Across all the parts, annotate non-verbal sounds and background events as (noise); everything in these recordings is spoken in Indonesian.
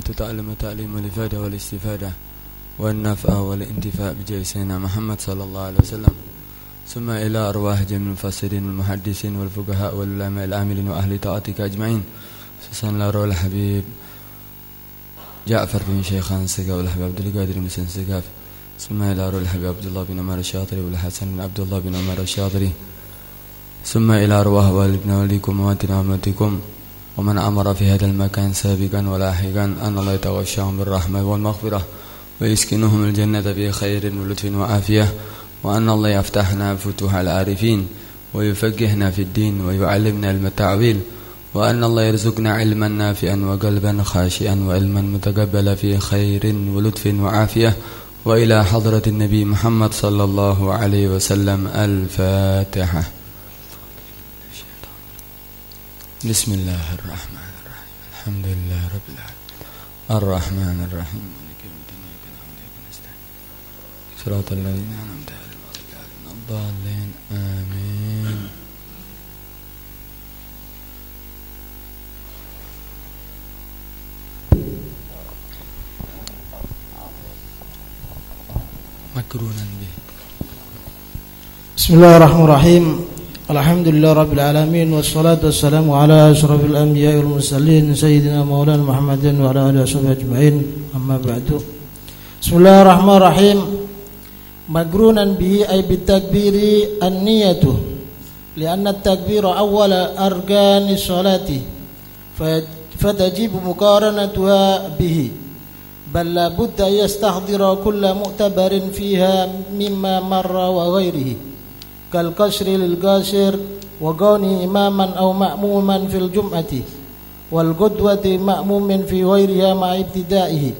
وتتعلم تعليم الإفادة والاستفادة والنفع والانتفاع بجاه سيدنا محمد صلى الله عليه وسلم. ثم إلى أرواح جميع المفسرين والمحدثين والفقهاء والعلماء العاملين وأهل طاعتك أجمعين. خصوصا لروح الحبيب جعفر بن شيخان السقا والحبيب عبد القادر بن سنسقاف ثم إلى روح الحبيب عبد الله بن عمر الشاطري والحسن بن عبد الله بن عمر الشاطري. ثم إلى أرواح والدنا وليكم وماتنا وماتكم ومن أمر في هذا المكان سابقا ولاحقا أن الله يتغشاهم بالرحمة والمغفرة ويسكنهم الجنة بخير ولطف وعافية وأن الله يفتحنا فتوح العارفين ويفقهنا في الدين ويعلمنا علم التعويل وأن الله يرزقنا علما نافعا وقلبا خاشئا وعلما متقبلا في خير ولطف وعافية وإلى حضرة النبي محمد صلى الله عليه وسلم الفاتحة. بسم الله الرحمن الرحيم. الحمد لله رب العالمين. الرحمن الرحيم. مالك يوم الدين إياك نعبد وإياك نستعين. صراط الذين أنعمت عليهم. غير الضالين. آمين. مكرونا به. بسم الله الرحمن الرحيم. الحمد لله رب العالمين والصلاة والسلام على أشرف الأنبياء والمرسلين سيدنا مولانا محمد وعلى آله وصحبه أجمعين أما بعد بسم الله الرحمن الرحيم مقرونا به أي بالتكبير النية لأن التكبير أول أركان الصلاة فتجب مقارنتها به بل لا بد أن يستحضر كل مؤتبر فيها مما مر وغيره كالقشر للقاشر وكونه إماما أو مأموما في الجمعة والقدوة مأموم في غيرها مع ابتدائه.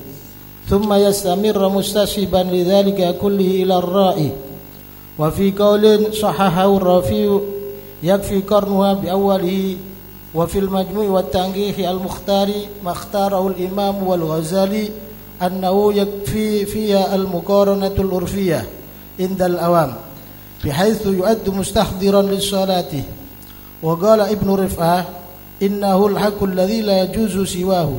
ثم يستمر مستشبا لذلك كله إلى الرائي. وفي قول صححه الرافي يكفي قرنها بأوله وفي المجموع والتنقيح المختار ما اختاره الإمام والغزالي أنه يكفي فيها المقارنة العرفية عند الأوام. بحيث يؤد مستحضرا للصلاة وقال ابن رفعة إنه الحق الذي لا يجوز سواه.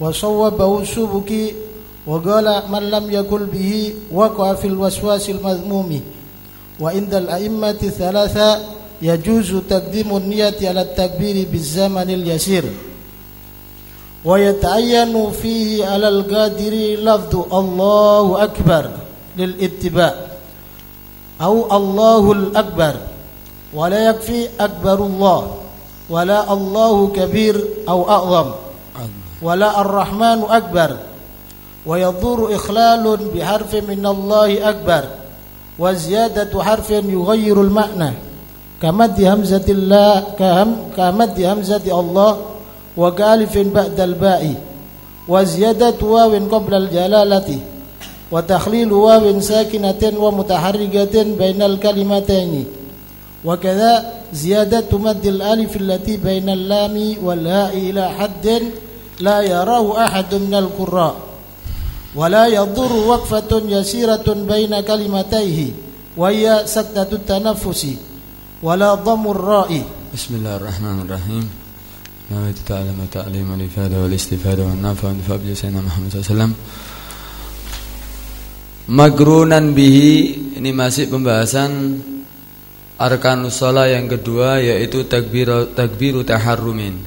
وصوبه السبكي وقال من لم يقل به وقع في الوسواس المذموم. وعند الأئمة الثلاثة يجوز تقديم النية على التكبير بالزمن اليسير. ويتعين فيه على القادر لفظ الله أكبر للاتباع. أو الله الأكبر ولا يكفي أكبر الله ولا الله كبير أو أعظم ولا الرحمن أكبر ويضر إخلال بحرف من الله أكبر وزيادة حرف يغير المعنى كمد همزة الله كهم كمد همزة الله وكألف بعد الباء وزيادة واو قبل الجلالة. وتخليل واو ساكنة ومتحركة بين الكلمتين. وكذا زيادة مد الألف التي بين اللام والهاء إلى حد لا يراه أحد من القراء. ولا يضر وقفة يسيرة بين كلمتيه وهي سكتة التنفس. ولا ضم الراء. بسم الله الرحمن الرحيم. نويت تعلم تعليم الإفادة والاستفادة والنفع والانتفاع بجسدنا محمد صلى الله عليه وسلم. Magrunan bihi ini masih pembahasan arkanus shalah yang kedua yaitu takbir takbiru taharrumin.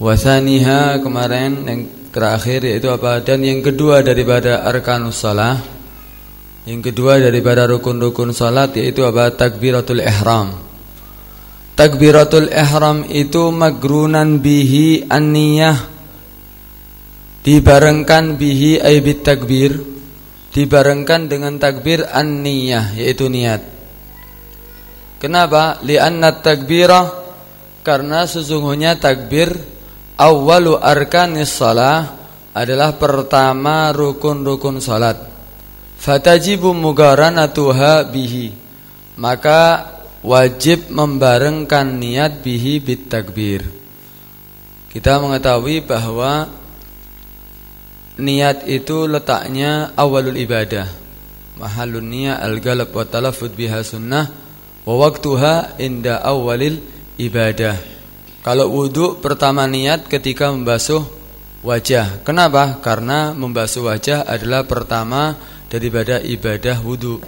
Wasaniha kemarin yang terakhir yaitu apa? Dan yang kedua daripada arkanus shalah yang kedua daripada rukun-rukun salat yaitu apa? Takbiratul ihram. Takbiratul ihram itu magrunan bihi an-niyah dibarengkan bihi aibit takbir dibarengkan dengan takbir an-niyah yaitu niat. Kenapa? Li'anna takbirah karena sesungguhnya takbir awwalu arkanis salah adalah pertama rukun-rukun salat. Fatajibu mugaranatuha bihi. Maka wajib membarengkan niat bihi bit takbir. Kita mengetahui bahwa niat itu letaknya awalul ibadah. Mahalun niyah al-galab wa talaffuz biha sunnah wa waktuha inda awalil ibadah. Kalau wudu pertama niat ketika membasuh wajah. Kenapa? Karena membasuh wajah adalah pertama daripada ibadah wudhu.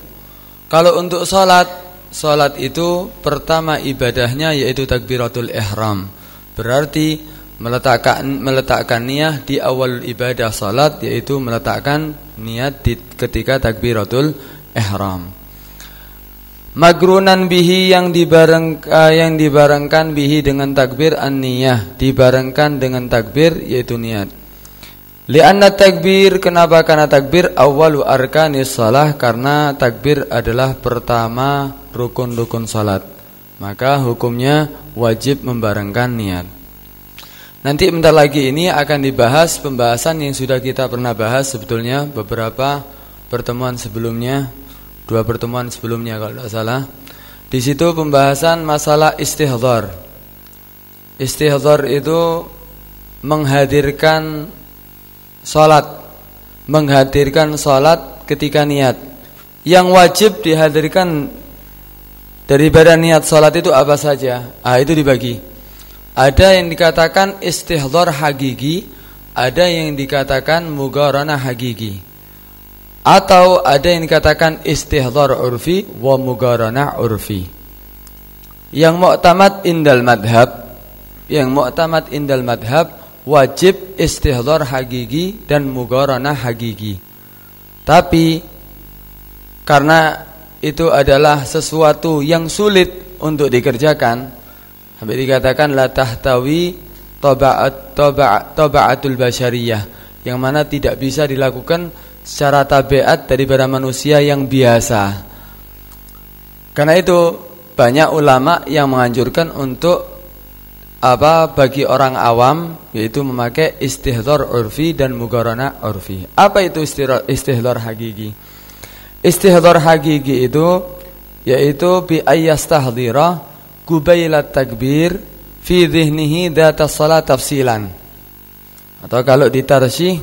Kalau untuk sholat, sholat itu pertama ibadahnya yaitu takbiratul ihram. Berarti meletakkan meletakkan niat di awal ibadah sholat yaitu meletakkan niat di ketika takbiratul ihram. Magrunan bihi yang dibareng uh, yang dibarengkan bihi dengan takbir an-niyah, dibarengkan dengan takbir yaitu niat. Lianna takbir kenapa karena takbir awalu arkanis salah karena takbir adalah pertama rukun-rukun salat. Maka hukumnya wajib membarengkan niat. Nanti bentar lagi ini akan dibahas pembahasan yang sudah kita pernah bahas sebetulnya beberapa pertemuan sebelumnya dua pertemuan sebelumnya kalau tidak salah. Di situ pembahasan masalah istihdhar. Istihdhar itu menghadirkan salat, menghadirkan salat ketika niat. Yang wajib dihadirkan daripada niat salat itu apa saja? Ah itu dibagi. Ada yang dikatakan istihdhar hagigi, ada yang dikatakan mugarana hagigi. Atau ada yang dikatakan istihdhar urfi wa mugarana urfi. Yang mu'tamad indal madhab, yang mu'tamad indal madhab wajib istihdhar hagigi dan mugarana hagigi. Tapi karena itu adalah sesuatu yang sulit untuk dikerjakan, sampai dikatakan la tahtawi taba'at taba'atul basyariyah, yang mana tidak bisa dilakukan secara tabiat daripada manusia yang biasa. Karena itu banyak ulama yang menganjurkan untuk apa bagi orang awam yaitu memakai istihdhar urfi dan mugarana urfi. Apa itu istihdhar hakiki? Istihdhar hakiki itu yaitu bi ayyastahdhira qubailat takbir fi dhihnihi data salat tafsilan. Atau kalau ditarsih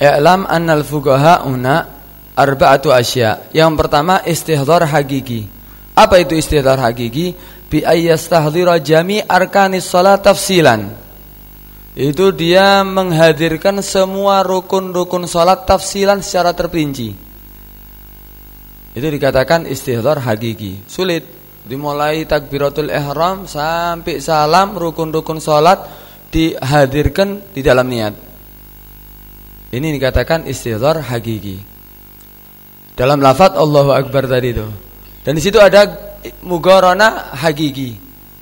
I'lam annal fuqaha una arba'atu asya. Yang pertama istihdhar hakiki. Apa itu istihdhar hakiki? Bi ayyastahdhira jami arkanis salat tafsilan. Itu dia menghadirkan semua rukun-rukun salat tafsilan secara terperinci. Itu dikatakan istihdhar hakiki. Sulit. Dimulai takbiratul ihram sampai salam rukun-rukun salat dihadirkan di dalam niat. Ini dikatakan istidhar hakiki. Dalam lafaz Allahu Akbar tadi itu. Dan di situ ada mugarana hakiki.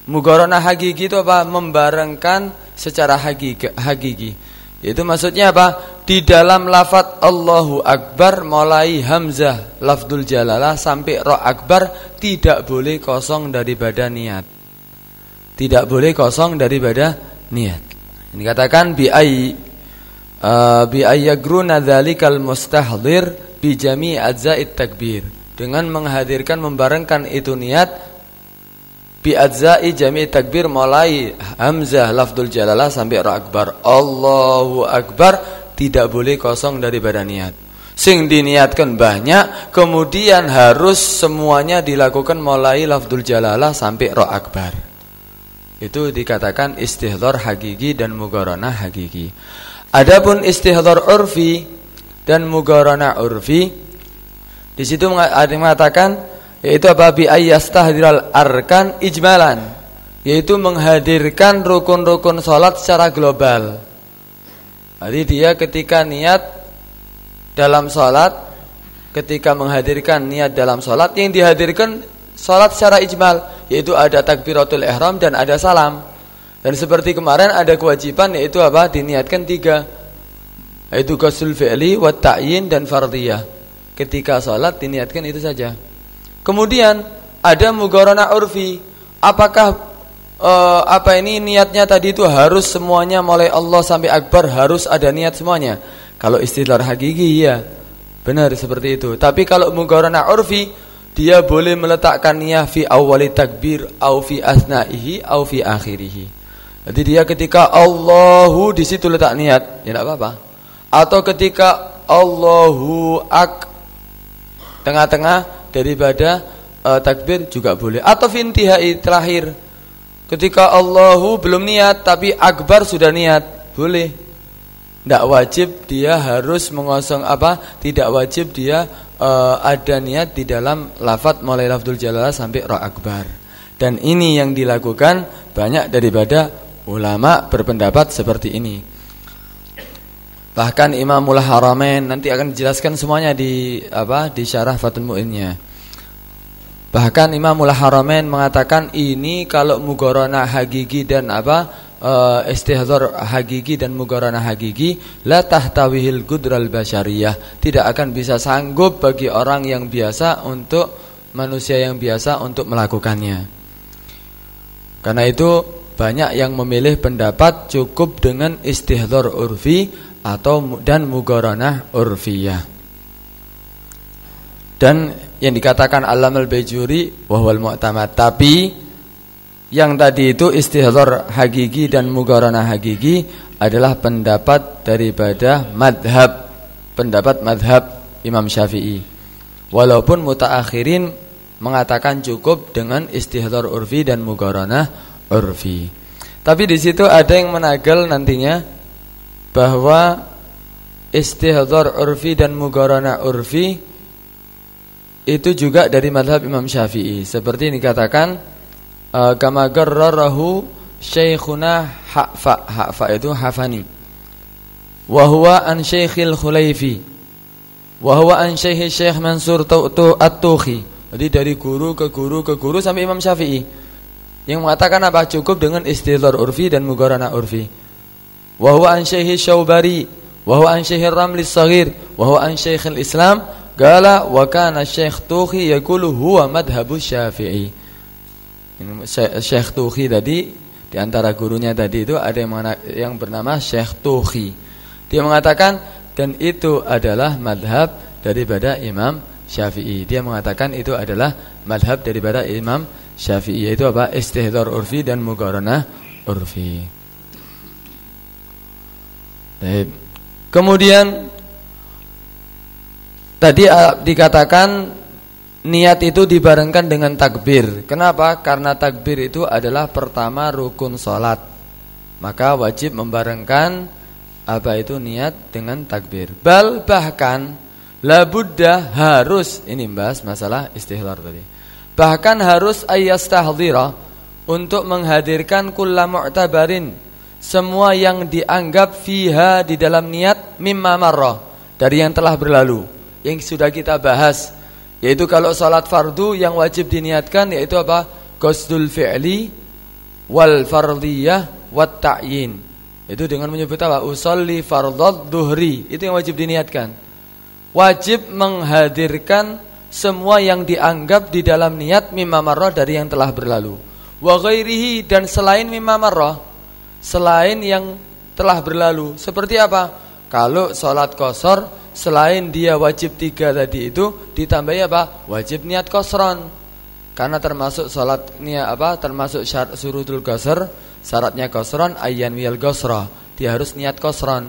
Mugarana hakiki itu apa? Membarengkan secara hakiki. hakiki. Itu maksudnya apa? Di dalam lafaz Allahu Akbar mulai hamzah lafzul jalalah sampai ro akbar tidak boleh kosong daripada niat. Tidak boleh kosong daripada niat. Ini katakan bi Uh, bi ayyagruna dzalikal mustahdir bi jami' ajza'it takbir dengan menghadirkan membarengkan itu niat bi ajza'i jami' takbir mulai hamzah lafzul jalalah sampai ra akbar. Allahu akbar. Tidak boleh kosong daripada niat. Sing diniatkan banyak kemudian harus semuanya dilakukan mulai lafzul jalalah sampai ra akbar. Itu dikatakan istihdhar hakiki dan mugaranah hakiki. Adapun istihdhar urfi dan mugarana urfi di situ ada yang mengatakan yaitu apa bi ayyastahdiral arkan ijmalan yaitu menghadirkan rukun-rukun salat secara global. Jadi dia ketika niat dalam salat ketika menghadirkan niat dalam salat yang dihadirkan salat secara ijmal yaitu ada takbiratul ihram dan ada salam. Dan seperti kemarin ada kewajiban yaitu apa? Diniatkan tiga. Yaitu qasul fi'li wa dan fardiyah. Ketika salat diniatkan itu saja. Kemudian ada mugarana urfi. Apakah uh, apa ini niatnya tadi itu harus semuanya mulai Allah sampai akbar harus ada niat semuanya? Kalau istilah hakiki ya. Benar seperti itu. Tapi kalau mugarana urfi dia boleh meletakkan niat fi awali takbir au fi asna'ihi au fi akhirihi. Jadi dia ketika Allahu di situ letak niat, ya tidak apa-apa. Atau ketika Allahu ak tengah-tengah daripada uh, takbir juga boleh. Atau fintihai terakhir. Ketika Allahu belum niat tapi akbar sudah niat, boleh. Tidak wajib dia harus mengosong apa? Tidak wajib dia uh, ada niat di dalam lafat mulai lafzul jalalah sampai roh akbar. Dan ini yang dilakukan banyak daripada ulama berpendapat seperti ini. Bahkan Imamul Haramain nanti akan dijelaskan semuanya di apa di syarah Fathul Mu'innya. Bahkan Imamul Haramain mengatakan ini kalau mugorona hagigi dan apa uh, istihdhar hakiki dan mugarana hakiki la tahtawihil gudral basyariyah tidak akan bisa sanggup bagi orang yang biasa untuk manusia yang biasa untuk melakukannya karena itu banyak yang memilih pendapat cukup dengan istihdhar urfi atau dan mugaranah urfiyah dan yang dikatakan alam al-bajuri wahwal mu'tamad tapi yang tadi itu istihdhar hakiki dan mugarana hakiki adalah pendapat daripada madhab pendapat madhab Imam Syafi'i. Walaupun mutaakhirin mengatakan cukup dengan istihdhar urfi dan mugarana urfi. Tapi di situ ada yang menagal nantinya bahwa istihdhar urfi dan mugarana urfi itu juga dari madhab Imam Syafi'i. Seperti ini dikatakan uh, kama garrarahu syekhuna hafa. Hafa itu hafani. Wa huwa an syekhil khulaifi. Wa huwa an syekh syekh mansur at-tuhi jadi dari guru ke guru ke guru sampai Imam Syafi'i. Yang mengatakan apa? Cukup dengan istidhar urfi dan mugarana urfi wa huwa an syekh syaubari wa huwa an syekh ramli saghir wa huwa an syekh al-islam Gala wa kana syekh tuhi yaqulu huwa madhhabu syafi'i Syekh Tuhi tadi di antara gurunya tadi itu ada yang yang bernama Syekh Tuhi. Dia mengatakan dan itu adalah madhab daripada Imam Syafi'i. Dia mengatakan itu adalah madhab daripada Imam Syafi'i yaitu apa? Istihdar urfi dan mugaranah urfi. Kemudian tadi ah, dikatakan niat itu dibarengkan dengan takbir. Kenapa? Karena takbir itu adalah pertama rukun sholat. Maka wajib membarengkan apa itu niat dengan takbir. Bal bahkan la buddha harus ini bahas masalah istihlal tadi. Bahkan harus ayyastahdhira untuk menghadirkan kulla mu'tabarin semua yang dianggap fiha di dalam niat mimma marrah dari yang telah berlalu yang sudah kita bahas yaitu kalau salat fardu yang wajib diniatkan yaitu apa? Qasdul fi'li wal fardiyah wat ta'yin. Itu dengan menyebut apa? Usolli fardhad duhri. Itu yang wajib diniatkan. Wajib menghadirkan semua yang dianggap di dalam niat mimma marrah dari yang telah berlalu. Wa ghairihi dan selain mimma marrah, selain yang telah berlalu. Seperti apa? Kalau salat qasar selain dia wajib tiga tadi itu ditambahi apa? Wajib niat kosron. Karena termasuk salat niat apa? Termasuk syarat surutul qasr, syaratnya kosron ayyan wiyal gosra. Dia harus niat kosron.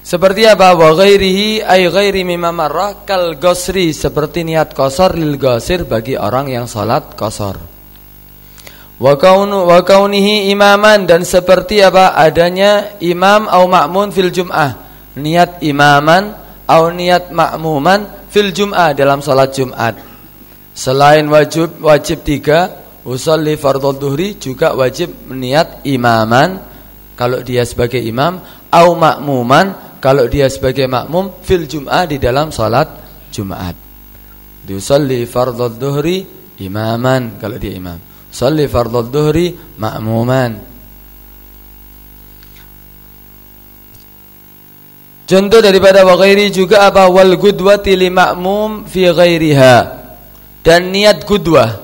Seperti apa? Wa ghairihi ay ghairi mimma marra kal gosri seperti niat kosor lil gosir bagi orang yang salat kosor. Wa kaunihi imaman dan seperti apa adanya imam au makmun fil jum'ah niat imaman atau niat makmuman fil jum'ah dalam salat Jumat. Selain wajib wajib tiga, usolli fardhu duhri juga wajib niat imaman kalau dia sebagai imam au makmuman kalau dia sebagai makmum fil jum'ah di dalam salat Jumat. Diusolli fardhu duhri imaman kalau dia imam. Salli fardhu duhri makmuman Contoh daripada wa ghairi juga apa wal gudwati li ma'mum fi ghairiha. Dan niat gudwah,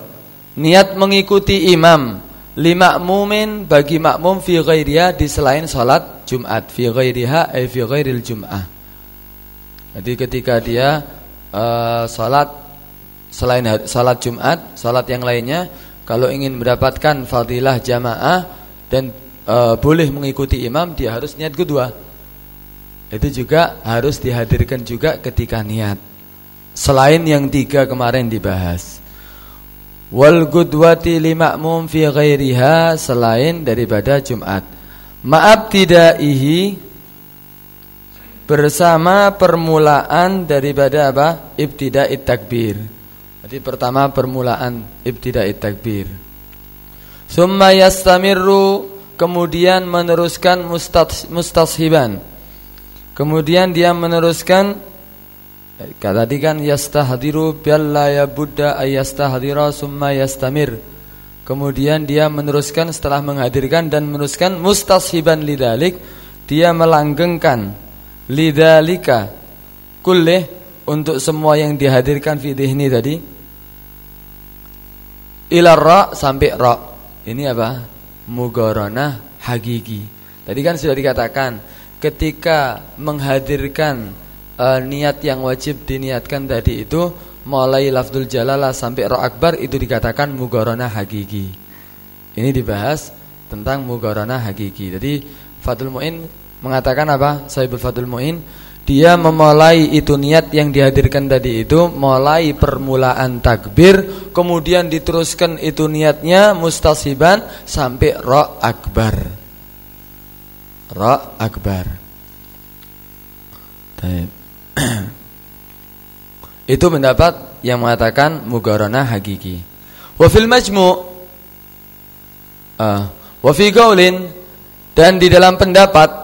niat mengikuti imam li ma'mumin bagi makmum fi ghairiha di selain salat Jumat fi ghairiha ay fi ghairil Jum'ah. Jadi ketika dia uh, salat selain salat Jumat, salat yang lainnya kalau ingin mendapatkan fadilah jamaah dan uh, boleh mengikuti imam dia harus niat gudwah itu juga harus dihadirkan juga ketika niat. Selain yang tiga kemarin dibahas. Wal gudwati li ma'mum fi ghairiha selain daripada Jumat. ma'abtidaihi bersama permulaan daripada apa? Ibtida'it takbir. Jadi pertama permulaan ibtida'it takbir. Summa yastamirru kemudian meneruskan mustashiban. Kemudian dia meneruskan tadi kan yastahdiru bialla ya buddha ayastahdira summa yastamir. Kemudian dia meneruskan setelah menghadirkan dan meneruskan mustashiban lidalik dia melanggengkan lidalika kullih untuk semua yang dihadirkan fi ini tadi ila ra sampai ra. Ini apa? Mugarana hakiki. Tadi kan sudah dikatakan ketika menghadirkan uh, niat yang wajib diniatkan tadi itu mulai lafzul jalalah sampai ra akbar itu dikatakan mugarana hakiki. Ini dibahas tentang mugarana hakiki. Jadi Fadul Muin mengatakan apa? Saibul Fadul Muin dia memulai itu niat yang dihadirkan tadi itu mulai permulaan takbir kemudian diteruskan itu niatnya mustasiban sampai ra akbar. Ra akbar. (clears throat) Itu pendapat yang mengatakan mugarana hakiki. Wa fil majmu' uh, wa fi dan di dalam pendapat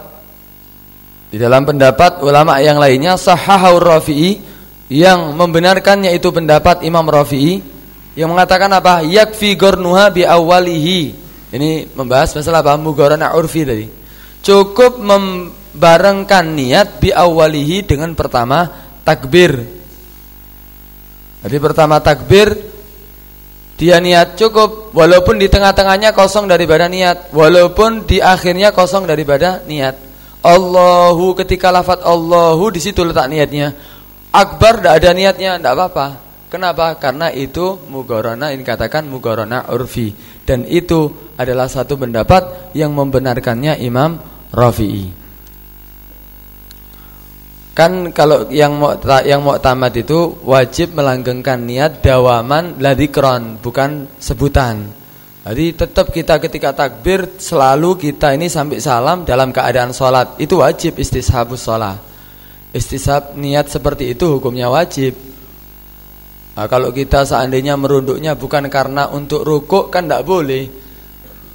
di dalam pendapat ulama yang lainnya sahahur Rafi'i yang membenarkannya itu pendapat Imam Rafi'i yang mengatakan apa? Yakfi gornuha bi awalihi. Ini membahas masalah apa? Mugharana urfi tadi. Cukup membarengkan niat bi awalihi dengan pertama takbir. Jadi pertama takbir dia niat cukup walaupun di tengah-tengahnya kosong daripada niat, walaupun di akhirnya kosong daripada niat. Allahu ketika lafaz Allahu di situ letak niatnya. Akbar tidak ada niatnya, tidak apa-apa. Kenapa? Karena itu mugorona ini katakan mugorona urfi dan itu adalah satu pendapat yang membenarkannya Imam Rafi'i. Kan kalau yang mau yang mau tamat itu wajib melanggengkan niat dawaman ladikron bukan sebutan. Jadi tetap kita ketika takbir selalu kita ini sampai salam dalam keadaan sholat itu wajib istishabus sholat. Istishab niat seperti itu hukumnya wajib. Nah, kalau kita seandainya merunduknya bukan karena untuk rukuk kan tidak boleh.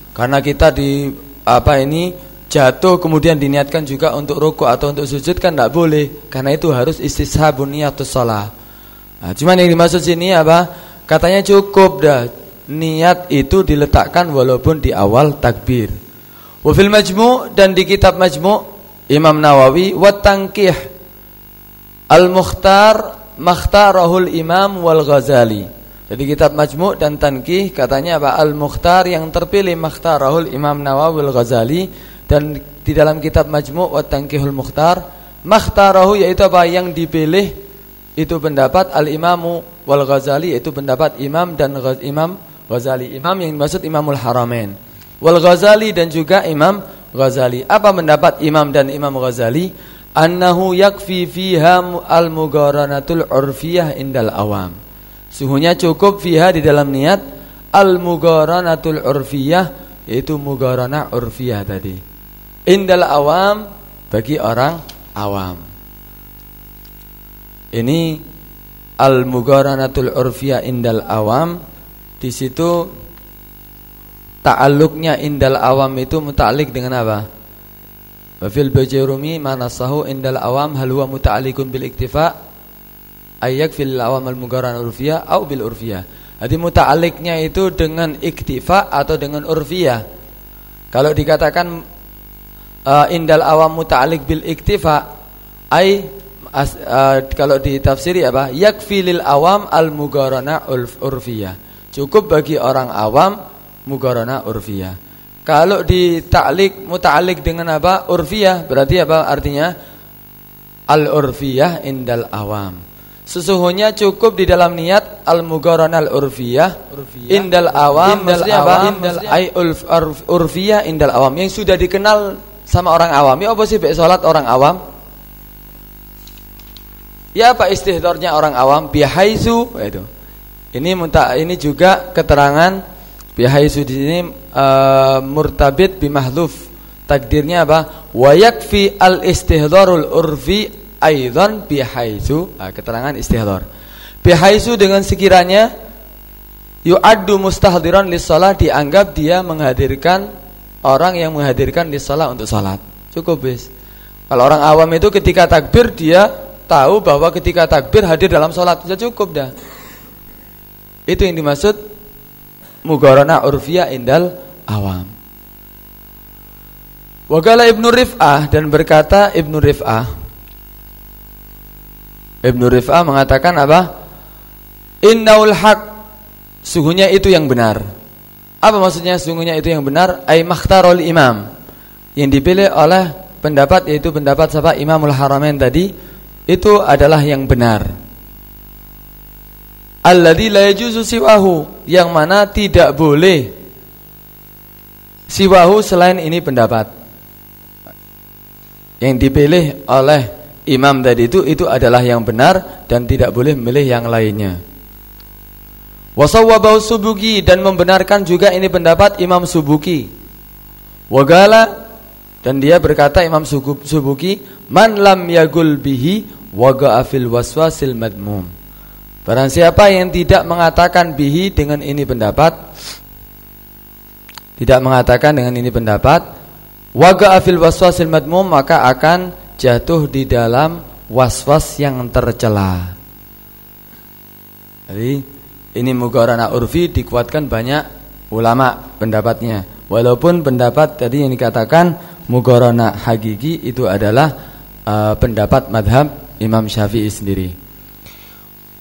Karena kita di apa ini jatuh kemudian diniatkan juga untuk rukuk atau untuk sujud kan tidak boleh. Karena itu harus istishabun niatus sholat. Nah, cuman yang dimaksud sini apa? Katanya cukup dah niat itu diletakkan walaupun di awal takbir. Wafil majmu' dan di kitab majmu' Imam Nawawi watangkih al-mukhtar makhtarahul imam wal ghazali. Jadi kitab majmu' dan tankih katanya apa al-mukhtar yang terpilih makhtarahul imam Nawawi wal ghazali dan di dalam kitab majmu' watangkihul mukhtar makhtarahu yaitu apa yang dipilih itu pendapat al-imamu wal ghazali yaitu pendapat imam dan imam Ghazali. Imam yang dimaksud Imamul Haramain Wal Ghazali dan juga Imam Ghazali. Apa pendapat Imam dan Imam Ghazali? Annahu yakfi fiha al-mugharanatul urfiyah indal awam. Suhunya cukup fiha di dalam niat Al-mugharanatul urfiyah Yaitu mugharana urfiyah tadi. Indal awam Bagi orang awam. Ini Al-mugharanatul urfiyah indal awam di situ ta'alluqnya indal awam itu muta'alliq dengan apa? Wa fil bajurumi manasahu indal awam hal huwa muta'alliqun bil iktifa ayyak fil awam al mugaran urfiyah au bil urfiyah. Jadi muta'alliqnya itu dengan iktifa atau dengan urfiyah. Kalau dikatakan uh, indal awam muta'alliq bil iktifa ay as, uh, kalau ditafsiri apa? Yakfi lil awam al mugarana urfiyah Cukup bagi orang awam mugarana urfiyah. Kalau ditaklik muta'alik dengan apa? Urfiyah berarti apa artinya? Al-urfiyah indal awam. Sesungguhnya cukup di dalam niat al-mugarana al-urfiyah indal awam indal awam indal ay urfiyah indal awam yang sudah dikenal sama orang awam. Ya apa sih baik salat orang awam? Ya apa istihdornya orang awam? Bihaizu itu. Ini muta ini juga keterangan bihaisu di sini uh, murtabit bimahdhuf takdirnya apa? Wa yakfi al istihdharul urfi aidan bihaitsu nah, keterangan istihdhar. Bihaitsu dengan sekiranya yu'addu mustahdiran shalah dianggap dia menghadirkan orang yang menghadirkan lis shalah untuk salat. Cukup bis. Kalau orang awam itu ketika takbir dia tahu bahwa ketika takbir hadir dalam salat sudah cukup dah itu yang dimaksud mugarana urfiyah indal awam Wagala Ibnu Rif'ah dan berkata Ibnu Rif'ah Ibnu Rif'ah mengatakan apa? Innaul haq Sungguhnya itu yang benar Apa maksudnya sungguhnya itu yang benar? Ay makhtarul imam Yang dipilih oleh pendapat yaitu pendapat siapa? Imamul Haramain tadi Itu adalah yang benar Alladhi la yajuzu siwahu Yang mana tidak boleh Siwahu selain ini pendapat yang dipilih oleh imam tadi itu itu adalah yang benar dan tidak boleh memilih yang lainnya. Wasawwabahu Subuki dan membenarkan juga ini pendapat Imam Subuki. Wagala dan dia berkata Imam Subuki, "Man lam yagul bihi waga'a fil waswasil madmum." Barang siapa yang tidak mengatakan bihi dengan ini pendapat tidak mengatakan dengan ini pendapat waga afil waswasil madmum maka akan jatuh di dalam waswas yang tercela. Jadi ini mugarana urfi dikuatkan banyak ulama pendapatnya. Walaupun pendapat tadi yang dikatakan mugarana hakiki itu adalah uh, pendapat madhab Imam Syafi'i sendiri.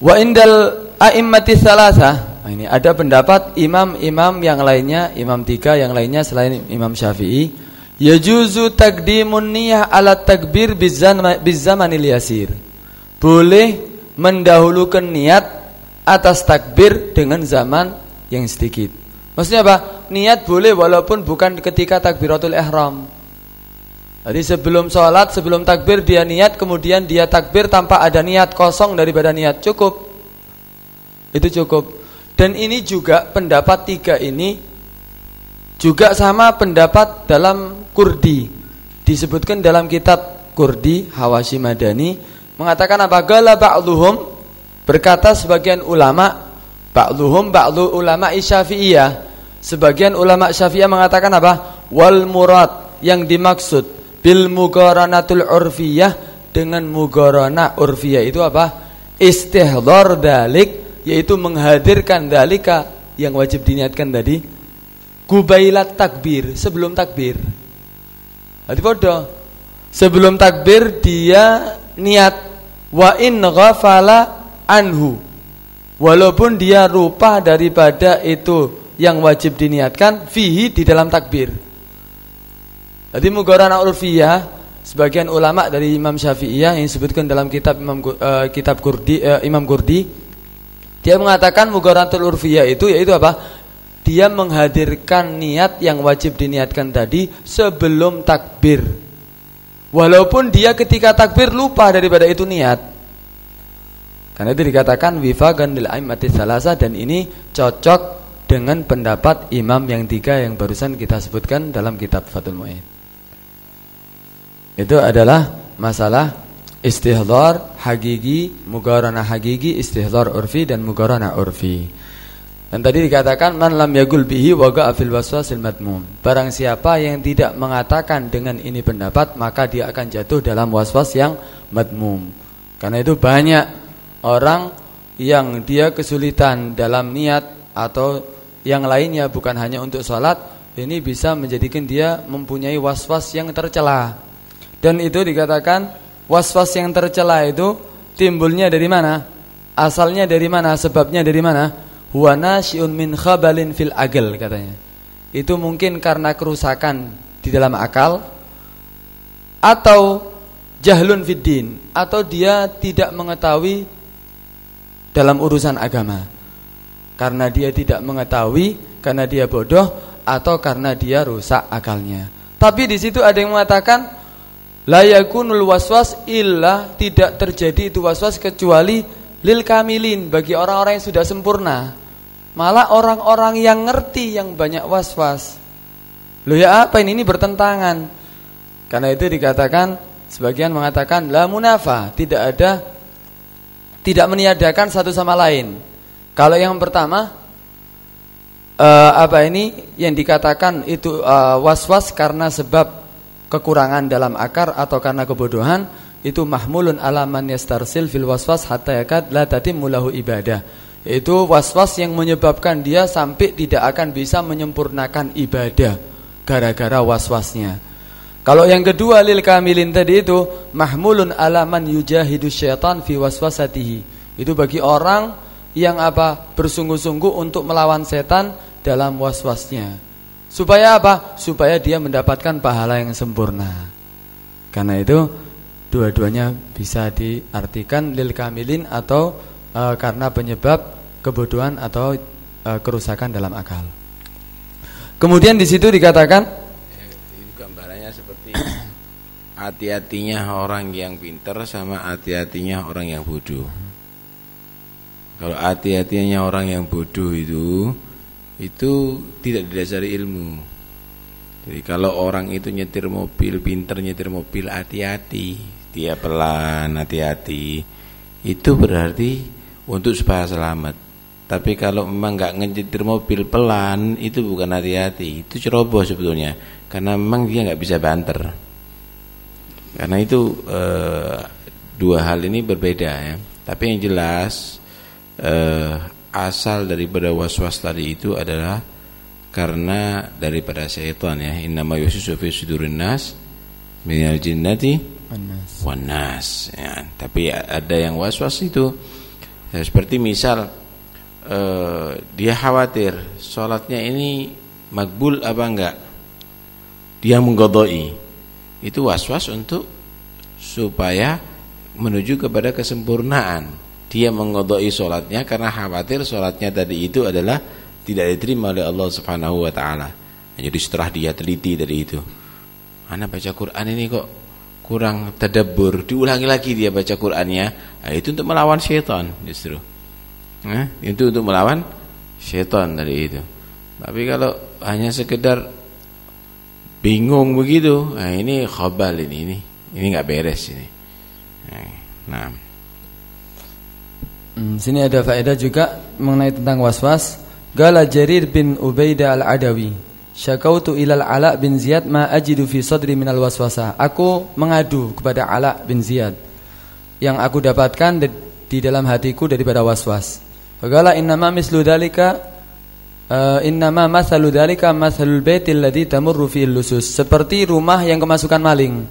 Wa indal a'immati salasa ini ada pendapat imam-imam yang lainnya, imam tiga yang lainnya selain Imam Syafi'i Yajuzu takdimun niyah ala takbir bizamanil yasir. Boleh mendahulukan niat atas takbir dengan zaman yang sedikit. Maksudnya apa? Niat boleh walaupun bukan ketika takbiratul ihram. Jadi sebelum sholat, sebelum takbir dia niat, kemudian dia takbir tanpa ada niat kosong daripada niat. Cukup. Itu cukup. Dan ini juga pendapat tiga ini juga sama pendapat dalam Kurdi. Disebutkan dalam kitab Kurdi Hawashi Madani mengatakan apa? Gala ba'dhum berkata sebagian ulama ba'dhum ba'dhu ulama Syafi'iyah. Sebagian ulama Syafi'iyah mengatakan apa? Wal murad yang dimaksud bil mugaranatul urfiyah dengan mugarana urfiyah itu apa istihdar dalik yaitu menghadirkan dalika yang wajib diniatkan tadi kubailat takbir sebelum takbir Hati bodoh. Sebelum takbir dia niat wa in ghafala anhu. Walaupun dia rupa daripada itu yang wajib diniatkan fihi di dalam takbir. Jadi mugarana urfiyah sebagian ulama dari Imam Syafi'iyah yang disebutkan dalam kitab Imam uh, kitab Kurdi uh, Imam Kurdi dia mengatakan mugaranatul urfiyah itu yaitu apa? dia menghadirkan niat yang wajib diniatkan tadi sebelum takbir. Walaupun dia ketika takbir lupa daripada itu niat. Karena itu dikatakan wifagan lil salasa dan ini cocok dengan pendapat imam yang tiga yang barusan kita sebutkan dalam kitab Fathul Mu'in. Itu adalah masalah istihdar hagigi, mugarana hagigi, istihdar urfi dan mugarana urfi. Dan tadi dikatakan man lam yagul bihi waga fil waswasil madmum. Barang siapa yang tidak mengatakan dengan ini pendapat, maka dia akan jatuh dalam waswas yang madmum. Karena itu banyak orang yang dia kesulitan dalam niat atau yang lainnya bukan hanya untuk sholat, ini bisa menjadikan dia mempunyai waswas yang tercela. Dan itu dikatakan waswas yang tercela itu timbulnya dari mana? Asalnya dari mana? Sebabnya dari mana? huwa nasyiun min khabalin fil agel katanya. Itu mungkin karena kerusakan di dalam akal atau jahlun fiddin atau dia tidak mengetahui dalam urusan agama. Karena dia tidak mengetahui, karena dia bodoh atau karena dia rusak akalnya. Tapi di situ ada yang mengatakan la yakunul waswas illa tidak terjadi itu waswas kecuali lil kamilin bagi orang-orang yang sudah sempurna. Malah orang-orang yang ngerti yang banyak was-was. Loh ya apa ini? Ini bertentangan. Karena itu dikatakan sebagian mengatakan la munafa, tidak ada tidak meniadakan satu sama lain. Kalau yang pertama uh, apa ini yang dikatakan itu uh, was-was karena sebab kekurangan dalam akar atau karena kebodohan itu mahmulun alaman yastarsil fil waswas hatta yakad la tatimmu lahu ibadah. Itu waswas yang menyebabkan dia sampai tidak akan bisa menyempurnakan ibadah gara-gara waswasnya. Kalau yang kedua lil kamilin tadi itu mahmulun alaman yujahidu syaitan fi waswasatihi. Itu bagi orang yang apa? bersungguh-sungguh untuk melawan setan dalam waswasnya. Supaya apa? Supaya dia mendapatkan pahala yang sempurna. Karena itu dua-duanya bisa diartikan lil kamilin atau e, karena penyebab kebodohan atau e, kerusakan dalam akal. Kemudian di situ dikatakan itu gambarannya seperti hati-hatinya orang yang pintar sama hati-hatinya orang yang bodoh. Kalau hati-hatinya orang yang bodoh itu itu tidak didasari ilmu. Jadi kalau orang itu nyetir mobil, pintar nyetir mobil, hati-hati dia pelan, hati-hati. Itu berarti untuk supaya selamat. Tapi kalau memang nggak ngejitir mobil pelan, itu bukan hati-hati, itu ceroboh sebetulnya. Karena memang dia nggak bisa banter. Karena itu e, dua hal ini berbeda ya. Tapi yang jelas e, asal daripada was-was tadi itu adalah karena daripada syaitan ya. Innama yususu fi sudurin nas minal jinnati wanas ya. tapi ada yang was-was itu. Ya, seperti misal uh, dia khawatir sholatnya ini makbul apa enggak? Dia menggodoi. Itu was-was untuk supaya menuju kepada kesempurnaan dia menggodoi sholatnya karena khawatir sholatnya tadi itu adalah tidak diterima oleh Allah Subhanahu Wa Taala jadi setelah dia teliti dari itu anak baca Quran ini kok kurang tadabbur, diulangi lagi dia baca Qur'annya, nah, itu untuk melawan syaitan justru. Nah, itu untuk melawan syaitan tadi itu. Tapi kalau hanya sekedar bingung begitu, nah ini khabal ini ini. Ini enggak beres ini. Nah. Hmm, sini ada faedah juga mengenai tentang waswas. Gala Jarir bin Ubaidah al-Adawi Syakautu ilal Ala bin Ziyad ma ajidu fi sadri minal waswasa. Aku mengadu kepada Ala bin Ziyad yang aku dapatkan di dalam hatiku daripada waswas. Faqala innama mislu dzalika uh, innama mathalu dzalika mathalul baitil ladzi tamurru lusus. Seperti rumah yang kemasukan maling.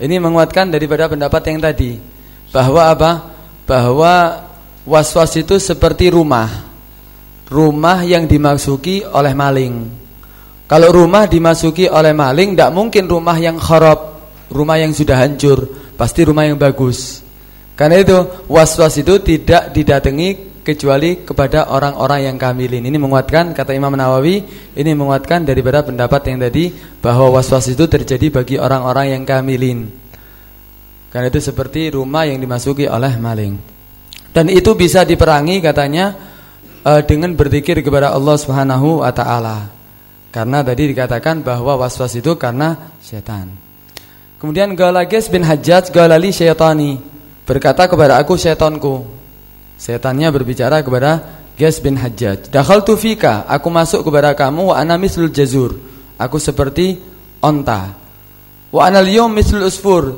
Ini menguatkan daripada pendapat yang tadi bahwa apa? Bahwa waswas itu seperti rumah. Rumah yang dimasuki oleh maling. Kalau rumah dimasuki oleh maling, tidak mungkin rumah yang kharab, rumah yang sudah hancur, pasti rumah yang bagus. Karena itu was-was itu tidak didatangi kecuali kepada orang-orang yang kamilin. Ini menguatkan kata Imam Nawawi, ini menguatkan daripada pendapat yang tadi bahwa was-was itu terjadi bagi orang-orang yang kamilin. Karena itu seperti rumah yang dimasuki oleh maling. Dan itu bisa diperangi katanya uh, dengan berzikir kepada Allah Subhanahu wa taala. Karena tadi dikatakan bahwa waswas itu karena setan. Kemudian Galages bin Hajjaj Galali syaitani berkata kepada aku setanku. Setannya berbicara kepada Ges bin Hajjaj. Dakhaltu fika, aku masuk kepada kamu wa ana mislul jazur. Aku seperti onta. Wa ana al mislul usfur.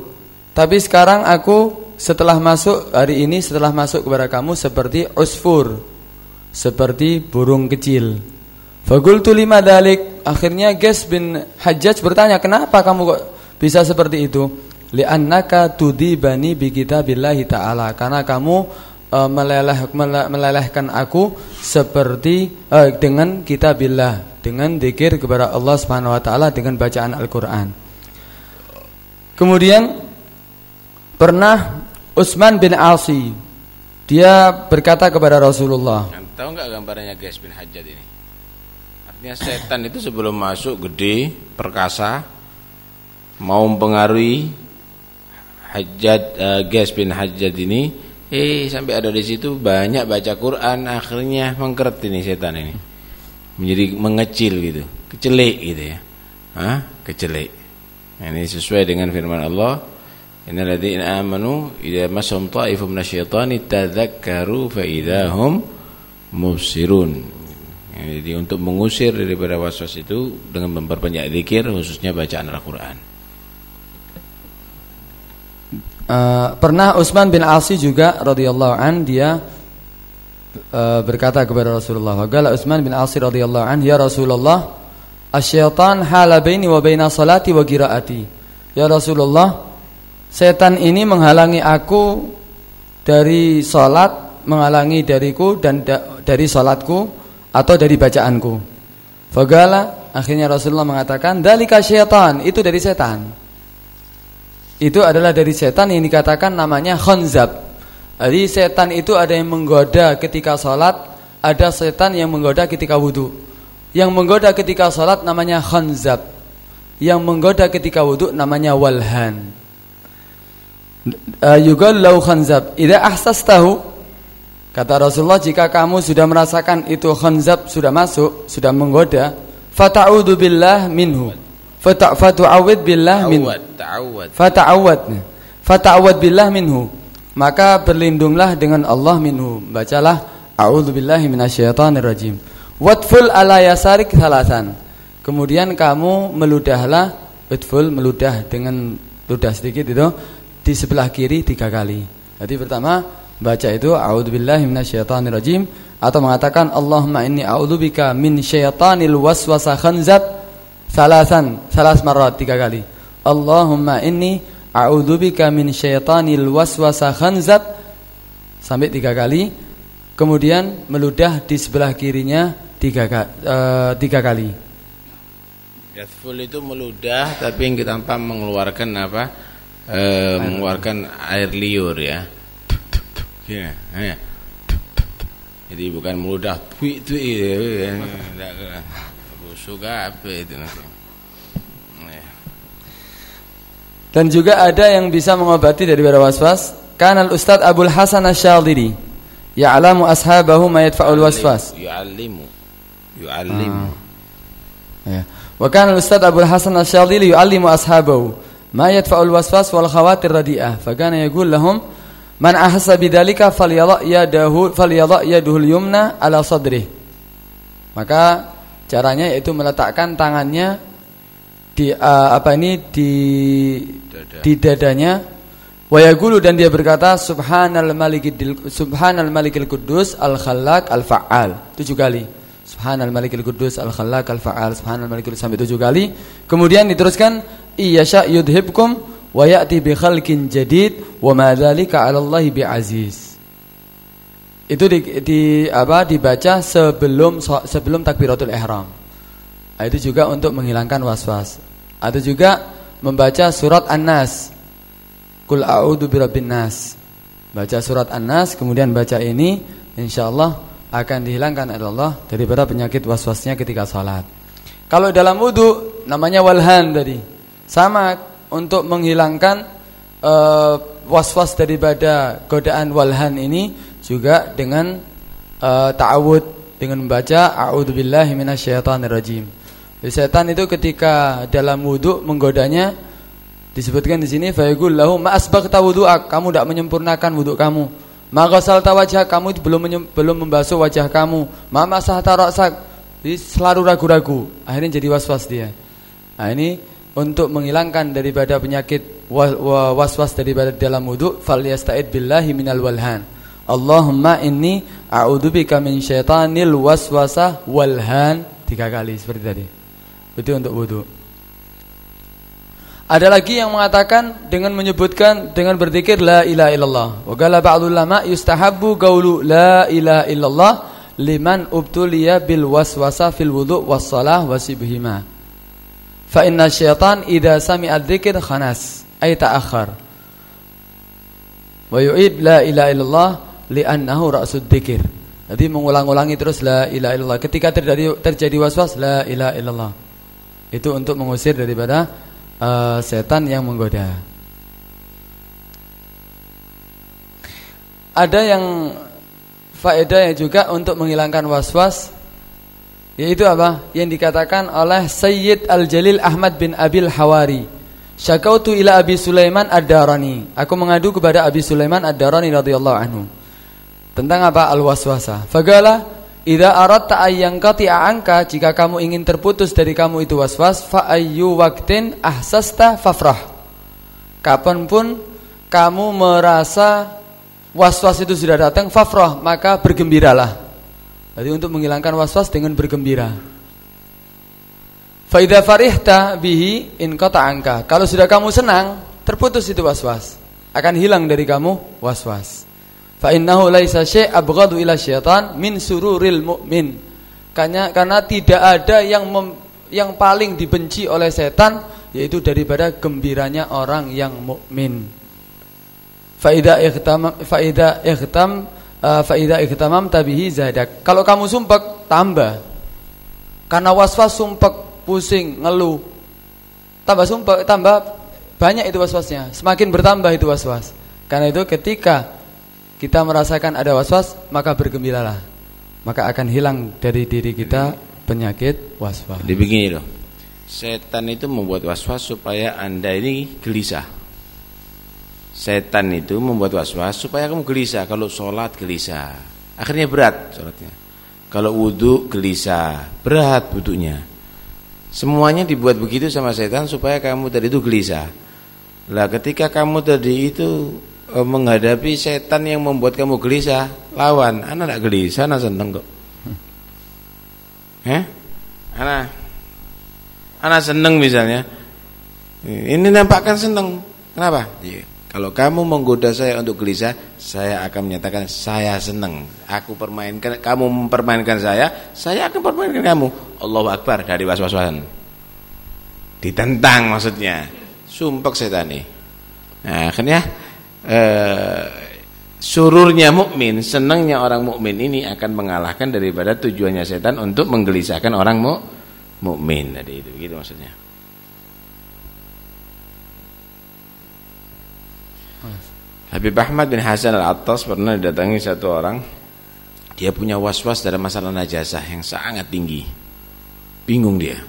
Tapi sekarang aku setelah masuk hari ini setelah masuk kepada kamu seperti usfur. Seperti burung kecil. Fagultu lima dalik. Akhirnya Ges bin Hajjaj bertanya, kenapa kamu kok bisa seperti itu? Li'annaka tudibani bi kitabillahi ta'ala. Karena kamu uh, meleleh, melelehkan aku seperti uh, dengan kitabillah, dengan zikir kepada Allah Subhanahu wa taala dengan bacaan Al-Qur'an. Kemudian pernah Utsman bin Asi dia berkata kepada Rasulullah. Tahu enggak gambarnya Ges bin Hajjaj ini? Artinya setan itu sebelum masuk gede, perkasa, mau mempengaruhi Hajjad uh, Ges bin Hajjad ini, eh sampai ada di situ banyak baca Quran, akhirnya mengkeret ini setan ini. Menjadi mengecil gitu, kecelik gitu ya. Hah? Kecelik. Ini sesuai dengan firman Allah, "Innal ladzina amanu idza massahum ta'ifun minasyaitani tadzakkaru fa idahum mubsirun." Jadi untuk mengusir daripada waswas itu dengan memperbanyak zikir khususnya bacaan Al-Qur'an. Uh, pernah Utsman bin Asi juga radhiyallahu an dia uh, berkata kepada Rasulullah, "Qala Utsman bin Asi radhiyallahu an, ya Rasulullah, asyaitan hala baini wa baina salati wa qiraati." Ya Rasulullah, setan ini menghalangi aku dari salat, menghalangi dariku dan da dari salatku atau dari bacaanku. Fagala akhirnya Rasulullah mengatakan dalika syaitan, itu dari setan. Itu adalah dari setan yang dikatakan namanya khanzab. Jadi setan itu ada yang menggoda ketika sholat, ada setan yang menggoda ketika wudhu. Yang menggoda ketika sholat namanya khanzab. Yang menggoda ketika wudhu namanya walhan. Uh, yugal lau khanzab. Ida ahsas tahu Kata Rasulullah jika kamu sudah merasakan itu khanzab sudah masuk, sudah menggoda, fata'udzu billah minhu. Fata fatu'awid billah minhu. Fata'awad. Fata'awad billah minhu. Maka berlindunglah dengan Allah minhu. Bacalah a'udzu billahi minasyaitonir rajim. Watful ala yasarik salasan. Kemudian kamu meludahlah, watful meludah dengan ludah sedikit itu di sebelah kiri tiga kali. Jadi pertama baca itu a'udzubillahi minasyaitonirrajim atau mengatakan Allahumma inni a'udzubika min syaitanil waswasa khanzab salasan salas marat tiga kali. Allahumma inni a'udzubika min syaitanil waswasa khanzab sampai tiga kali. Kemudian meludah di sebelah kirinya tiga, uh, tiga kali. Yathful itu meludah tapi tanpa mengeluarkan apa e, mengeluarkan air liur ya Ya, ya. Jadi bukan meludah tui tui enggak busuk apa itu nanti. Ya. Dan juga ada yang bisa mengobati dari was-was. Kana al-Ustaz Abdul Hasan Asy-Syadili ya'lamu ashabahu ma yadfa'ul waswas. Yu'allimu. Yu'allimu. Ah. Ya. Wa kana al-Ustaz Abdul Hasan Asy-Syadili yu'allimu ashabahu waswas wal khawatir radi'ah. Fa kana yaqul lahum Man ahassa bidzalika falyadha yadahu falyadha yaduhul yumna ala sadri. Maka caranya yaitu meletakkan tangannya di uh, apa ini di Dada. di dadanya wa yaqulu dan dia berkata subhanal malikil subhanal malikil quddus al khallaq al fa'al tujuh kali subhanal malikil quddus al khallaq al fa'al subhanal malikil sampai tujuh kali kemudian diteruskan iyyasha yudhibkum wa ya'ti bi khalqin jadid wa ma dzalika 'ala Allah bi aziz. Itu di, di apa dibaca sebelum sebelum takbiratul ihram. Nah, itu juga untuk menghilangkan was-was. Atau juga membaca surat An-Nas. Qul a'udzu birabbin nas. Baca surat An-Nas kemudian baca ini insyaallah akan dihilangkan oleh Allah daripada penyakit was-wasnya ketika salat. Kalau dalam wudu namanya walhan tadi. Sama untuk menghilangkan uh, was-was daripada godaan walhan ini juga dengan uh, ta'awud dengan membaca a'udzubillahi minasyaitonirrajim. Setan itu ketika dalam wudu menggodanya disebutkan di sini fayaqul lahu ma asbaqta wudu'ak kamu tidak menyempurnakan wudu kamu. Ma ghasalta wajhak kamu belum belum membasuh wajah kamu. Ma masahta ra'sak selalu ragu-ragu. Akhirnya jadi was-was dia. Nah, ini untuk menghilangkan daripada penyakit was-was daripada dalam wudu falyasta'id billahi minal walhan. Allahumma inni a'udzubika min syaitanil waswasah walhan. Tiga kali seperti tadi. Itu untuk wudu ada lagi yang mengatakan dengan menyebutkan dengan berzikir la ilaha illallah. Wa qala ba'dul ulama yustahabbu qaulu la ilaha illallah liman ubtuliya bil waswasa fil wudu was salah wasibhima Fa inna syaitan idza sami'a dzikr khanas ay ta'akhkhar. Wa yu'id la ilaha illallah li'annahu ra'sud dzikir. Jadi mengulang-ulangi terus la ilaha illallah. Ketika terjadi terjadi waswas la ilaha illallah. Itu untuk mengusir daripada uh, setan yang menggoda. Ada yang faedahnya juga untuk menghilangkan waswas yaitu apa? Yang dikatakan oleh Sayyid Al-Jalil Ahmad bin Abil Hawari Syakautu ila Abi Sulaiman Ad-Darani. Aku mengadu kepada Abi Sulaiman Ad-Darani radhiyallahu anhu. Tentang apa? Al-waswasa. Fagala, idza aradta ayyangqati'a anka, jika kamu ingin terputus dari kamu itu waswas, fa ayyu waqtin ahsasta fafrah. Kapan pun kamu merasa waswas itu sudah datang, fafrah, maka bergembiralah. Jadi untuk menghilangkan waswas dengan bergembira. Faida farihta bihi in kota angka. Kalau sudah kamu senang, terputus itu waswas. Akan hilang dari kamu waswas. Fa innahu laisa syai' abghadu ila syaitan min sururil mu'min. Karena karena tidak ada yang mem, yang paling dibenci oleh setan yaitu daripada gembiranya orang yang mukmin. Faida ikhtam faida ikhtam faida ikhtamam tabihi zadak. Kalau kamu sumpek tambah. Karena waswas sumpek pusing, ngeluh. Tambah sumpah, tambah banyak itu waswasnya. Semakin bertambah itu waswas. Karena itu ketika kita merasakan ada waswas, maka bergembiralah. Maka akan hilang dari diri kita penyakit waswas. Jadi begini loh. Setan itu membuat waswas supaya Anda ini gelisah. Setan itu membuat waswas supaya kamu gelisah. Kalau sholat gelisah, akhirnya berat sholatnya. Kalau wudhu gelisah, berat wudhunya. Semuanya dibuat begitu sama setan supaya kamu tadi itu gelisah. Lah ketika kamu tadi itu e, menghadapi setan yang membuat kamu gelisah, lawan. Anak tidak gelisah, anak seneng kok. Eh? Anak Anak seneng misalnya. Ini nampakkan seneng. Kenapa? Ya. Kalau kamu menggoda saya untuk gelisah, saya akan menyatakan saya seneng. Aku permainkan, kamu mempermainkan saya, saya akan permainkan kamu. Allahu Akbar dari was-wasan. Ditentang maksudnya. Sumpek setan ini. Nah, akhirnya eh, sururnya mukmin, senangnya orang mukmin ini akan mengalahkan daripada tujuannya setan untuk menggelisahkan orang mu mukmin. Tadi itu begitu maksudnya. Habib Ahmad bin Hasan Al-Attas pernah didatangi satu orang dia punya was-was dalam masalah najasah yang sangat tinggi. Bingung dia.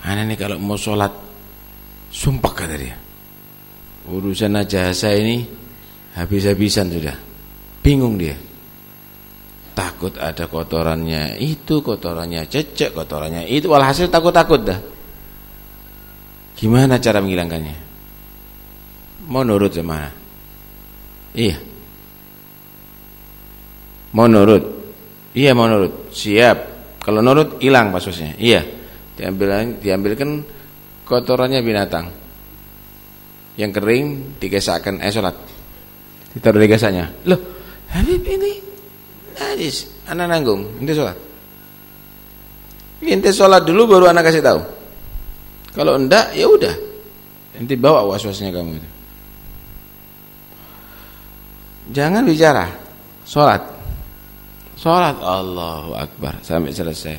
Anak ini kalau mau sholat sumpah kata dia. Urusan najasa ini habis-habisan sudah. Bingung dia. Takut ada kotorannya itu, kotorannya cecek, kotorannya itu. Walhasil takut-takut dah. Gimana cara menghilangkannya? Mau nurut sama Iya. Mau nurut. Iya mau nurut. Siap. Kalau nurut hilang pasusnya. Iya. Diambil diambilkan kotorannya binatang. Yang kering digesakkan eh sholat. Ditaruh di gesaknya loh Habib ini najis anak nanggung. Ini sholat. Inti sholat dulu baru anak kasih tahu. Kalau enggak ya udah. Inti bawa was-wasnya kamu itu jangan bicara sholat sholat Allahu Akbar sampai selesai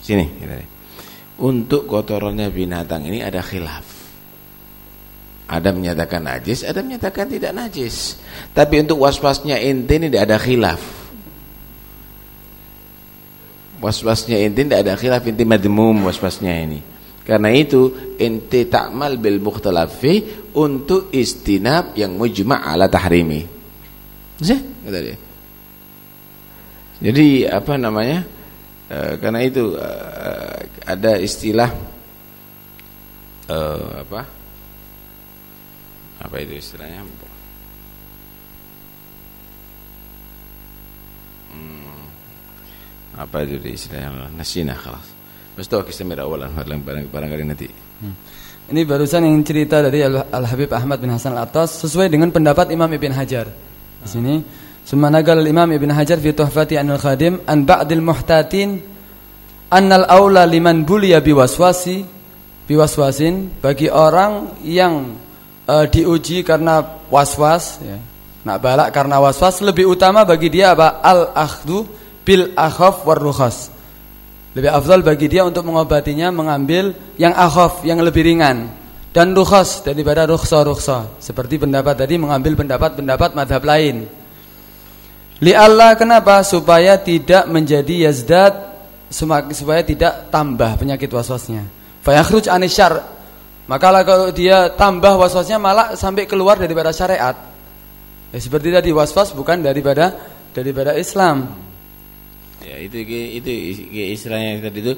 sini untuk kotorannya binatang ini ada khilaf. Ada menyatakan najis, ada menyatakan tidak najis. Tapi untuk was-wasnya inti ini tidak ada khilaf. Was-wasnya inti tidak ada khilaf, inti madmum was-wasnya ini. Karena itu inti takmal bil mukhtalafi untuk istinab yang mujma' ala tahrimi. Jadi apa namanya? Eh, karena itu uh, ada istilah uh, apa apa itu istilahnya hmm, apa itu istilahnya nasina kelas Mesti kisah awalan barang barang barangkali nanti hmm. Ini barusan yang cerita dari Al Habib Ahmad bin Hasan Al Atas sesuai dengan pendapat Imam Ibn Hajar. Di sini Summa nagal Imam Ibn Hajar fi Tuhfati Anil Khadim an ba'dil muhtatin annal aula liman buliya biwaswasi biwaswasin bagi orang yang uh, diuji karena waswas ya. Nak balak karena waswas lebih utama bagi dia apa? Al akhdu bil akhaf war rukhas. Lebih afdal bagi dia untuk mengobatinya mengambil yang akhaf, yang lebih ringan dan rukhas daripada rukhsa-rukhsa. Seperti pendapat tadi mengambil pendapat-pendapat madhab lain. Li Allah kenapa? Supaya tidak menjadi yazdad supaya tidak tambah penyakit waswasnya. Fayakhruj anisyar Maka kalau dia tambah waswasnya malah sampai keluar daripada syariat. Ya, seperti tadi waswas bukan daripada daripada Islam. Ya itu itu istilahnya tadi itu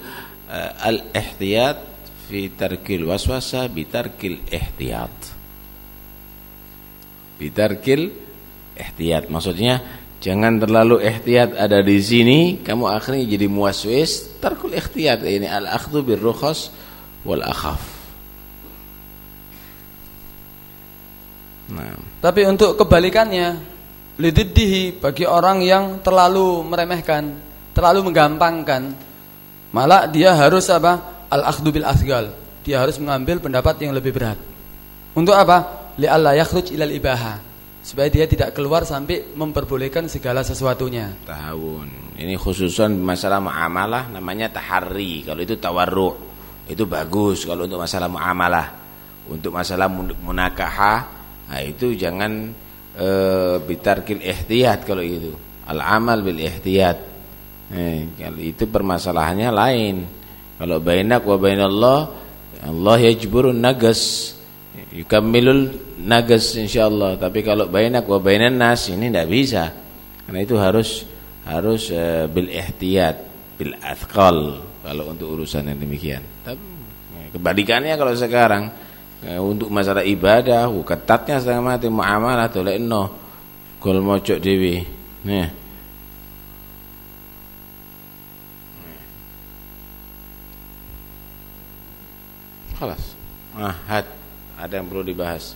uh, al-ihtiyat fi tarkil waswasa bi tarkil ihtiyat. Bi tarkil ihtiyat maksudnya Jangan terlalu ihtiyat ada di sini, kamu akhirnya jadi muaswis. Tarkul ihtiyat ini al-akhdhu birrukhas wal akhaf. Nah. Tapi untuk kebalikannya, lididdihi bagi orang yang terlalu meremehkan, terlalu menggampangkan, malah dia harus apa? Al-akhdhu bil asgal. Dia harus mengambil pendapat yang lebih berat. Untuk apa? Li alla yakhruj ilal ibaha supaya dia tidak keluar sampai memperbolehkan segala sesuatunya. Tahun. Ini khususan masalah muamalah namanya tahari. Kalau itu tawarru itu bagus kalau untuk masalah muamalah. Untuk masalah munakahah nah itu jangan e, bitarkil ihtiyat kalau itu. Al amal bil ihtiyat. Eh, kalau itu permasalahannya lain. Kalau bainak wa bainallah Allah yajburun nagas yukammilul nagas insyaallah. Tapi kalau bainak wa bainan nas ini tidak bisa. Karena itu harus harus uh, bil ihtiyat bil athqal kalau untuk urusan yang demikian. Tapi kebalikannya kalau sekarang uh, untuk masalah ibadah ketatnya setengah mati muamalah tolek no gol mocok dewi. Nih Kelas. Ah, hat ada yang perlu dibahas?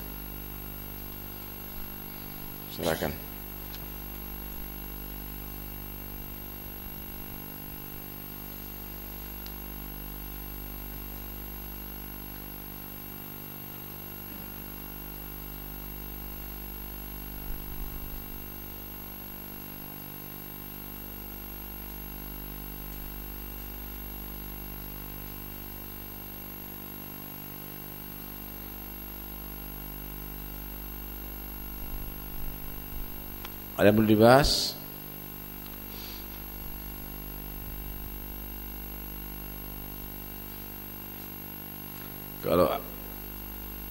Silakan Ada yang perlu dibahas? Kalau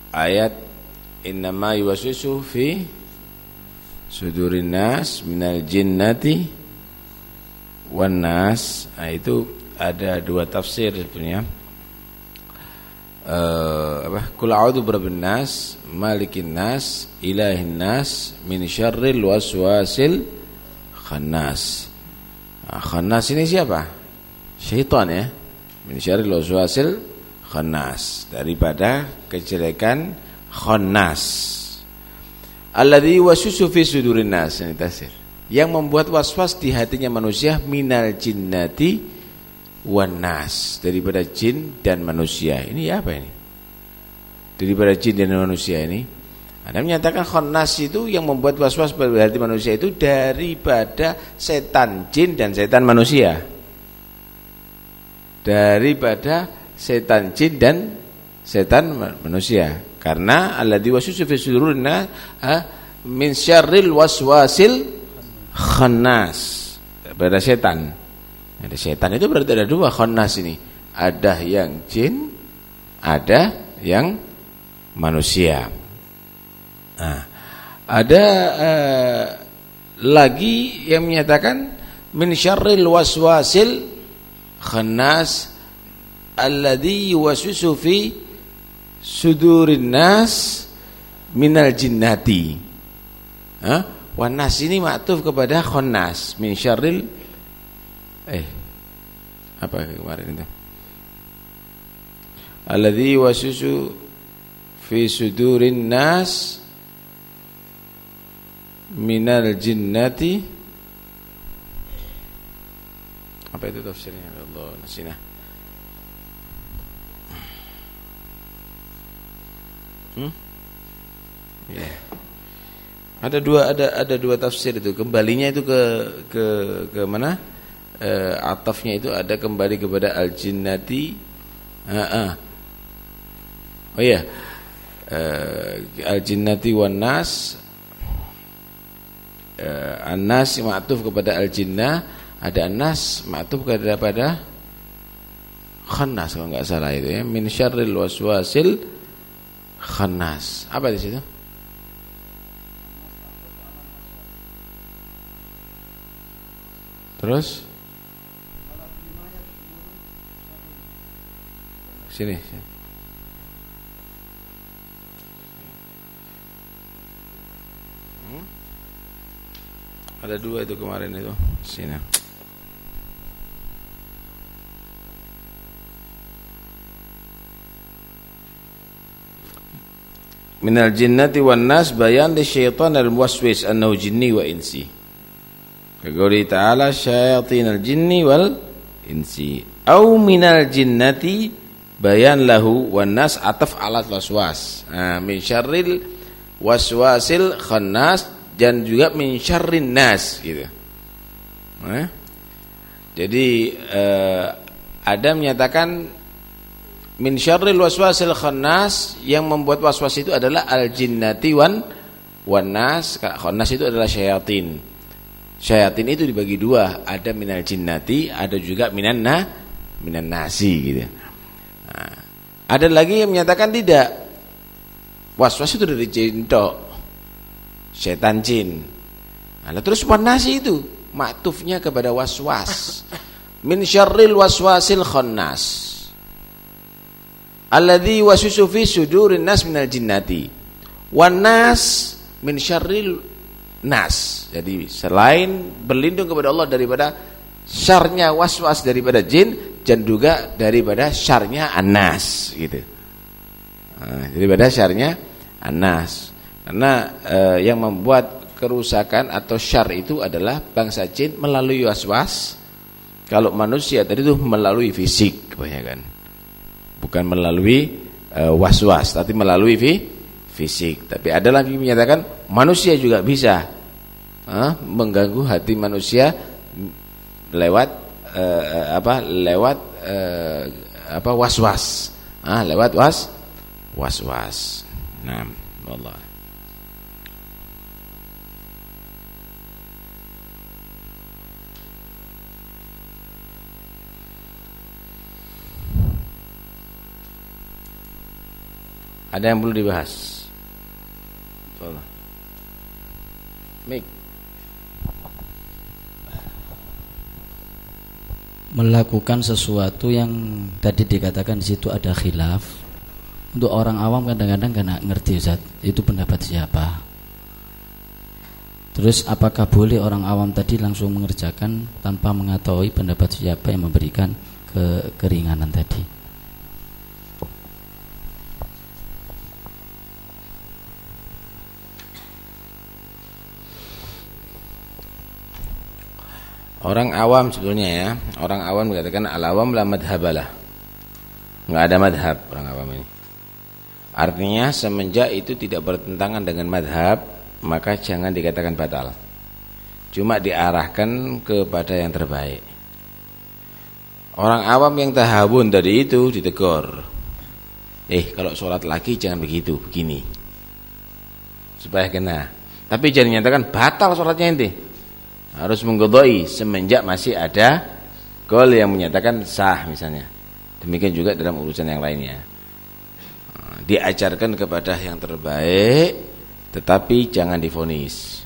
ayat innama yuwaswisu fi sudurin nas minal jinnati wan nas. Nah, itu ada dua tafsir sebenarnya. Uh, apa? Kul a'udzu birabbin nas malikin nas ilahin nas min syarril waswasil khannas. Nah, khannas ini siapa? Syaitan ya. Min syarril waswasil khannas. Daripada kejelekan khannas. Alladzi wasusu fi sudurin nas ini tafsir. Yang membuat waswas di hatinya manusia minal jinnati wanas daripada jin dan manusia. Ini apa ini? Daripada jin dan manusia ini. Anda menyatakan khannas itu yang membuat was-was berarti manusia itu daripada setan jin dan setan manusia. Daripada setan jin dan setan manusia. Karena alladzi waswisu fi sudurina min syarril waswasil khannas. Pada setan. Ada setan itu berarti ada dua khannas ini. Ada yang jin, ada yang manusia. Nah, ada uh, lagi yang menyatakan min syarril waswasil khannas alladhi yuwaswisu fi sudurin nas minal jinnati. Hah? Wanas ini maktuf kepada khannas min syarril eh apa kemarin itu alladzi wasusu fi sudurin nas minal jinnati. Apa itu tafsirnya? Allah nasina hmm? ya. Yeah. ada dua ada ada dua tafsir itu. Kembalinya itu ke ke ke mana? Uh, atafnya itu ada kembali kepada al-jinnati. Uh, uh. oh iya uh, al-jinnati wan nas uh, an-nas ma'tuf kepada al-jinnah ada an-nas ma'tuf kepada khannas kalau enggak salah itu ya min syarril waswasil khannas. Apa di situ? Terus? Sini, sini. Ada dua itu kemarin itu. Sini. minal jinnati wan nas bayan li syaitan al muwaswis annahu jinni wa insi kaqouli ta'ala syayatin al jinni wal insi au minal jinnati bayan lahu wan nas ataf alat waswas nah, min syarril waswasil khannas dan juga min syarrin nas gitu. Nah, jadi eh, ada menyatakan min syarril waswasil khannas yang membuat waswas itu adalah al jinnati wan wanas khannas itu adalah syayatin. Syayatin itu dibagi dua ada minal jinnati ada juga minan na minan nasi gitu. Nah, ada lagi yang menyatakan tidak. Waswas itu dari jin tok setan jin. Nah, terus wanasi itu maktufnya kepada waswas. (laughs) Min syarril waswasil khannas. Alladzi wasusu fi sudurin nas minal jinnati. Wan nas min syarril nas. Jadi selain berlindung kepada Allah daripada syarnya waswas daripada jin dan juga daripada syarnya anas gitu. Nah, daripada syarnya anas karena eh, yang membuat kerusakan atau syar itu adalah bangsa jin melalui waswas. Kalau manusia tadi itu melalui fisik kebanyakan. Bukan melalui uh, was-was tapi melalui fi, fisik. Tapi ada lagi menyatakan manusia juga bisa uh, mengganggu hati manusia lewat uh, apa lewat uh, apa was-was. Ah lewat was was-was. Nah Allah Ada yang perlu dibahas? Tolong. Mik. Melakukan sesuatu yang tadi dikatakan di situ ada khilaf. Untuk orang awam kadang-kadang nggak ngerti Ustaz, itu pendapat siapa? Terus apakah boleh orang awam tadi langsung mengerjakan tanpa mengetahui pendapat siapa yang memberikan ke keringanan tadi? Orang awam sebetulnya ya, orang awam mengatakan al-awam la madhabalah. Enggak ada madhab orang awam ini. Artinya semenjak itu tidak bertentangan dengan madhab, maka jangan dikatakan batal. Cuma diarahkan kepada yang terbaik. Orang awam yang tahawun tadi itu ditegur. Eh, kalau sholat lagi jangan begitu, begini. Supaya kena. Tapi jangan nyatakan batal sholatnya inti harus menggodoi semenjak masih ada gol yang menyatakan sah misalnya. Demikian juga dalam urusan yang lainnya. Ah, diajarkan kepada yang terbaik tetapi jangan difonis.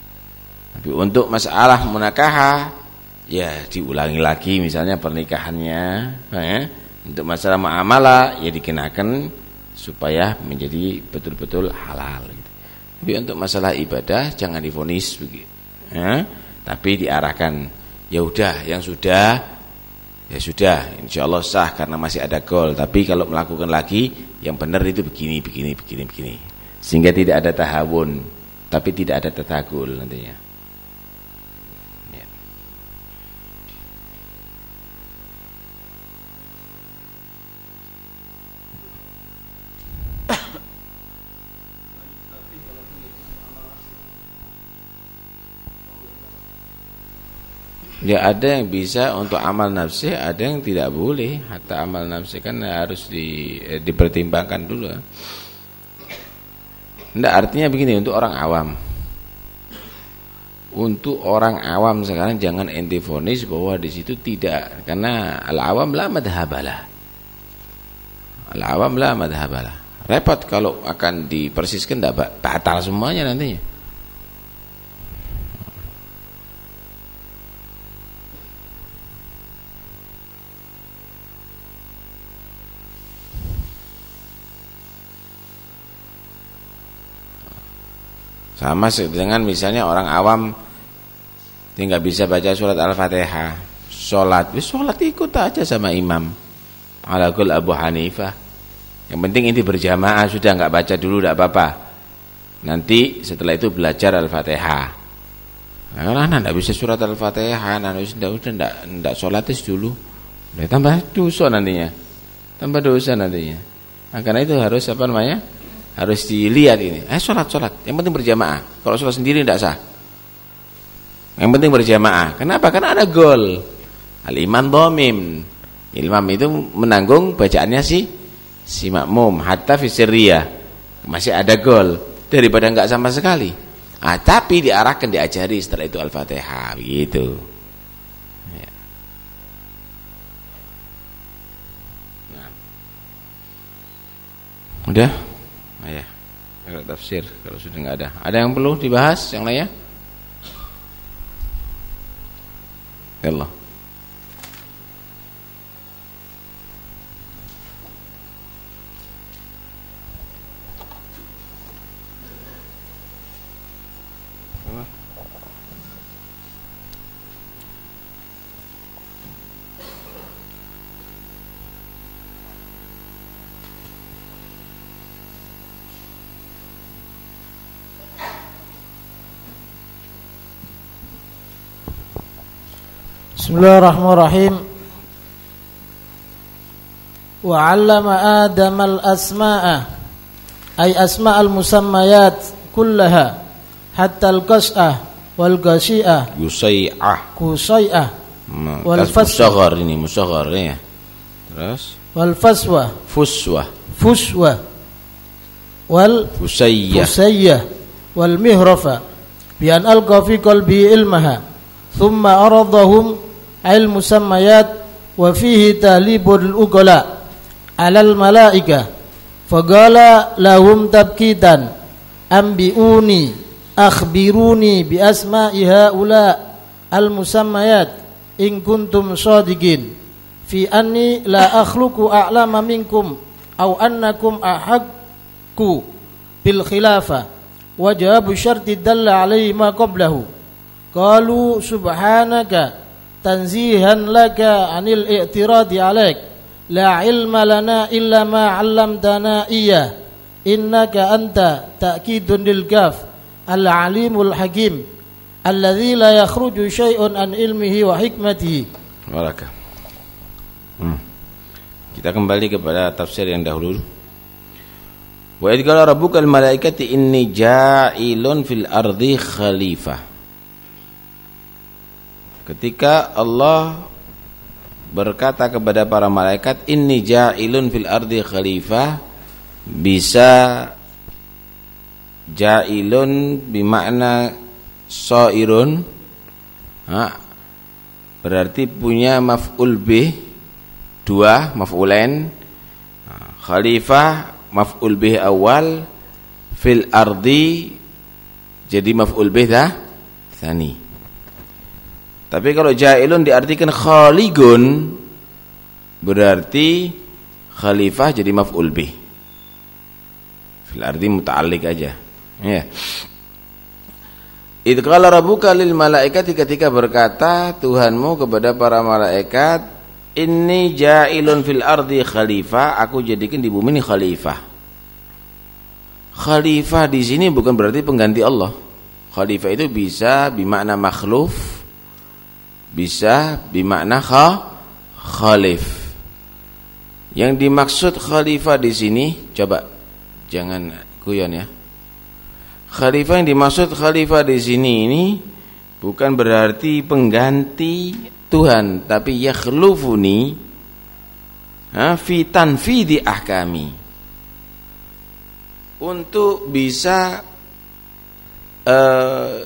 Tapi untuk masalah munakahah ya diulangi lagi misalnya pernikahannya ya. Untuk masalah muamalah ya dikenakan supaya menjadi betul-betul halal gitu. Tapi untuk masalah ibadah jangan difonis begitu. Ya tapi diarahkan ya udah yang sudah ya sudah insya Allah sah karena masih ada gol tapi kalau melakukan lagi yang benar itu begini begini begini begini. Sehingga tidak ada tahawun tapi tidak ada tetagul nantinya Ya ada yang bisa untuk amal nafsi, ada yang tidak boleh. Hatta amal nafsi kan harus di, eh, dipertimbangkan dulu. Tidak artinya begini untuk orang awam. Untuk orang awam sekarang jangan ente bahwa di situ tidak karena al awam la madhabalah. Al awam la madhabalah. repot kalau akan dipersiskan tidak batal semuanya nantinya Sama dengan misalnya orang awam tidak bisa baca surat Al-Fatihah, sholat, sholat ikut aja sama imam. Alakul Abu Hanifah. Yang penting ini berjamaah sudah nggak baca dulu tidak apa-apa. Nanti setelah itu belajar Al-Fatihah. Nah, anak tidak bisa surat Al-Fatihah, anak sudah sudah tidak tidak sholat dulu. Udah tambah dosa nantinya, tambah dosa nantinya. Nah, karena itu harus apa namanya? Harus dilihat ini. Eh sholat sholat, yang penting berjamaah. Kalau sholat sendiri tidak sah. Yang penting berjamaah. Kenapa? Karena ada gol. Al iman domim. Ilmam itu menanggung bacaannya si si makmum. Hatta fisyria masih ada gol daripada enggak sama sekali. Ah, tapi diarahkan diajari setelah itu al-fatihah gitu. Ya. Nah. Udah. Ya, agak tafsir kalau sudah nggak ada. Ada yang perlu dibahas yang lainnya? Ya Allah. بسم الله الرحمن الرحيم. وعلم آدم الأسماء أي أسماء المسميات كلها حتى القشأة والقشيئة. يسيعة كسيئة والفسوة. مصغر ini مصغر ya terus والفسوة. فسوة. فسوة. والفسية فسية. والمهرفة. بأن ألقى في قلبي علمها ثم أرضهم المسميات وفيه تهليب الأقلاء على الملائكة فقال لهم تبكيتا أنبئوني أخبروني بأسماء هؤلاء المسميات إن كنتم صادقين في أني لا أخلق أعلم منكم أو أنكم أحق بالخلافة وجواب الشرط دل عليه ما قبله قالوا سبحانك تنزيها لك عن الإعتراض عليك لا علم لنا إلا ما علمتنا إياه إنك أنت تأكيد للكاف العليم الحكيم الذي لا يخرج شيء عن علمه وحكمته Baraka. Hmm. Kita kembali kepada tafsir yang dahulu. Wa idh qala rabbuka al malaikati inni ja'ilun fil ardi khalifah. Ketika Allah berkata kepada para malaikat, "Inni ja'ilun fil ardi khalifah." Bisa ja'ilun bimakna sa'irun. Ha, berarti punya maf'ul bih dua maf'ulain. Khalifah maf'ul bih awal fil ardi jadi maf'ul bih dah tsani. Tapi kalau jailun diartikan khaligun berarti khalifah jadi maf'ul bih. Fil arti muta'alliq aja. Ya. Qala rabbuka lil malaikati ketika berkata Tuhanmu kepada para malaikat, "Inni ja'ilun fil ardi khalifah," aku jadikan di bumi ini khalifah. Khalifah di sini bukan berarti pengganti Allah. Khalifah itu bisa bermakna makhluf bisa bimakna kha khalif. Yang dimaksud khalifah di sini coba jangan guyon ya. Khalifah yang dimaksud khalifah di sini ini bukan berarti pengganti Tuhan, tapi yakhlufuni ha fi tanfidi ahkami. Untuk bisa uh,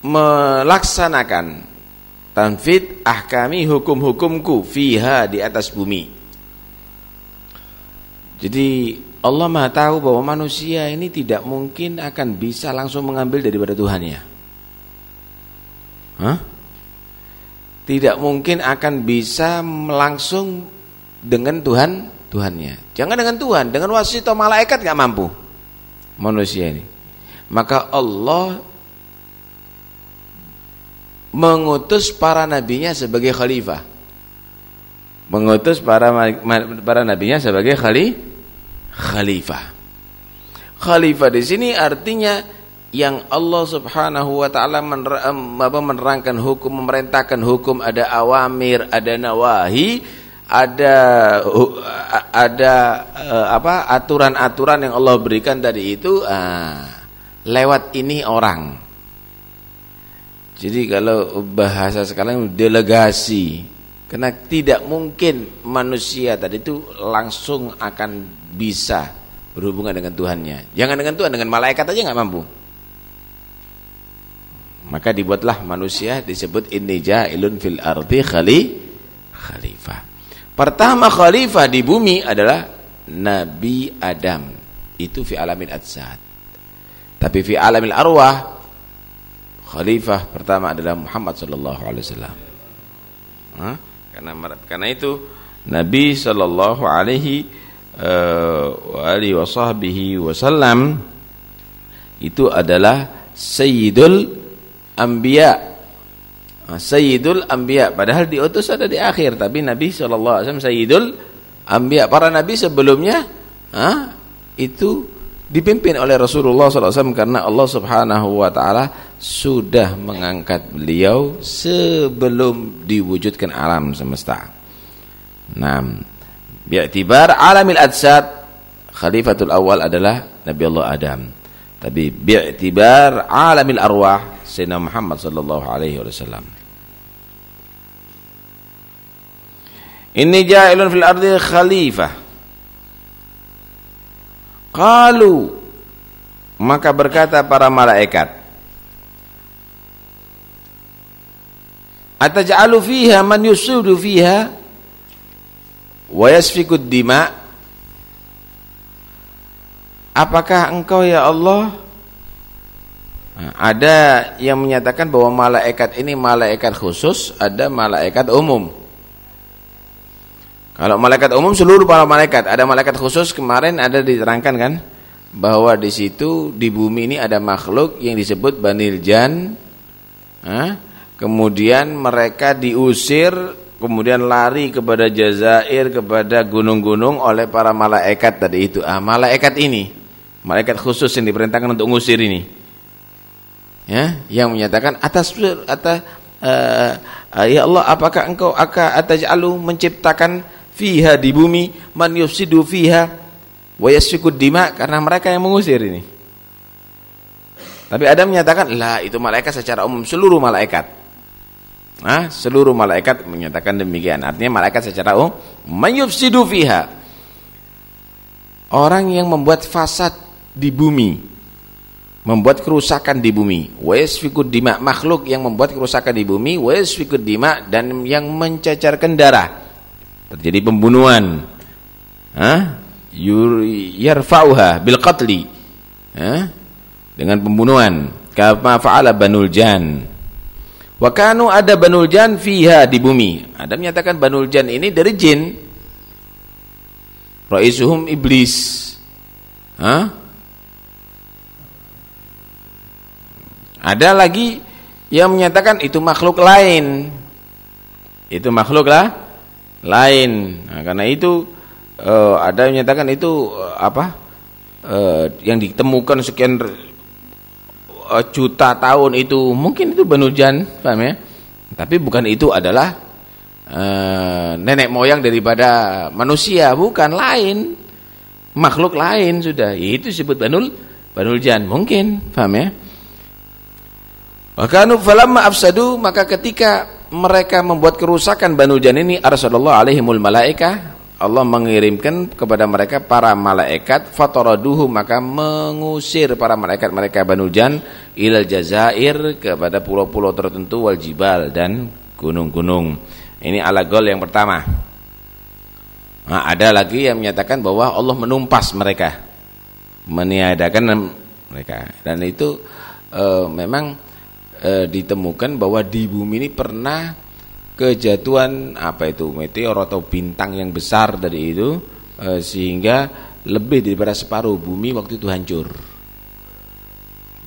melaksanakan tanfid ahkami hukum-hukumku fiha di atas bumi. Jadi Allah Maha tahu bahwa manusia ini tidak mungkin akan bisa langsung mengambil daripada Tuhannya. Hah? Tidak mungkin akan bisa langsung dengan Tuhan Tuhannya. Jangan dengan Tuhan, dengan wasito malaikat nggak mampu manusia ini. Maka Allah mengutus para nabinya sebagai khalifah. Mengutus para para nabinya sebagai khalifah khalifah. Khalifah di sini artinya yang Allah Subhanahu wa taala menerangkan hukum, memerintahkan hukum, ada awamir, ada nawahi, ada ada eh, apa aturan-aturan yang Allah berikan tadi itu ah, lewat ini orang. Jadi kalau bahasa sekarang delegasi karena tidak mungkin manusia tadi itu langsung akan bisa berhubungan dengan Tuhannya. Jangan dengan Tuhan, dengan malaikat aja nggak mampu. Maka dibuatlah manusia disebut inni ja'ilun fil ardi khali khalifah. Pertama khalifah di bumi adalah Nabi Adam. Itu fi alamil adzat. Tapi fi alamil arwah khalifah pertama adalah Muhammad sallallahu alaihi wasallam. Karena karena itu Nabi sallallahu alaihi alihi wa sahbihi wasallam itu adalah sayyidul anbiya. Sayyidul anbiya. Padahal diutus ada di akhir tapi Nabi sallallahu alaihi wasallam sayyidul anbiya. Para nabi sebelumnya ha, itu dipimpin oleh Rasulullah SAW karena Allah Subhanahu Wa Taala sudah mengangkat beliau sebelum diwujudkan alam semesta. Nah, bi'tibar alamil adsad khalifatul awal adalah Nabi Allah Adam. Tapi bi'tibar alamil arwah Sayyidina Muhammad sallallahu alaihi wasallam. Inni ja'ilun fil ardi khalifah Qalu. Maka berkata para malaikat Ataj'alu fiha man yusudu fiha wa yasfikud dima? Apakah engkau ya Allah? Nah, ada yang menyatakan bahwa malaikat ini malaikat khusus ada malaikat umum kalau malaikat umum seluruh para malaikat. Ada malaikat khusus kemarin ada diterangkan kan? Bahwa di situ di bumi ini ada makhluk yang disebut banil jan kemudian mereka diusir kemudian lari kepada Jazair kepada gunung-gunung oleh para malaikat tadi itu. Ah malaikat ini malaikat khusus yang diperintahkan untuk mengusir ini. Ya yang menyatakan atas atas uh, ya Allah apakah engkau akan ataj'alu menciptakan fiha di bumi man yufsidu fiha wa yasfikud dima karena mereka yang mengusir ini tapi Adam menyatakan lah itu malaikat secara umum seluruh malaikat Nah, seluruh malaikat menyatakan demikian. Artinya malaikat secara umum mayufsidu fiha. Orang yang membuat fasad di bumi, membuat kerusakan di bumi. Wa yasfikud dima makhluk yang membuat kerusakan di bumi, wa yasfikud dima dan yang mencacarkan darah. Terjadi pembunuhan. Hah? Yarfa'uha bil qatli. Dengan pembunuhan. Kama fa'ala Banul Jan Wa kanu ada banul jan fiha di bumi. Ada menyatakan banul jan ini dari jin. Raisuhum iblis. Hah? Ada lagi yang menyatakan itu makhluk lain. Itu makhluk lah lain. Nah, karena itu uh, ada yang menyatakan itu uh, apa? Uh, yang ditemukan sekian uh, juta tahun itu mungkin itu benujan, paham ya? Tapi bukan itu adalah uh, nenek moyang daripada manusia, bukan lain. Makhluk lain sudah. Itu disebut banul jan, mungkin, paham ya? Maka falamma afsadu maka ketika mereka membuat kerusakan Banu Jan ini Rasulullah alaihimul malaika Allah mengirimkan kepada mereka para malaikat fataraduhu maka mengusir para malaikat mereka Banu Jan ilal Jazair kepada pulau-pulau tertentu wal jibal dan gunung-gunung. Ini ala gol yang pertama. Nah, ada lagi yang menyatakan bahwa Allah menumpas mereka, meniadakan mereka, dan itu e, memang e, ditemukan bahwa di bumi ini pernah kejatuhan apa itu meteor atau bintang yang besar dari itu e, sehingga lebih daripada separuh bumi waktu itu hancur.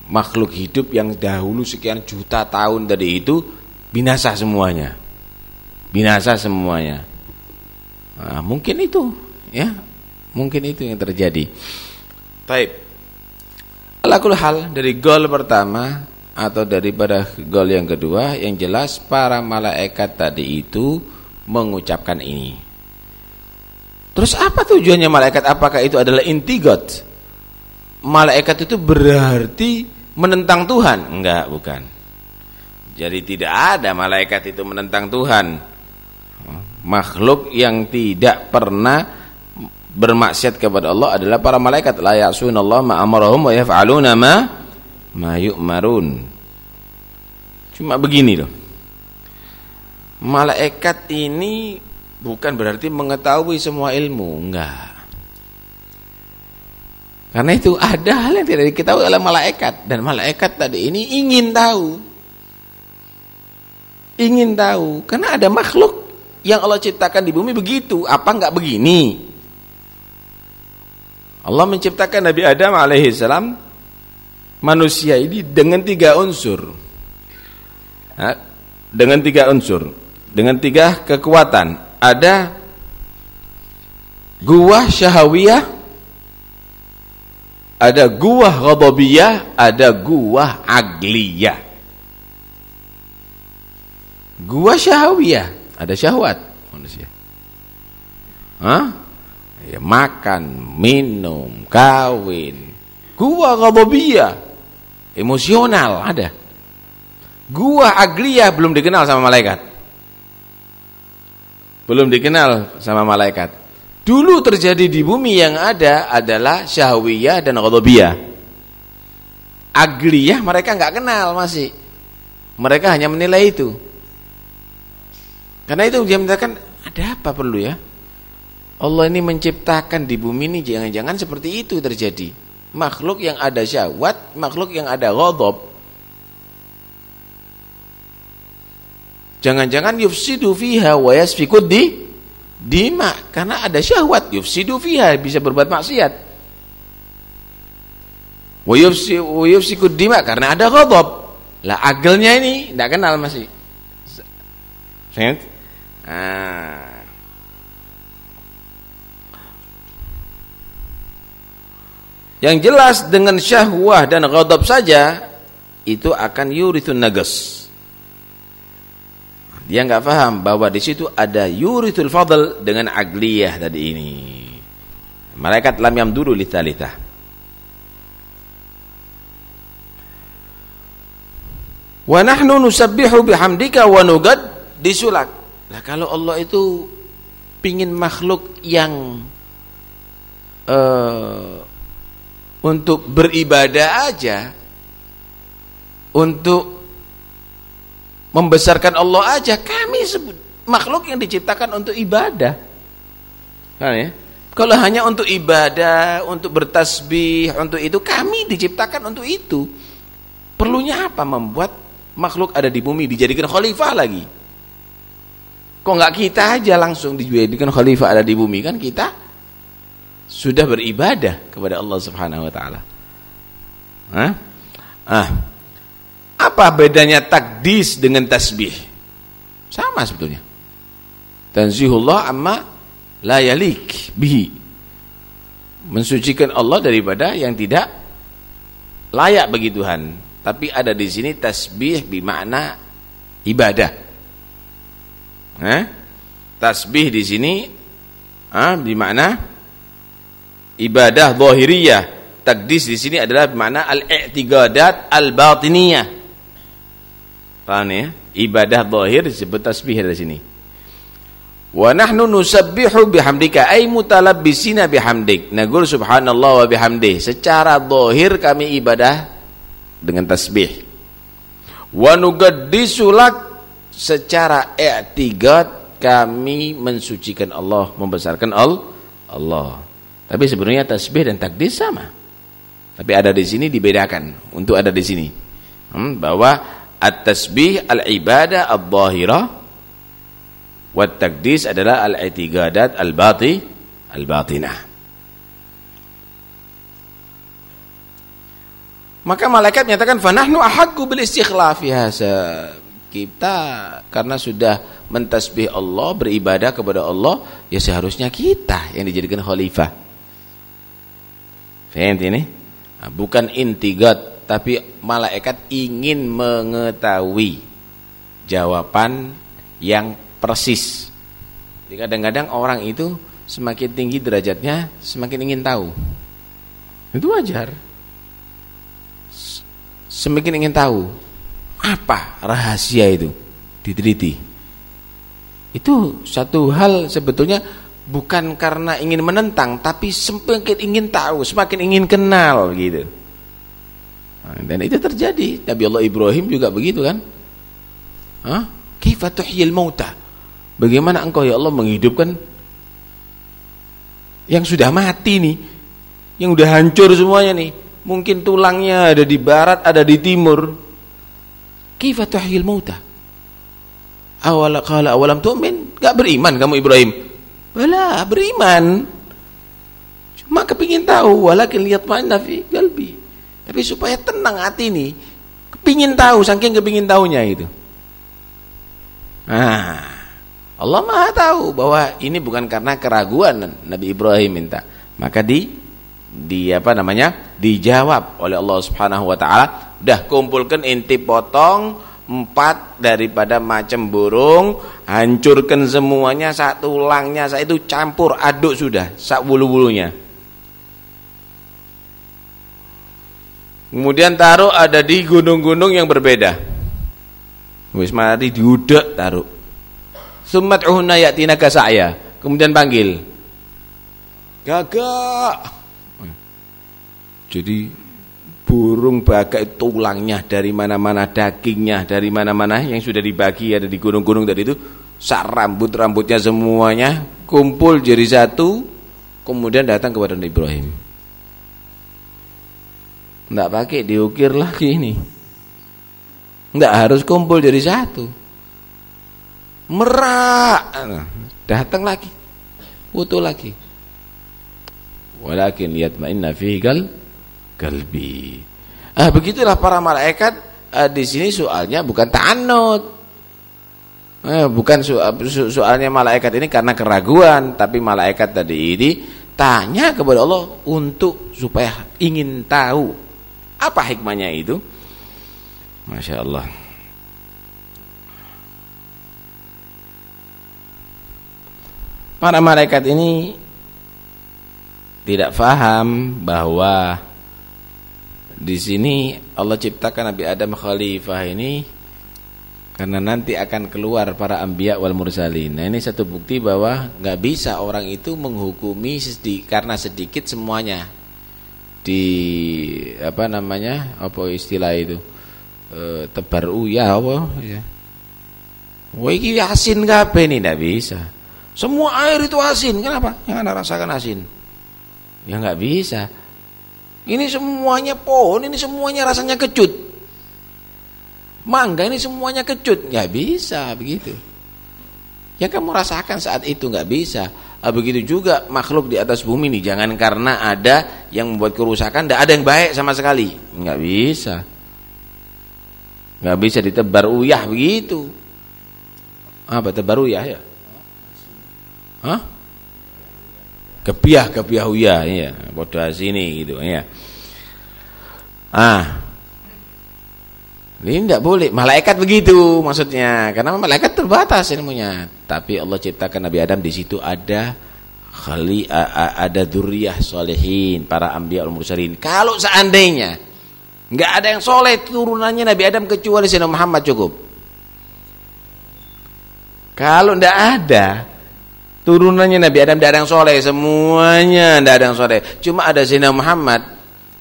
Makhluk hidup yang dahulu sekian juta tahun dari itu binasa semuanya. Binasa semuanya. Nah, mungkin itu, ya, mungkin itu yang terjadi. Baik. Alakul hal dari gol pertama atau daripada gol yang kedua, yang jelas para malaikat tadi itu mengucapkan ini. Terus apa tujuannya malaikat? Apakah itu adalah inti God? Malaikat itu berarti menentang Tuhan? Enggak, bukan. Jadi tidak ada malaikat itu menentang Tuhan makhluk yang tidak pernah bermaksiat kepada Allah adalah para malaikat la ya'sunallahu ma amarahum wa yaf'aluna ma ma yu'marun. Cuma begini loh. Malaikat ini bukan berarti mengetahui semua ilmu enggak. Karena itu ada hal yang tidak diketahui oleh malaikat. Dan malaikat tadi ini ingin tahu. Ingin tahu. Karena ada makhluk yang Allah ciptakan di bumi begitu, apa enggak begini? Allah menciptakan Nabi Adam alaihissalam manusia ini dengan tiga unsur. dengan tiga unsur, dengan tiga kekuatan. Ada gua syahawiyah, ada gua ghadabiyah, ada gua agliyah. Gua syahawiyah ada syahwat manusia. Hah? Ya, makan, minum, kawin. Gua ghadabiyah. Emosional ada. Gua agliyah belum dikenal sama malaikat. Belum dikenal sama malaikat. Dulu terjadi di bumi yang ada adalah syahwiyah dan ghadabiyah. Agliyah mereka nggak kenal masih. Mereka hanya menilai itu. Karena itu dia mengatakan ada apa perlu ya? Allah ini menciptakan di bumi ini jangan-jangan seperti itu terjadi. Makhluk yang ada syahwat, makhluk yang ada ghadab. Jangan-jangan yufsidu fiha wa yasfikud di dima karena ada syahwat yufsidu fiha bisa berbuat maksiat. Wa yufsikud dima karena ada ghadab. Lah agelnya ini tidak kenal masih. Nah. Yang jelas dengan syahwah dan ghadab saja itu akan yurithun nagas. Dia nggak paham bahwa di situ ada yurithul fadl dengan agliyah tadi ini. Malaikat lam yamduru litalitah. Wa nahnu nusabbihu bihamdika wa nugad disulak Nah kalau Allah itu pingin makhluk yang uh, untuk beribadah aja, untuk membesarkan Allah aja, kami sebut makhluk yang diciptakan untuk ibadah. Kan ya? Kalau hanya untuk ibadah, untuk bertasbih, untuk itu kami diciptakan untuk itu. Perlunya apa membuat makhluk ada di bumi dijadikan khalifah lagi? Kok nggak kita aja langsung dijadikan khalifah ada di bumi kan kita sudah beribadah kepada Allah Subhanahu wa taala. Hah? Ah. Apa bedanya takdis dengan tasbih? Sama sebetulnya. Tanzihullah amma la yalik bihi. Mensucikan Allah daripada yang tidak layak bagi Tuhan. Tapi ada di sini tasbih bermakna ibadah. Eh? Tasbih di sini ah di mana ibadah zahiriyah. Takdis di sini adalah mana al-i'tiqadat al-batiniyah. Paham ya? Ibadah zahir disebut tasbih di sini. Wa nahnu nusabbihu bihamdika ay mutalabbisina bihamdik. Naqul subhanallah wa bihamdih. Secara zahir kami ibadah dengan tasbih. Wa nugaddisu secara i'tiqad kami mensucikan Allah, membesarkan Allah. Tapi sebenarnya tasbih dan takdis sama. Tapi ada di sini dibedakan untuk ada di sini. Hmm, bahwa at-tasbih al-ibadah al-zahirah wa takdis adalah al-i'tiqadat al-bati al-batinah. Maka malaikat menyatakan fanahnu ahaqqu bil istikhlafi Kita karena sudah mentasbih Allah, beribadah kepada Allah, ya seharusnya kita yang dijadikan khalifah. Faham ini? Bukan intigat, tapi malaikat ingin mengetahui jawaban yang persis. Kadang-kadang orang itu semakin tinggi derajatnya, semakin ingin tahu. Itu wajar semakin ingin tahu apa rahasia itu diteliti itu satu hal sebetulnya bukan karena ingin menentang tapi semakin ingin tahu semakin ingin kenal gitu nah, dan itu terjadi Nabi Allah Ibrahim juga begitu kan Hah? Kaifa mauta Bagaimana engkau ya Allah menghidupkan yang sudah mati nih yang sudah hancur semuanya nih Mungkin tulangnya ada di barat, ada di timur. Kaifa tuhyil mauta? Awal qala awalam tu'min? Enggak beriman kamu Ibrahim? Bala, beriman. Cuma kepingin tahu, walakin lihat mana fi galbi. Tapi supaya tenang hati ini, kepingin tahu, saking kepingin tahunya itu. Nah, Allah Maha tahu bahwa ini bukan karena keraguan Nabi Ibrahim minta. Maka di di apa namanya dijawab oleh Allah Subhanahu wa taala dah kumpulkan inti potong empat daripada macam burung hancurkan semuanya satu tulangnya saya itu campur aduk sudah sak bulu-bulunya. Kemudian taruh ada di gunung-gunung yang berbeda. Wis mari diudak taruh. Sumat'uhunna yatina saya kemudian panggil. Gagak. Jadi burung bagai tulangnya dari mana-mana dagingnya dari mana-mana yang sudah dibagi ada di gunung-gunung tadi itu sak rambut-rambutnya semuanya kumpul jadi satu kemudian datang kepada Nabi Ibrahim. Enggak pakai diukir lagi ini. Enggak harus kumpul jadi satu. Merak. Datang lagi. Utuh lagi. Walakin lihat ma'inna fihi kalbi. Ah begitulah para malaikat ah, di sini soalnya bukan ta'annud. Eh, bukan soalnya malaikat ini karena keraguan, tapi malaikat tadi ini tanya kepada Allah untuk supaya ingin tahu apa hikmahnya itu. Masya Allah. Para malaikat ini tidak faham bahwa di sini Allah ciptakan Nabi Adam khalifah ini karena nanti akan keluar para anbiya wal mursalin. Nah, ini satu bukti bahwa nggak bisa orang itu menghukumi sedikit karena sedikit semuanya. Di apa namanya? Apa istilah itu? E, tebar uya apa ya. Wah ini asin kabeh ini nggak bisa. Semua air itu asin. Kenapa? Yang Anda rasakan asin. Ya nggak bisa. Ini semuanya pohon, ini semuanya rasanya kecut. Mangga ini semuanya kecut, nggak bisa begitu. Yang kamu rasakan saat itu nggak bisa. Ah, begitu juga makhluk di atas bumi ini, jangan karena ada yang membuat kerusakan, tidak ada yang baik sama sekali, nggak bisa. Nggak bisa ditebar uyah begitu. Apa tebar uyah ya? Hah? Kepiah kepiah uya ya bodoh sini gitu ya ah. Ini tidak boleh. Malaikat begitu maksudnya. Karena malaikat terbatas ilmunya. Tapi Allah ciptakan Nabi Adam di situ ada khali ada duriyah solehin para ambiya al mursalin. Kalau seandainya nggak ada yang soleh turunannya Nabi Adam kecuali Sayyidina Muhammad cukup. Kalau tidak ada turunannya Nabi Adam yang soleh semuanya yang soleh cuma ada Sayyidina Muhammad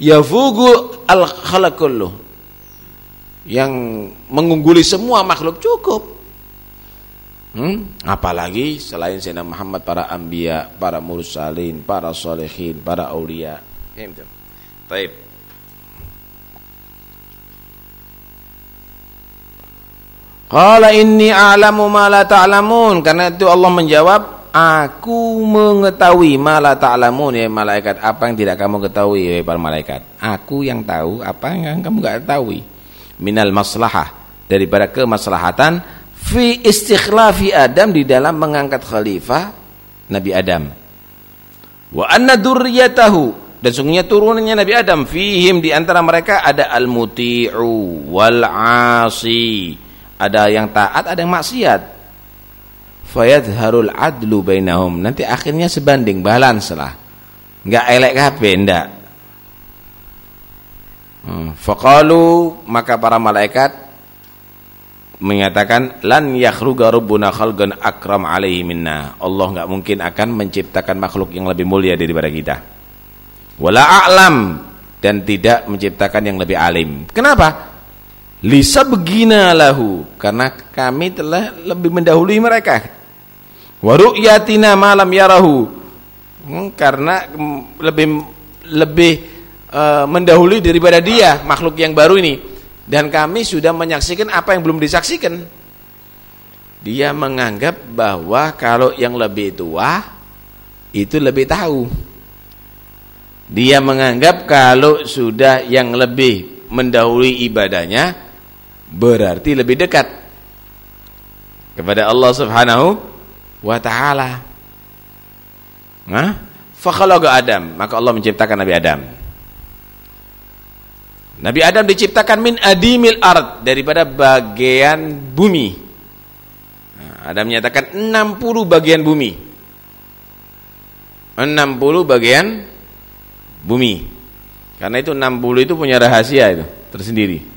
yafugu al khalakullu yang mengungguli semua makhluk cukup Hmm? Apalagi selain Sayyidina Muhammad para anbiya, para mursalin, para solehin, para aulia. Taib. Qala inni a'lamu ma. Karena itu Allah menjawab, aku mengetahui ma la ta'lamun ya malaikat, apa yang tidak kamu ketahui ya para malaikat. Aku yang tahu apa yang kamu enggak ketahui. Minal maslahah daripada kemaslahatan fi istikhlafi Adam di dalam mengangkat khalifah Nabi Adam. Wa anna dzurriyyatahu dan sungguhnya turunannya Nabi Adam fihim di antara mereka ada al-muti'u wal 'asi ada yang taat, ada yang maksiat. Fayadharul adlu bainahum. Nanti akhirnya sebanding, balance lah. Enggak elek kabeh ndak. Hmm. Faqalu maka para malaikat menyatakan lan yakhruga rabbuna khalqan akram alaihi minna. Allah enggak mungkin akan menciptakan makhluk yang lebih mulia daripada kita. Wala a'lam dan tidak menciptakan yang lebih alim. Kenapa? Lisa begina lahu karena kami telah lebih mendahului mereka. Waru'yatina malam yarahu hmm, karena lebih lebih uh, mendahului daripada dia makhluk yang baru ini dan kami sudah menyaksikan apa yang belum disaksikan. Dia menganggap bahwa kalau yang lebih tua itu lebih tahu. Dia menganggap kalau sudah yang lebih mendahului ibadahnya berarti lebih dekat kepada Allah Subhanahu wa taala. Nah, fakhalaqa Adam, maka Allah menciptakan Nabi Adam. Nabi Adam diciptakan min adimil ard daripada bagian bumi. Nah, Adam menyatakan 60 bagian bumi. 60 bagian bumi. Karena itu 60 itu punya rahasia itu tersendiri.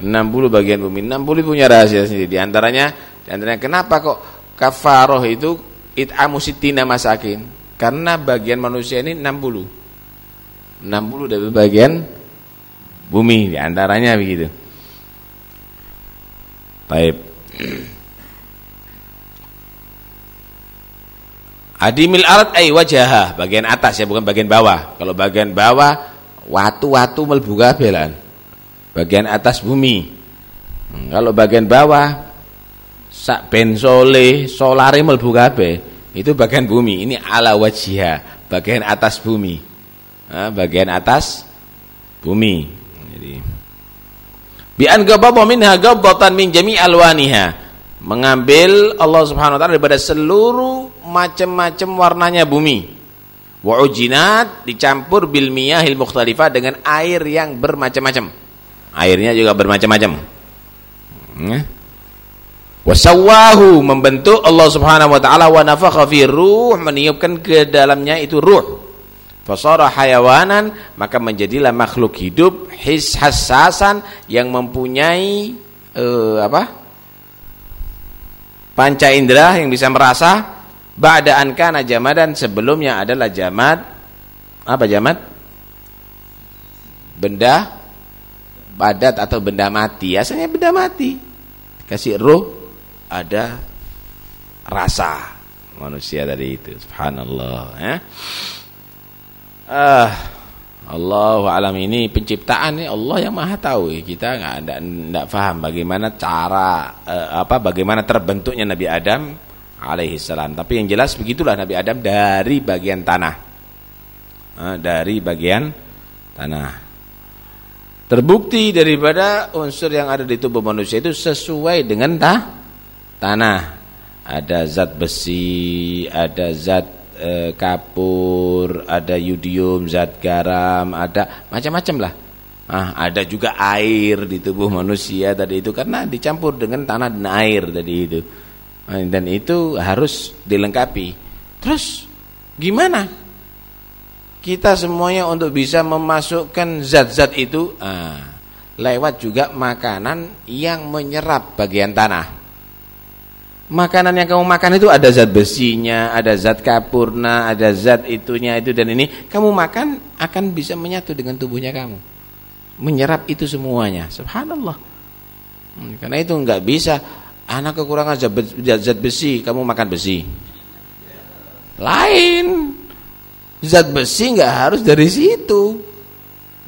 60 bagian bumi. 60 punya rahasia sendiri. Di antaranya, di antaranya kenapa kok kafaroh itu it'amu sitina masakin? Karena bagian manusia ini 60. 60 dari bagian bumi di antaranya begitu. Baik. Adimil alat ay wajah bagian atas ya bukan bagian bawah. Kalau bagian bawah watu-watu melbu kabelan bagian atas bumi. Hmm, kalau bagian bawah sak ben sole solare mlebu kabeh itu bagian bumi. Ini ala wajhiha bagian atas bumi. Nah, bagian atas bumi. Jadi bi an gabata minha gabatan min jami alwaniha. Mengambil Allah Subhanahu wa taala daripada seluruh macam-macam warnanya bumi. Wa ujinat dicampur bil miyahil mukhtalifah dengan air yang bermacam-macam airnya juga bermacam-macam. Ya. wasawahu membentuk Allah Subhanahu wa taala wa ruh meniupkan ke dalamnya itu ruh. Fasara hayawanan maka menjadilah makhluk hidup his hassasan yang mempunyai uh, apa? Panca indera yang bisa merasa ba'da an kana jamadan sebelumnya adalah jamad apa jamad benda padat atau benda mati asalnya benda mati. Kasih roh ada rasa manusia tadi itu. Subhanallah ya. Ah Allah alam ini penciptaan ini Allah yang maha tahu. Kita nggak ada nggak paham bagaimana cara eh, apa bagaimana terbentuknya Nabi Adam alaihi salam. Tapi yang jelas begitulah Nabi Adam dari bagian tanah. Eh, dari bagian tanah Terbukti daripada unsur yang ada di tubuh manusia itu sesuai dengan tah, tanah. Ada zat besi, ada zat e, kapur, ada yudium, zat garam, ada macam-macam lah. Ah, ada juga air di tubuh manusia tadi itu karena dicampur dengan tanah dan air tadi itu. Ah, dan itu harus dilengkapi. Terus gimana kita semuanya untuk bisa memasukkan zat-zat itu ah, lewat juga makanan yang menyerap bagian tanah. Makanan yang kamu makan itu ada zat besinya, ada zat kapurna, ada zat itunya itu dan ini kamu makan akan bisa menyatu dengan tubuhnya kamu. Menyerap itu semuanya. Subhanallah. Hmm, karena itu enggak bisa anak kekurangan zat zat besi, kamu makan besi. Lain. Zat besi nggak harus dari situ.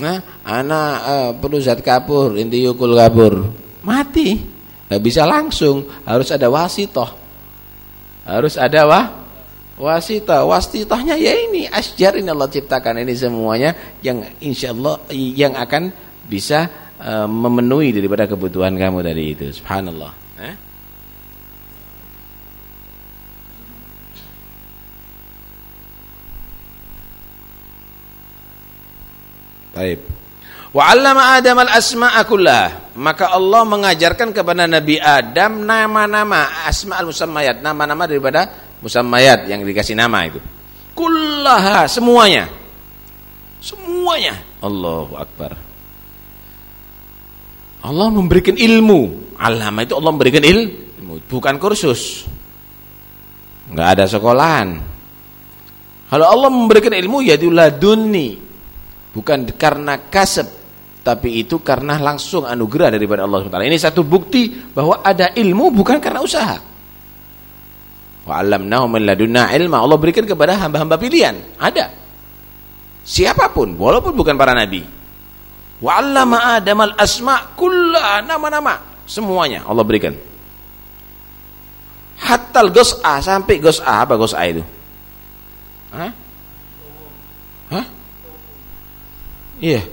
Nah, anak eh, perlu zat kapur, inti yukul kabur. Mati. nggak bisa langsung, harus ada wasitoh. Harus ada wah wasitah. Wasitahnya ya ini asjar ini Allah ciptakan ini semuanya yang insya Allah yang akan bisa eh, memenuhi daripada kebutuhan kamu tadi itu. Subhanallah. Eh? Baik. Wa 'allama Adam al-asma'a kullaha. Maka Allah mengajarkan kepada Nabi Adam nama-nama asma'ul musammayat, nama-nama daripada musammayat yang dikasih nama itu. Kullaha, semuanya. Semuanya. Allahu akbar. Allah memberikan ilmu. Alama itu Allah memberikan ilmu, bukan kursus. Enggak ada sekolahan. Kalau Allah memberikan ilmu ya ladunni. Bukan karena kasab, tapi itu karena langsung anugerah daripada Allah SWT. Ini satu bukti bahwa ada ilmu bukan karena usaha. Wa 'allamnahu min ladunna ilma. Allah berikan kepada hamba-hamba pilihan. Ada. Siapa pun, walaupun bukan para nabi. Wa 'allama Adam al-asma' kullaha nama-nama semuanya Allah berikan. Hatta gos'a sampai gos'a apa gos'a itu? Hah? Iya.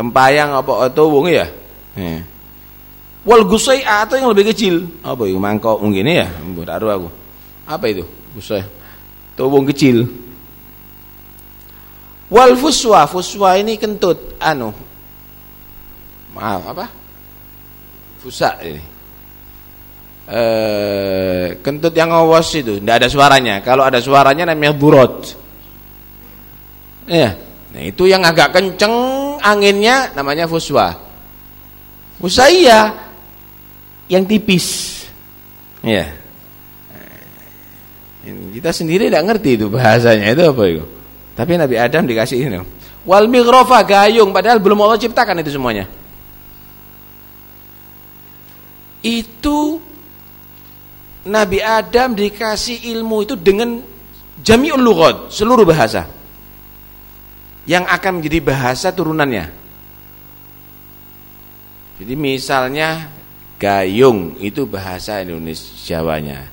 Tempayang apa tuwung ya? Iya. Wal gusai'a atau yang lebih kecil. Apa itu mangkok mungkin ya? Taruh aku. Apa itu? Gusai. Tuwung kecil. Wal fuswa, fuswa ini kentut anu. Maaf, apa? Fusa ini. Eh, kentut yang awas itu, tidak ada suaranya. Kalau ada suaranya namanya burot. Iya. Nah, itu yang agak kenceng anginnya namanya fuswa. Usaiya yang tipis. Ya. Kita sendiri tidak ngerti itu bahasanya itu apa itu. Tapi Nabi Adam dikasih ini. Wal mighrafa gayung padahal belum Allah ciptakan itu semuanya. Itu Nabi Adam dikasih ilmu itu dengan jami'ul lughat, seluruh bahasa. Yang akan menjadi bahasa turunannya. Jadi misalnya gayung itu bahasa Indonesia Jawanya.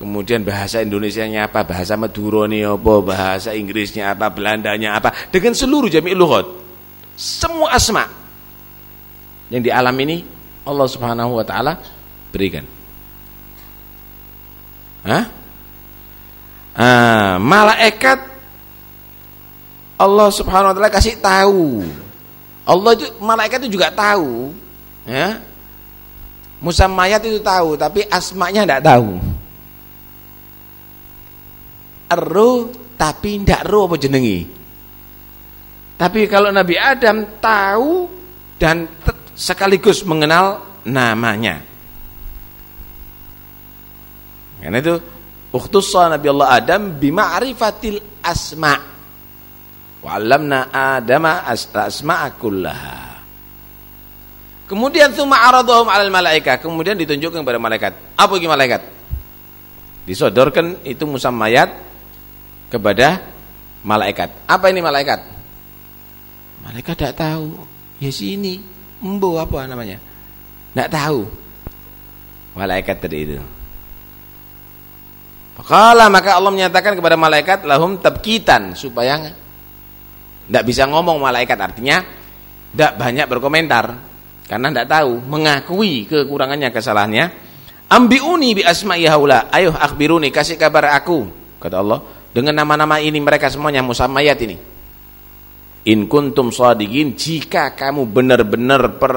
Kemudian bahasa Indonesianya apa? Bahasa Madura nih apa? Bahasa Inggrisnya apa? Belandanya apa? Dengan seluruh jami' lughat. Semua asma yang di alam ini Allah Subhanahu wa taala berikan. Hah? Ah, malaikat Allah Subhanahu wa taala kasih tahu. Allah itu malaikat itu juga tahu, ya. Musammayat itu tahu, tapi asmanya tidak tahu. Ero tapi tidak ero apa jenengi. Tapi kalau Nabi Adam tahu dan sekaligus mengenal namanya. Karena itu ukhtussa Nabi Allah Adam bima'rifatil asma. Wa 'allamna Adama asma'a kullaha. Kemudian tsumma aradhum 'alal malaika, kemudian ditunjukkan kepada malaikat. Apa itu malaikat? Disodorkan itu musammayat kepada malaikat. Apa ini malaikat? Malaikat tidak tahu. Ya sini, embo apa namanya? Tidak tahu. Malaikat tadi itu. Fakala maka Allah menyatakan kepada malaikat lahum tabkitan supaya tidak bisa ngomong malaikat artinya tidak banyak berkomentar karena tidak tahu mengakui kekurangannya kesalahannya. Ambiuni bi asma'i haula. Ayo akhbiruni kasih kabar aku kata Allah dengan nama-nama ini mereka semuanya musammayat ini. In kuntum shadiqin jika kamu benar-benar per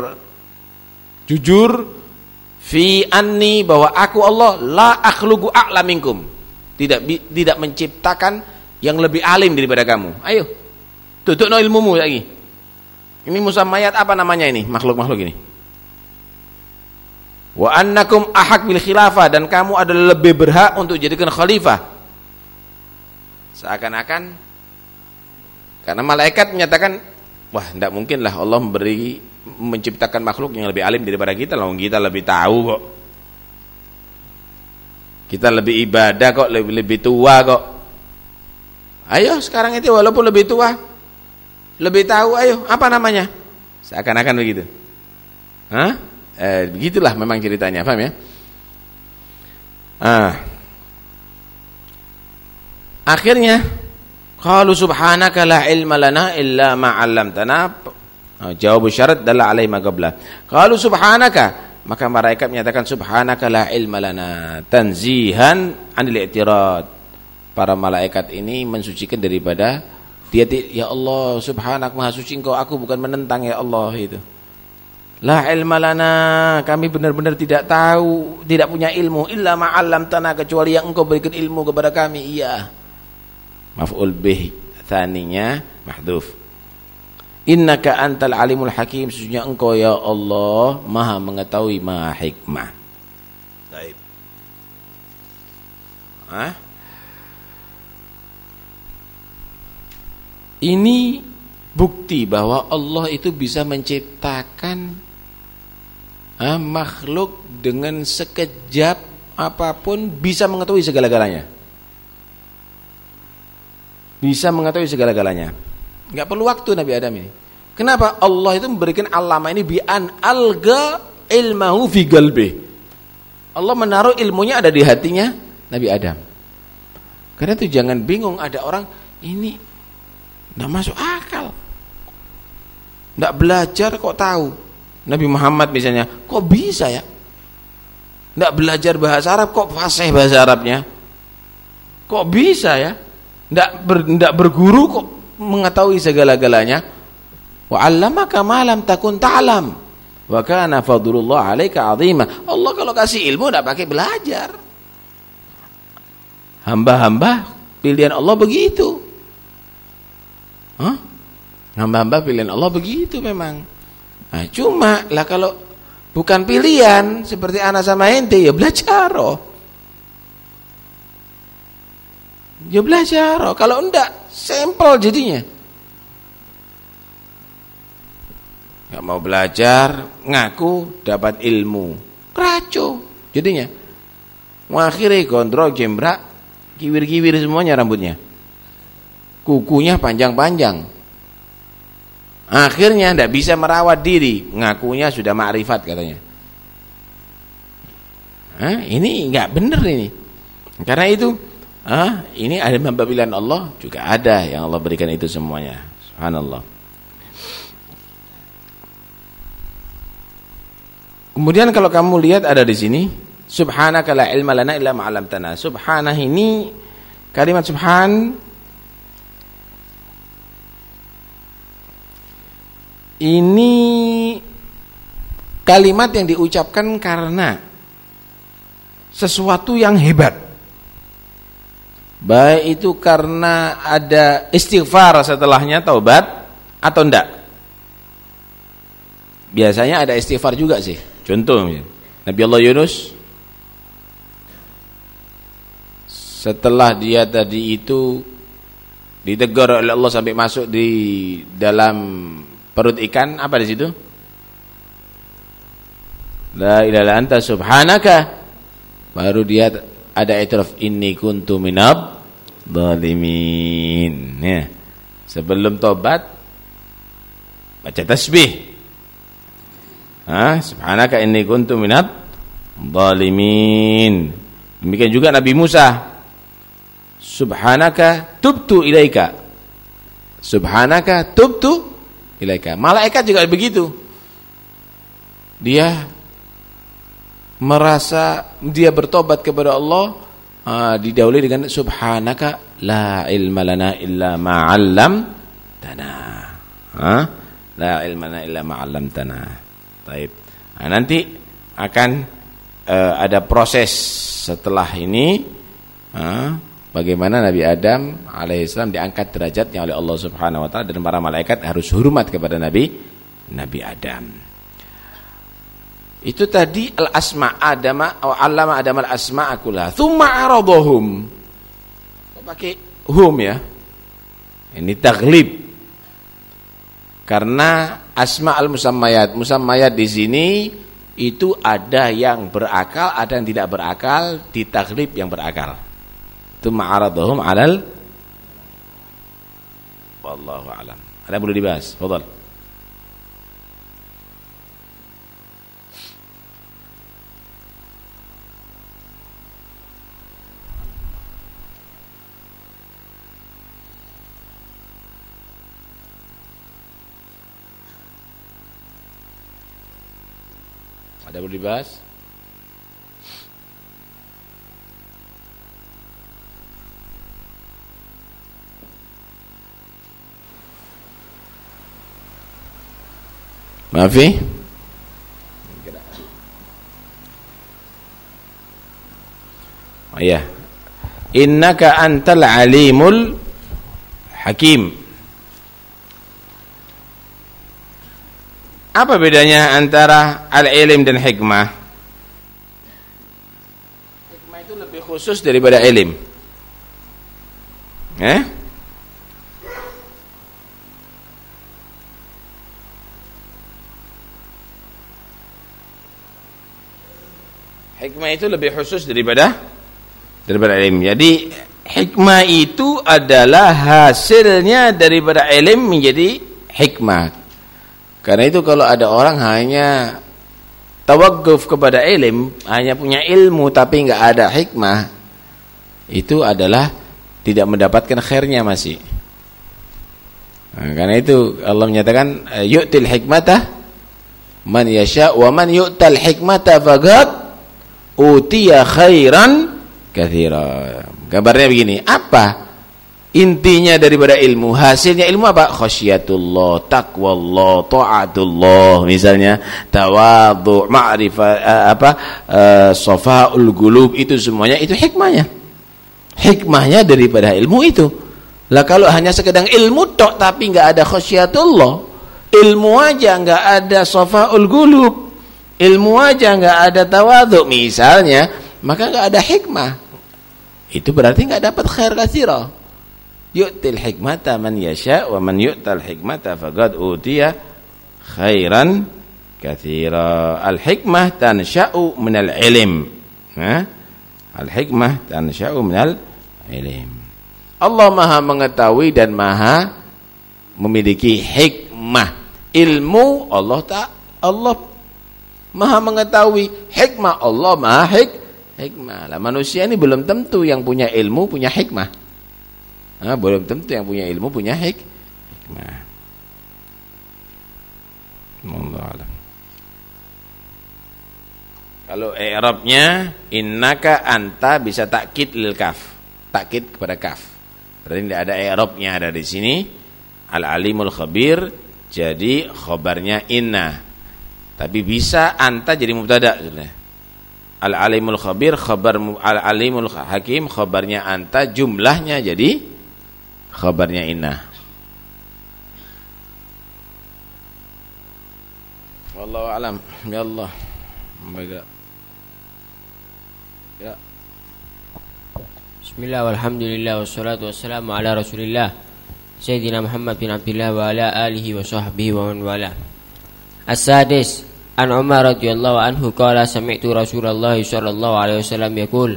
jujur fi anni bahwa aku Allah la akhluqu a'la minkum. Tidak tidak menciptakan yang lebih alim daripada kamu. Ayo. Tutuk no ilmumu lagi. Ini musammayat apa namanya ini? Makhluk-makhluk ini. Wa annakum ahak bil khilafah dan kamu adalah lebih berhak untuk jadikan khalifah Seakan-akan karena malaikat menyatakan, wah tidak mungkin lah Allah memberi menciptakan makhluk yang lebih alim daripada kita, lah kita lebih tahu kok. Kita lebih ibadah kok, lebih, lebih tua kok. Ayo sekarang itu walaupun lebih tua, lebih tahu, ayo apa namanya? Seakan-akan begitu. Hah? Eh, begitulah memang ceritanya, paham ya? Ah. Akhirnya qalu subhanaka la ilma lana illa ma. Oh, jawab syarat dalla alaihi ma qabla. Qalu subhanaka maka malaikat menyatakan subhanaka la ilma lana tanzihan anil i'tirad. Para malaikat ini mensucikan daripada dia ya Allah subhanak maha suci engkau aku bukan menentang ya Allah itu. La ilma lana kami benar-benar tidak tahu, tidak punya ilmu illa ma'allam tanah kecuali yang engkau berikan ilmu kepada kami. Iya. Maf'ul bih thaninya mahdhuf. Innaka antal alimul hakim sesungguhnya engkau ya Allah maha mengetahui maha hikmah. Baik. Ini bukti bahwa Allah itu bisa menciptakan ah, makhluk dengan sekejap apa pun bisa mengetahui segala-galanya. Bisa mengetahui segala-galanya. Enggak perlu waktu Nabi Adam ini. Kenapa Allah itu memberikan alama ini bi an alga ilmahu fi galbi. Allah menaruh ilmunya ada di hatinya Nabi Adam. Karena itu jangan bingung ada orang ini Nggak masuk akal. Nggak belajar kok tahu. Nabi Muhammad misalnya, kok bisa ya? Nggak belajar bahasa Arab kok fasih bahasa Arabnya? Kok bisa ya? Nggak, ber, nggak berguru kok mengetahui segala-galanya? Wa 'allamaka ma lam takun ta'lam. Wa kana fadlullah 'alaika 'azima. Allah kalau kasih ilmu enggak pakai belajar. Hamba-hamba pilihan Allah begitu. Hamba-hamba pilihan Allah begitu memang. Nah, cuma lah kalau bukan pilihan seperti anak sama ente ya belajar oh. Ya belajar oh. Kalau enggak sampel jadinya. Gak mau belajar, ngaku dapat ilmu. Keraco jadinya. Mengakhiri gondrong jembrak, kiwir-kiwir semuanya rambutnya kukunya panjang-panjang. Akhirnya tidak bisa merawat diri, ngakunya sudah makrifat katanya. Hah? Ini nggak benar ini. Karena itu, ah, ini ada pembelian Allah juga ada yang Allah berikan itu semuanya. Subhanallah. Kemudian kalau kamu lihat ada di sini, subhanaka la ilma lana illa ma 'allamtana. Subhanah ini kalimat subhan Ini kalimat yang diucapkan karena sesuatu yang hebat. Baik itu karena ada istighfar setelahnya taubat atau enggak. Biasanya ada istighfar juga sih. Contoh Nabi Allah Yunus setelah dia tadi itu ditegur oleh Allah sampai masuk di dalam perut ikan apa di situ? La ilaha anta subhanaka. Baru dia ada itiraf inni kuntu minab zalimin. Ya. Sebelum tobat baca tasbih. Ha, subhanaka inni kuntu minab zalimin. Demikian juga Nabi Musa. Subhanaka tubtu ilaika. Subhanaka tubtu ilaika. Malaikat juga begitu. Dia merasa dia bertobat kepada Allah uh, didahului dengan subhanaka la ilma lana illa ma 'allamtana. Ha? La ilma lana illa ma 'allamtana. Baik. Nah, nanti akan uh, ada proses setelah ini uh, bagaimana Nabi Adam alaihissalam diangkat derajatnya oleh Allah Subhanahu wa taala dan para malaikat harus hormat kepada Nabi Nabi Adam. Itu tadi al-asma Adam atau allama Adam al-asma akulah. Tsumma aradahum. Pakai hum ya. Ini taglib. Karena asma al-musammayat, musammayat di sini itu ada yang berakal, ada yang tidak berakal, ditaglib yang berakal. Itu ma'aradhum 'alal wallahu a'lam. Ada yang perlu dibahas? Fadhal. Ada perlu Maafi? Oh iya. Innaka antal alimul hakim. Apa bedanya antara al-ilm dan hikmah? Hikmah itu lebih khusus daripada ilm. Eh? Hikmah itu lebih khusus daripada daripada ilm. Jadi hikmah itu adalah hasilnya daripada ilm menjadi hikmah. Karena itu kalau ada orang hanya tawakuf kepada ilm, hanya punya ilmu tapi enggak ada hikmah, itu adalah tidak mendapatkan khairnya masih. Nah, karena itu Allah menyatakan yu'til hikmata man yasha wa man yu'tal hikmata faqad utiya khairan katsira. Gambarnya begini, apa? Intinya daripada ilmu. Hasilnya ilmu apa? Khasyatullah taqwallah taatullah. Misalnya tawadhu ma'rifah uh, apa? Uh, safaul gulub itu semuanya itu hikmahnya. Hikmahnya daripada ilmu itu. Lah kalau hanya sekedar ilmu tok tapi enggak ada khasyatullah ilmu aja enggak ada safaul gulub ilmu aja enggak ada tawadhu misalnya maka enggak ada hikmah. Itu berarti enggak dapat khair katsira. Yu'til hikmata man yasha wa man yu'tal hikmata faqad utiya khairan katsira. Al hikmah tansha'u min al ilm. Ha? Al hikmah tansha'u min al ilm. Allah Maha mengetahui dan Maha memiliki hikmah. Ilmu Allah tak Allah Maha mengetahui hikmah Allah Maha hik hikmah lah manusia ini belum tentu yang punya ilmu punya hikmah Nah, belum tentu yang punya ilmu punya hik hikmah. Allah alam. Kalau i'rabnya innaka anta bisa takkid lil kaf. Takkid kepada kaf. Berarti tidak ada i'rabnya ada di sini. Al-alimul khabir jadi khabarnya inna. Tapi bisa anta jadi mubtada. Al-alimul khabir khabar al-alimul hakim khabarnya anta jumlahnya jadi khabarnya inna. Wallahu alam. Ya Allah. Baga ya. Bismillah walhamdulillah wassalatu wassalamu ala Rasulillah. Sayyidina Muhammad bin Abdullah wa ala alihi wa sahbihi wa man wala As-sadis An Umar radhiyallahu anhu qala sami'tu Rasulullah sallallahu alaihi wasallam yaqul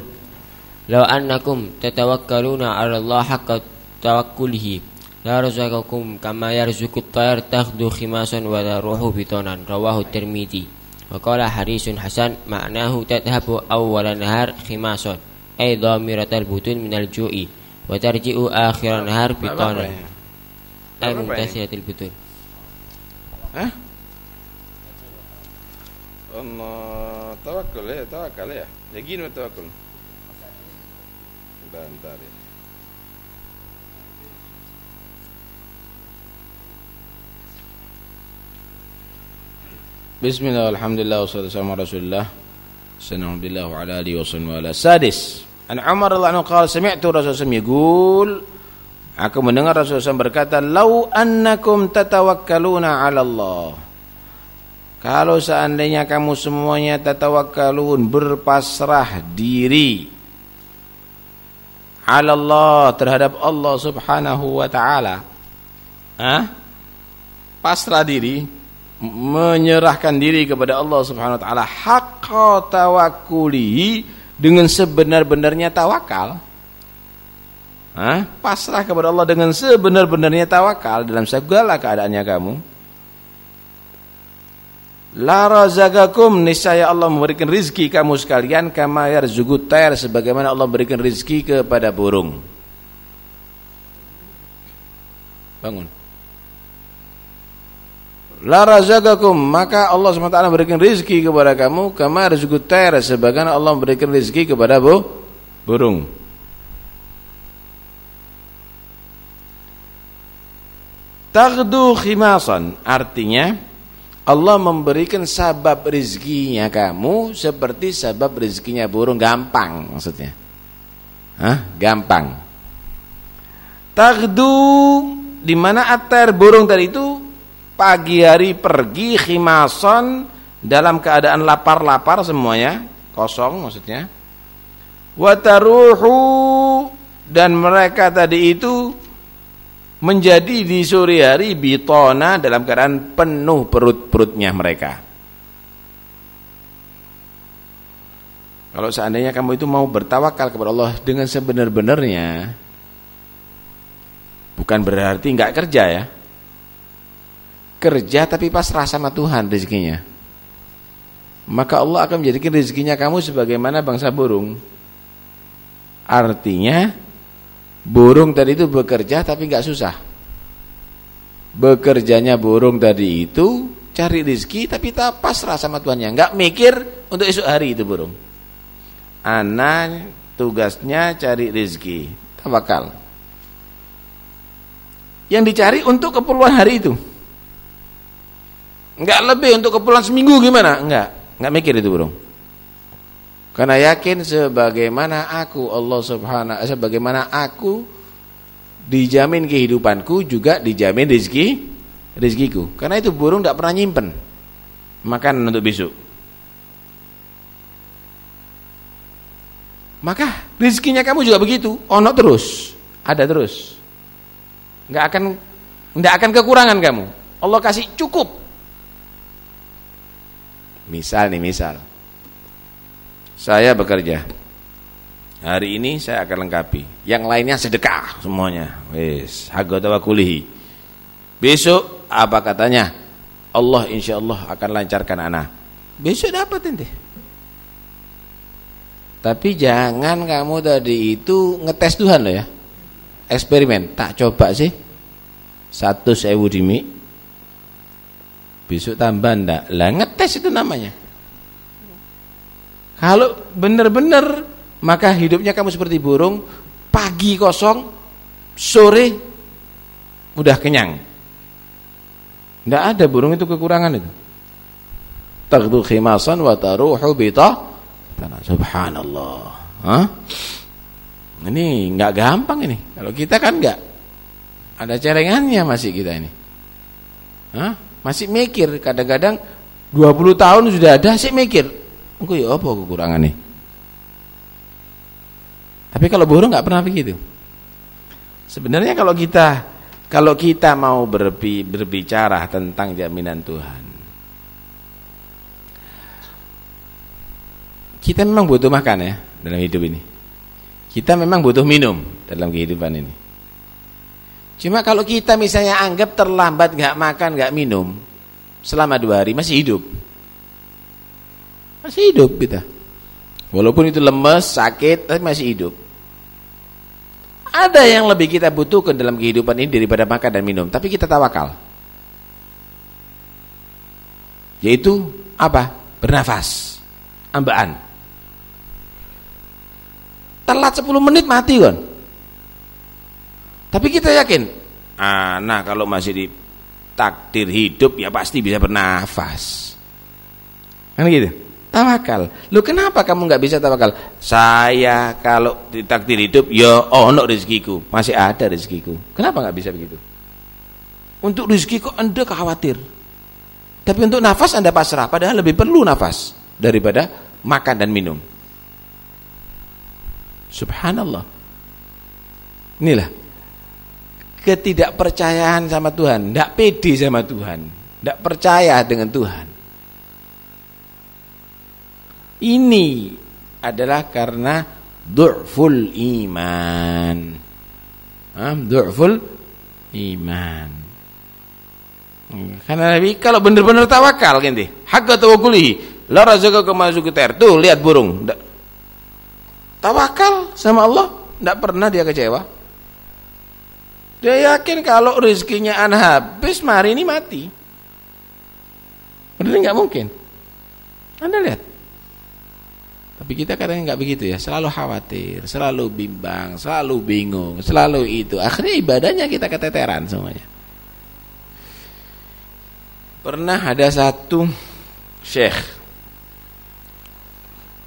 Law annakum tatawakkaluna 'ala Allah haqqa tawakkulihi la razaqakum kama yarzuqut tayr takhdu khimasan wa ruhu bitonan rawahu tirmidzi. Wa qala harisun hasan ma'nahu tadhhabu awwala nahar khimasan ay dhamiratal butun minal ju'i wa tarji'u akhiran nahar bitonan ay muntasiyatil butun. Hah? Allah tawakkul ya tawakkal ya yakin wa tawakkul bentar ya Bismillah, alhamdulillah, wassalamu ala rasulillah. Sana'udillah wa ala alihi wa sallam Sadis. An Umar radhiyallahu anhu qala sami'tu Rasulullah yaqul. Aku mendengar Rasulullah berkata Lau annakum tatawakkaluna 'ala Allah Kalau seandainya kamu semuanya tatawakkalun berpasrah diri Allah terhadap Allah Subhanahu wa taala. Hah? Pasrah diri menyerahkan diri kepada Allah Subhanahu wa taala haqqa tawakkulihi dengan sebenar-benarnya tawakal. Hah? Pasrah kepada Allah dengan sebenar-benarnya tawakal dalam segala keadaannya kamu. La razaqakum niscaya Allah memberikan rizki kamu sekalian kama yarzuqut tayr sebagaimana Allah berikan rizki kepada burung. Bangun. La razaqakum maka Allah SWT memberikan rizki kepada kamu kama yarzuqut tayr sebagaimana Allah memberikan rizki kepada bu, burung. Taghdu khimasan artinya Allah memberikan sabab rizkinya kamu seperti sabab rizkinya burung gampang maksudnya. Hah? Gampang. Taghdu di mana atar burung tadi itu pagi hari pergi khimason dalam keadaan lapar-lapar semuanya, kosong maksudnya. Wataruhu dan mereka tadi itu menjadi di sore hari bitona dalam keadaan penuh perut-perutnya mereka. Kalau seandainya kamu itu mau bertawakal kepada Allah dengan sebenar-benarnya, bukan berarti nggak kerja ya. Kerja tapi pasrah sama Tuhan rezekinya. Maka Allah akan menjadikan rezekinya kamu sebagaimana bangsa burung. Artinya Burung tadi itu bekerja tapi nggak susah. Bekerjanya burung tadi itu cari rezeki tapi tak pasrah sama tuannya, nggak mikir untuk esok hari itu burung. Anak tugasnya cari rezeki, tawakal. Yang dicari untuk keperluan hari itu. Enggak lebih untuk keperluan seminggu gimana? Enggak, enggak mikir itu burung. Karena yakin sebagaimana aku Allah Subhanahu sebagaimana aku dijamin kehidupanku juga dijamin rezeki rezekiku. Karena itu burung tidak pernah nyimpen makan untuk besok. Maka rezekinya kamu juga begitu, ono terus, ada terus. Enggak akan enggak akan kekurangan kamu. Allah kasih cukup. Misal nih, misal saya bekerja. Hari ini saya akan lengkapi. Yang lainnya sedekah semuanya. Wis, hagata kulihi. Besok apa katanya? Allah insya Allah akan lancarkan anak. Besok dapat ente. Tapi jangan kamu tadi itu ngetes Tuhan loh ya. Eksperimen, tak coba sih. Satu sewu dimi. Besok tambah ndak. Lah ngetes itu namanya. Kalau benar-benar maka hidupnya kamu seperti burung, pagi kosong, sore udah kenyang. Tidak ada burung itu kekurangan itu. Taghdu khimasan wa taruhu bita. Subhanallah. Hah? Ini nggak gampang ini. Kalau kita kan nggak ada celengannya masih kita ini. Hah? Masih mikir kadang-kadang 20 tahun sudah ada sih mikir Engko ya apa nih? Tapi kalau burung nggak pernah begitu. Sebenarnya kalau kita kalau kita mau berbi, berbicara tentang jaminan Tuhan, kita memang butuh makan ya dalam hidup ini. Kita memang butuh minum dalam kehidupan ini. Cuma kalau kita misalnya anggap terlambat nggak makan nggak minum selama dua hari masih hidup. Masih hidup kita. Walaupun itu lemes, sakit, tapi masih hidup. Ada yang lebih kita butuhkan dalam kehidupan ini daripada makan dan minum, tapi kita tawakal. Yaitu apa? Bernafas. Ambaan. Telat 10 menit mati kan. Tapi kita yakin, ah, nah kalau masih di takdir hidup ya pasti bisa bernafas. Kan gitu? Tawakal. Lu kenapa kamu nggak bisa tawakal? Saya kalau ditakdir hidup ya ono rezekiku, masih ada rezekiku. Kenapa nggak bisa begitu? Untuk rezeki kok Anda khawatir. Tapi untuk nafas Anda pasrah, padahal lebih perlu nafas daripada makan dan minum. Subhanallah. Inilah ketidakpercayaan sama Tuhan, tidak pede sama Tuhan. Tidak percaya dengan Tuhan. Ini adalah karena du'ful iman. Du'ful iman. Karena Nabi kalau benar-benar tawakal ganti, hakka tawakkuli, la razaqaka masukuter. Tuh lihat burung. Tawakal sama Allah, tidak pernah dia kecewa. Dia yakin kalau rezekinya an habis, mari ini mati. Benar nggak mungkin. Anda lihat. Tapi kita kadang nggak begitu ya, selalu khawatir, selalu bimbang, selalu bingung, selalu itu. Akhirnya ibadahnya kita keteteran semuanya. Pernah ada satu syekh.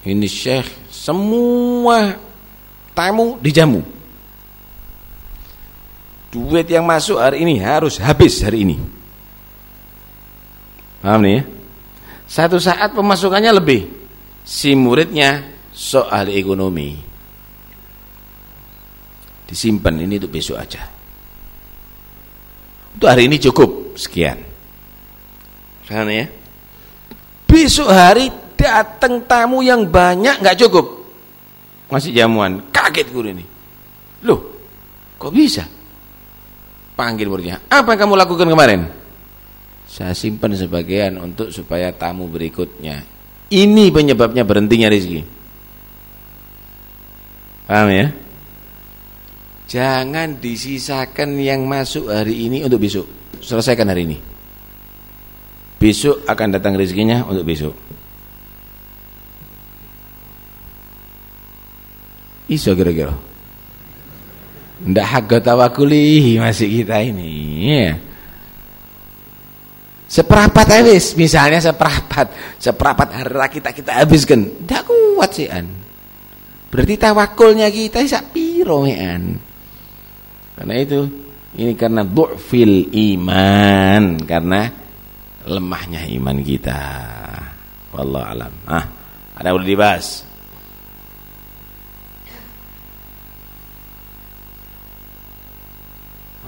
Ini syekh semua tamu dijamu. Duit yang masuk hari ini harus habis hari ini. Paham nih ya? Satu saat pemasukannya lebih. Si muridnya soal ekonomi. Disimpan ini untuk besok aja. Untuk hari ini cukup sekian. Paham ya? Besok hari datang tamu yang banyak nggak cukup. Masih jamuan, kaget gue ini. Loh, kok bisa? Panggil muridnya. Apa yang kamu lakukan kemarin? Saya simpan sebagian untuk supaya tamu berikutnya. Ini penyebabnya berhentinya rezeki. Paham ya? Jangan disisakan yang masuk hari ini untuk besok. Selesaikan hari ini. Besok akan datang rezekinya untuk besok. Iso kira-kira. Ndak harga tawakuli masih kita ini. Ya. Seperapat habis, misalnya seperapat, seperapat harta kita kita habiskan. Ndak kuat sih an. Berarti tawakulnya kita sak piro an. Karena itu ini karena du'fil iman, karena lemahnya iman kita. Wallahu alam. Ah, ada boleh dibahas?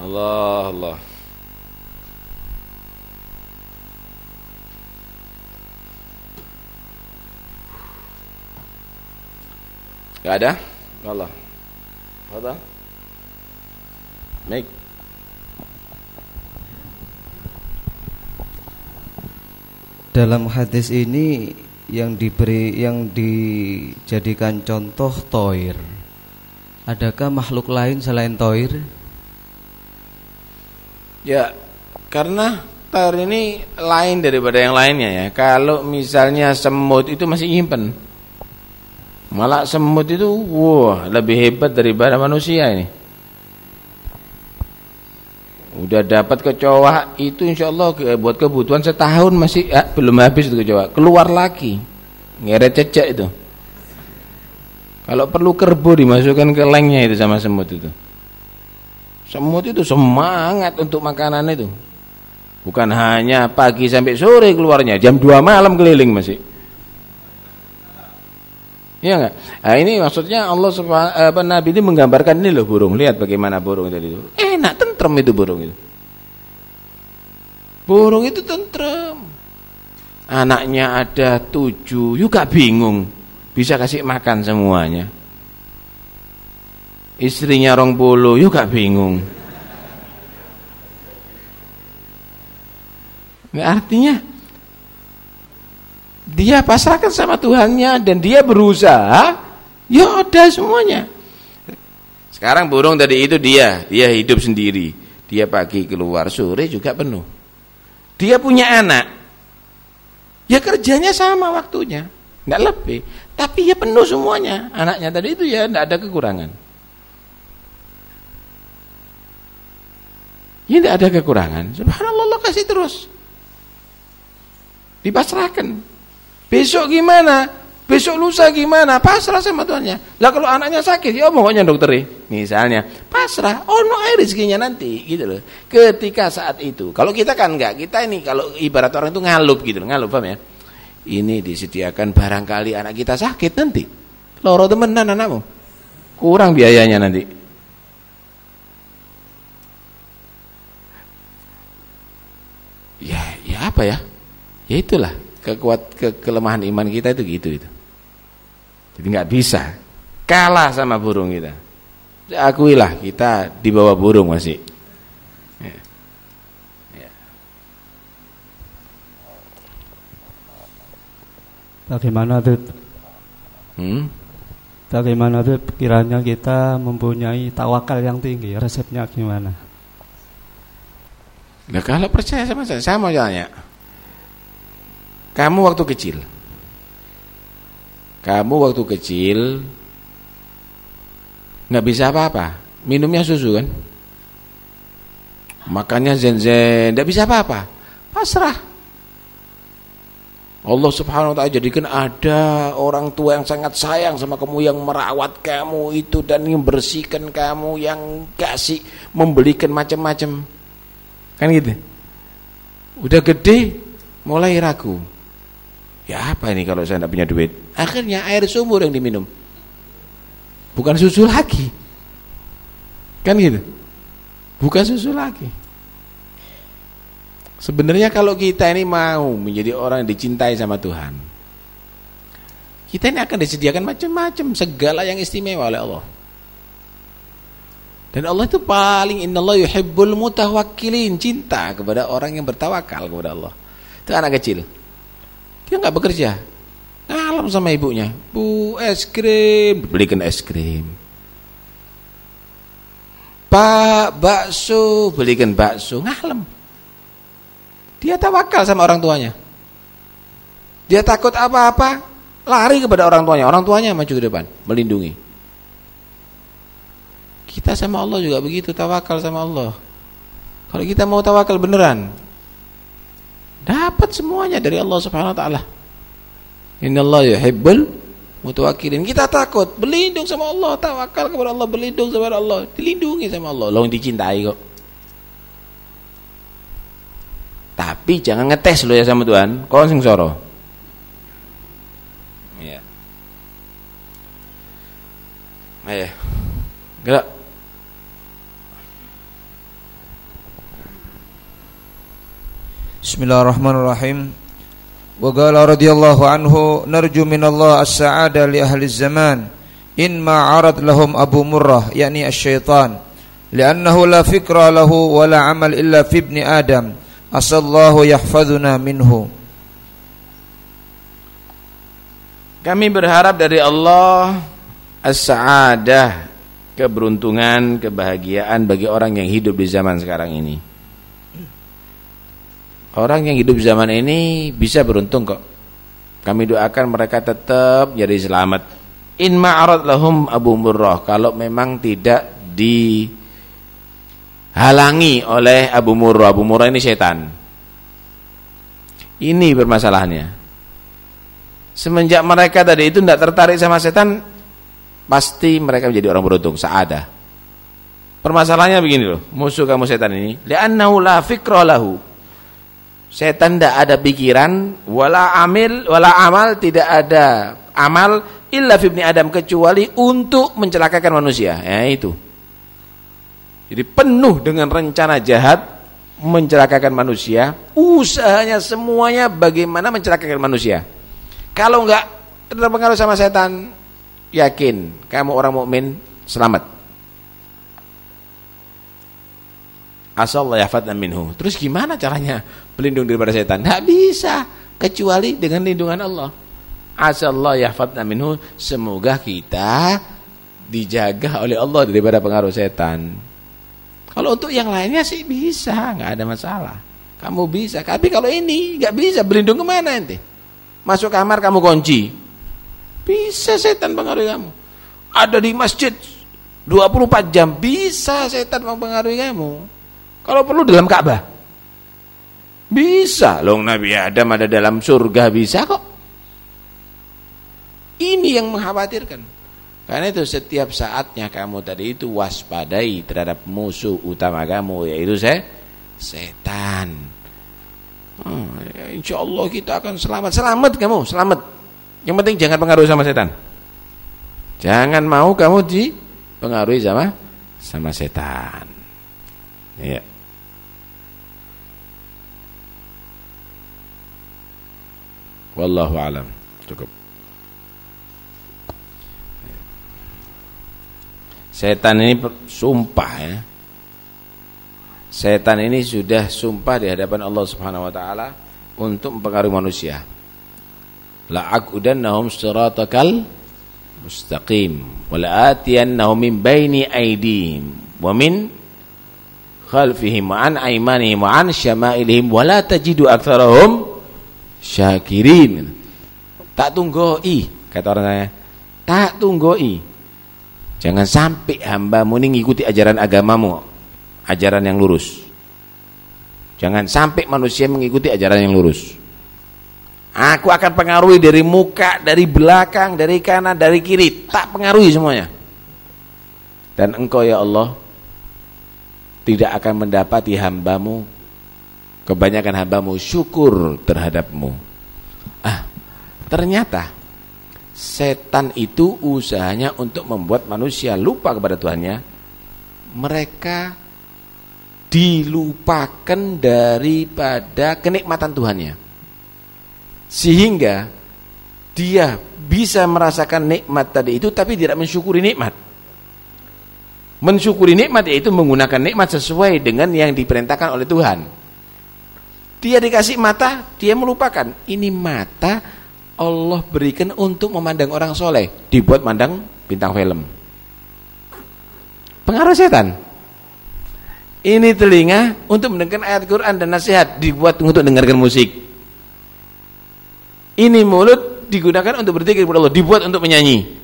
Allah Allah. Gak ada? Allah. Ada? Make dalam hadis ini yang diberi yang dijadikan contoh toir adakah makhluk lain selain toir ya karena toir ini lain daripada yang lainnya ya kalau misalnya semut itu masih nyimpen malah semut itu wah lebih hebat daripada manusia ini Udah dapat kecoa itu insya Allah buat kebutuhan setahun masih ya, belum habis itu kecoa. Keluar lagi. Ngeret cecek itu. Kalau perlu kerbo dimasukkan ke lengnya itu sama semut itu. Semut itu semangat untuk makanan itu. Bukan hanya pagi sampai sore keluarnya, jam 2 malam keliling masih. Iya enggak? Nah, ini maksudnya Allah apa Nabi ini menggambarkan ini loh burung. Lihat bagaimana burung tadi itu. Enak tentrem itu burung itu. Burung itu tentrem. Anaknya ada tujuh, juga bingung. Bisa kasih makan semuanya. Istrinya rong puluh, juga bingung. Nggak artinya dia pasrahkan sama Tuhannya dan dia berusaha, ya ada semuanya. Sekarang burung tadi itu dia, dia hidup sendiri. Dia pagi keluar, sore juga penuh. Dia punya anak. Ya kerjanya sama waktunya, nggak lebih. Tapi ya penuh semuanya. Anaknya tadi itu ya nggak ada kekurangan. Ya tidak ada kekurangan. Subhanallah Allah kasih terus. Dipasrahkan. Besok gimana? Besok lusa gimana? Pasrah sama tuannya. Lah kalau anaknya sakit, ya pokoknya dokter Misalnya, pasrah. Oh no air rezekinya nanti, gitu loh. Ketika saat itu. Kalau kita kan enggak, kita ini kalau ibarat orang itu ngalup gitu loh, ngalup paham ya? Ini disediakan barangkali anak kita sakit nanti. Loro temenan anakmu. Kurang biayanya nanti. Ya, ya ya apa ya ya itulah kekuat ke, kelemahan iman kita itu gitu itu jadi nggak bisa kalah sama burung kita akuilah kita di bawah burung masih ya. Ya. Bagaimana tuh? Hmm? Bagaimana tuh kiranya kita mempunyai tawakal yang tinggi? Resepnya gimana? Nah kalau percaya sama saya, saya mau tanya. Kamu waktu kecil, kamu waktu kecil nggak bisa apa-apa, minumnya susu kan? Makannya zen-zen, nggak bisa apa-apa, pasrah. Allah subhanahu wa ta'ala jadikan ada orang tua yang sangat sayang sama kamu yang merawat kamu itu dan yang bersihkan kamu yang kasih membelikan macam-macam. Kan gitu? Udah gede mulai ragu ya apa ini kalau saya tidak punya duit? Akhirnya air sumur yang diminum. Bukan susu lagi. Kan gitu? Bukan susu lagi. Sebenarnya kalau kita ini mau menjadi orang yang dicintai sama Tuhan kita ini akan disediakan macam-macam segala yang istimewa oleh Allah. Dan Allah itu paling innallahu yuhibbul mutawakkilin, cinta kepada orang yang bertawakal kepada Allah. Itu anak kecil. Dia nggak bekerja. Ngalem sama ibunya. Bu, es krim, belikan es krim. Pak, bakso, belikan bakso. Ngalem. Dia tawakal sama orang tuanya. Dia takut apa-apa, lari kepada orang tuanya. Orang tuanya maju ke depan, melindungi. Kita sama Allah juga begitu tawakal sama Allah. Kalau kita mau tawakal beneran, dapat semuanya dari Allah Subhanahu wa taala. Innallaha yuhibbul mutawakkilin. Kita takut, berlindung sama Allah, tawakal kepada Allah, berlindung sama Allah, dilindungi sama Allah. Lo dicintai kok. Tapi jangan ngetes lo ya sama Tuhan. Kau sing soro. Ya. Ayo. Gerak. Bismillahirrahmanirrahim. Wa qala radhiyallahu anhu narju min Allah as-sa'ada li ahli zaman in ma arad lahum Abu Murrah yakni asy-syaitan li'annahu la fikra lahu wa la amal illa fi ibni Adam asallahu yahfazuna minhu Kami berharap dari Allah as-sa'adah keberuntungan, kebahagiaan bagi orang yang hidup di zaman sekarang ini. Orang yang hidup zaman ini bisa beruntung kok. Kami doakan mereka tetap jadi selamat. In ma'arad lahum Abu Murrah kalau memang tidak dihalangi oleh Abu Murrah. Abu Murrah ini setan. Ini permasalahannya. Semenjak mereka tadi itu tidak tertarik sama setan, pasti mereka menjadi orang beruntung, saada. Permasalahannya begini loh, musuh kamu setan ini, li'annahu la fikra lahu Setan tidak ada pikiran, wala amil, wala amal, tidak ada amal illa fibni Adam kecuali untuk mencelakakan manusia. Ya itu. Jadi penuh dengan rencana jahat mencelakakan manusia, usahanya semuanya bagaimana mencelakakan manusia. Kalau enggak terpengaruh sama setan, yakin kamu orang mukmin selamat. Asal yafadna minhu. Terus gimana caranya berlindung daripada setan? Tidak bisa kecuali dengan lindungan Allah. Asal yafadna minhu. Semoga kita dijaga oleh Allah daripada pengaruh setan. Kalau untuk yang lainnya sih bisa, nggak ada masalah. Kamu bisa. Tapi kalau ini nggak bisa, berlindung ke mana nanti? Masuk kamar kamu kunci. Bisa setan pengaruh kamu. Ada di masjid 24 jam bisa setan mempengaruhi kamu. Kalau perlu dalam Ka'bah. Bisa loh Nabi Adam ada dalam surga bisa kok. Ini yang mengkhawatirkan. Karena itu setiap saatnya kamu tadi itu waspadai terhadap musuh utama kamu yaitu saya setan. Oh, ya insya Allah kita akan selamat. Selamat kamu, selamat. Yang penting jangan pengaruh sama setan. Jangan mau kamu dipengaruhi sama sama setan. Ya. Wallahu alam. Cukup. Setan ini sumpah ya. Setan ini sudah sumpah di hadapan Allah Subhanahu wa taala untuk mempengaruhi manusia. La'aqudannahum siratakal mustaqim wa la'atiyannahum min baini aydihim wa min khalfihim an aymanihim wa an syama'ilihim wa la tajidu aktsarahum syakirin. Tak tunggoi kata orang saya. Tak tunggoi. Jangan sampai hambamu ini ngikuti ajaran agamamu ajaran yang lurus. Jangan sampai manusia mengikuti ajaran yang lurus. Aku akan pengaruhi dari muka, dari belakang, dari kanan, dari kiri. Tak pengaruhi semuanya. Dan engkau ya Allah tidak akan mendapati hambamu, kebanyakan hambamu syukur terhadapmu. Ah, ternyata setan itu usahanya untuk membuat manusia lupa kepada Tuhannya. Mereka dilupakan daripada kenikmatan Tuhannya. Sehingga dia bisa merasakan nikmat tadi itu tapi tidak mensyukuri nikmat. Mensyukuri nikmat yaitu menggunakan nikmat sesuai dengan yang diperintahkan oleh Tuhan. Dia dikasih mata, dia melupakan. Ini mata Allah berikan untuk memandang orang soleh. Dibuat mandang bintang film. Pengaruh setan. Ini telinga untuk mendengarkan ayat Quran dan nasihat dibuat untuk mendengarkan musik. Ini mulut digunakan untuk berzikir kepada Allah, dibuat untuk menyanyi.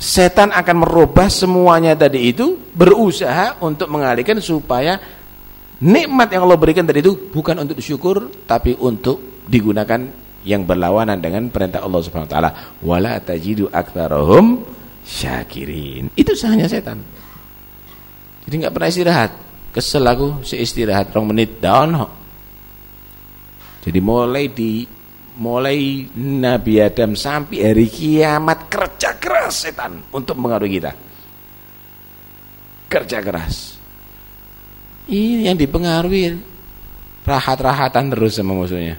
Setan akan merubah semuanya tadi itu, berusaha untuk mengalihkan supaya nikmat yang Allah berikan tadi itu bukan untuk disyukur tapi untuk digunakan yang berlawanan dengan perintah Allah Subhanahu wa taala. Wala tajidu aktsarahum syakirin. Itu sahnya setan. Jadi nggak pernah istirahat. Kesel aku, si istirahat menit down. Jadi mulai di mulai Nabi Adam sampai hari kiamat kerja keras setan untuk mengaruhi kita. Kerja keras. Ini yang dipengaruhi rahat-rahatan terus sama musuhnya.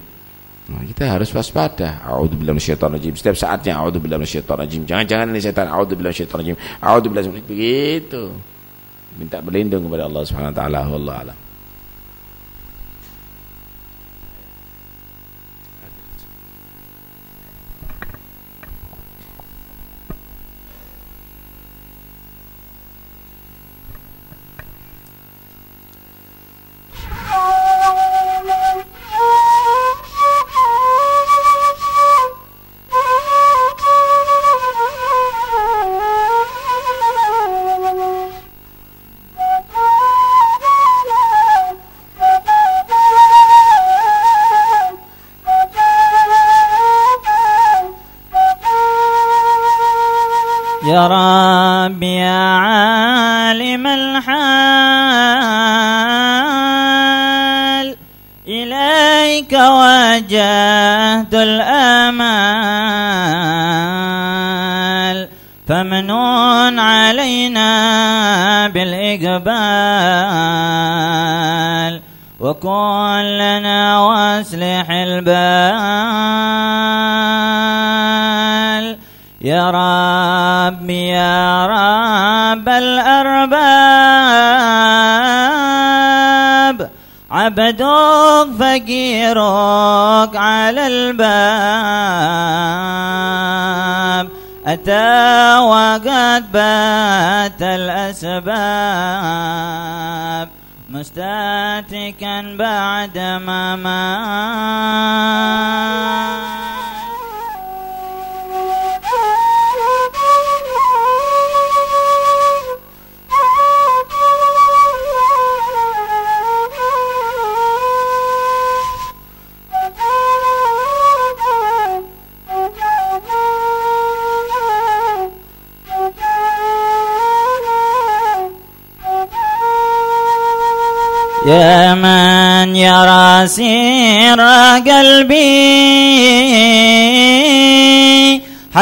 Nah, kita harus waspada. A'udzubillahi minasyaitonir rajim. Setiap saatnya a'udzubillahi minasyaitonir rajim. Jangan-jangan ini setan a'udzubillahi minasyaitonir rajim. A'udzubillahi begitu minta berlindung kepada Allah Subhanahu wa taala wallahu alam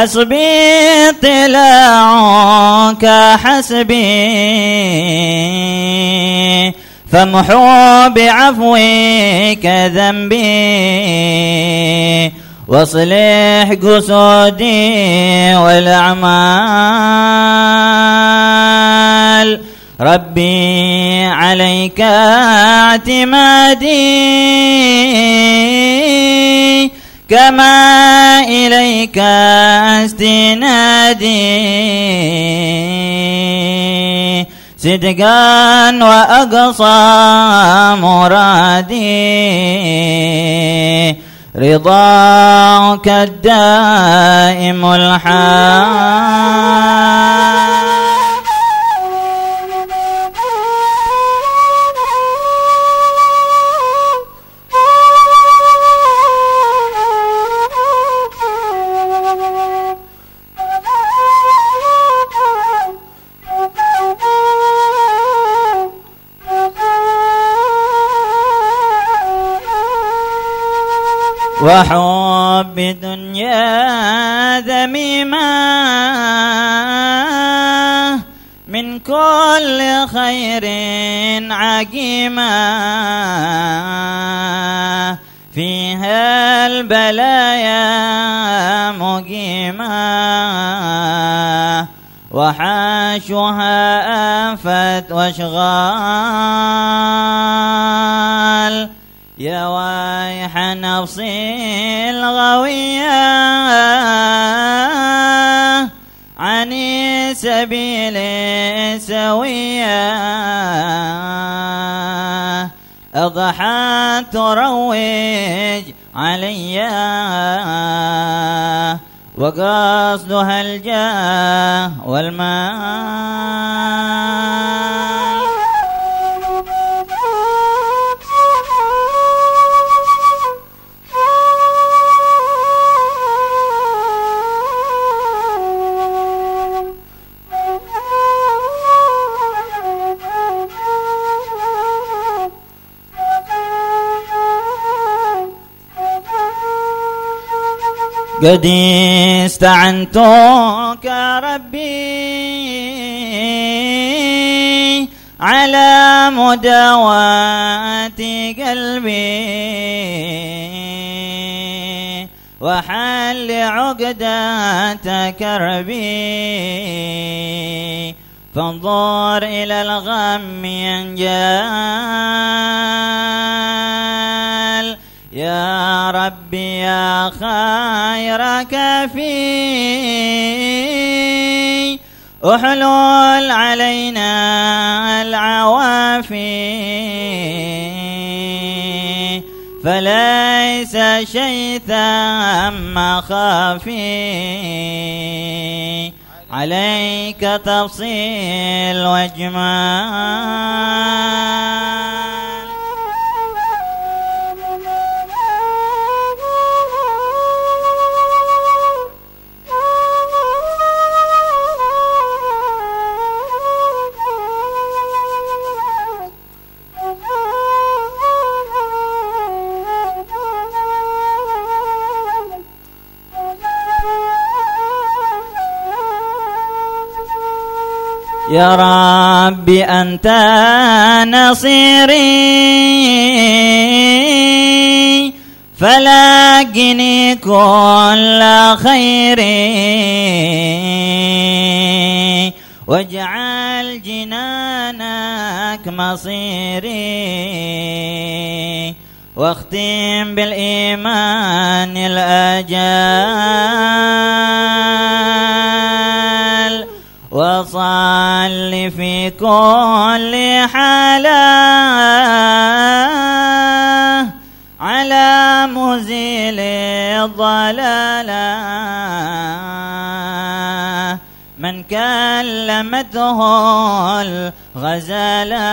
حسبي اطلاعك حسبي. فامحو بعفوك ذنبي. واصلح قصودي والأعمال. ربي عليك اعتمادي. كما إليك استنادي صدقا وأقصى مرادي رضاك الدائم الحال وحب دنيا ذميمة من كل خير عقيمة. فيها البلايا مقيمة وحاشها آفت واشغال يا وايح نفسي الغوية عن سبيل سوية أضحى تروج علي وقصدها الجاه والمال قد استعنتك ربي على مداواة قلبي وحل عقدة كربي فانظر إلى الغم ينجال ربي خير كافي. أحلل علينا العوافي. فليس شيء ثم خافي عليك تفصيل واجمال يا رب أنت نصيري. فلاقني كل خير. واجعل جنانك مصيري. واختم بالإيمان الأجال وصل في كل حالة على مزيل الضلالة. من كلمته الغزالة.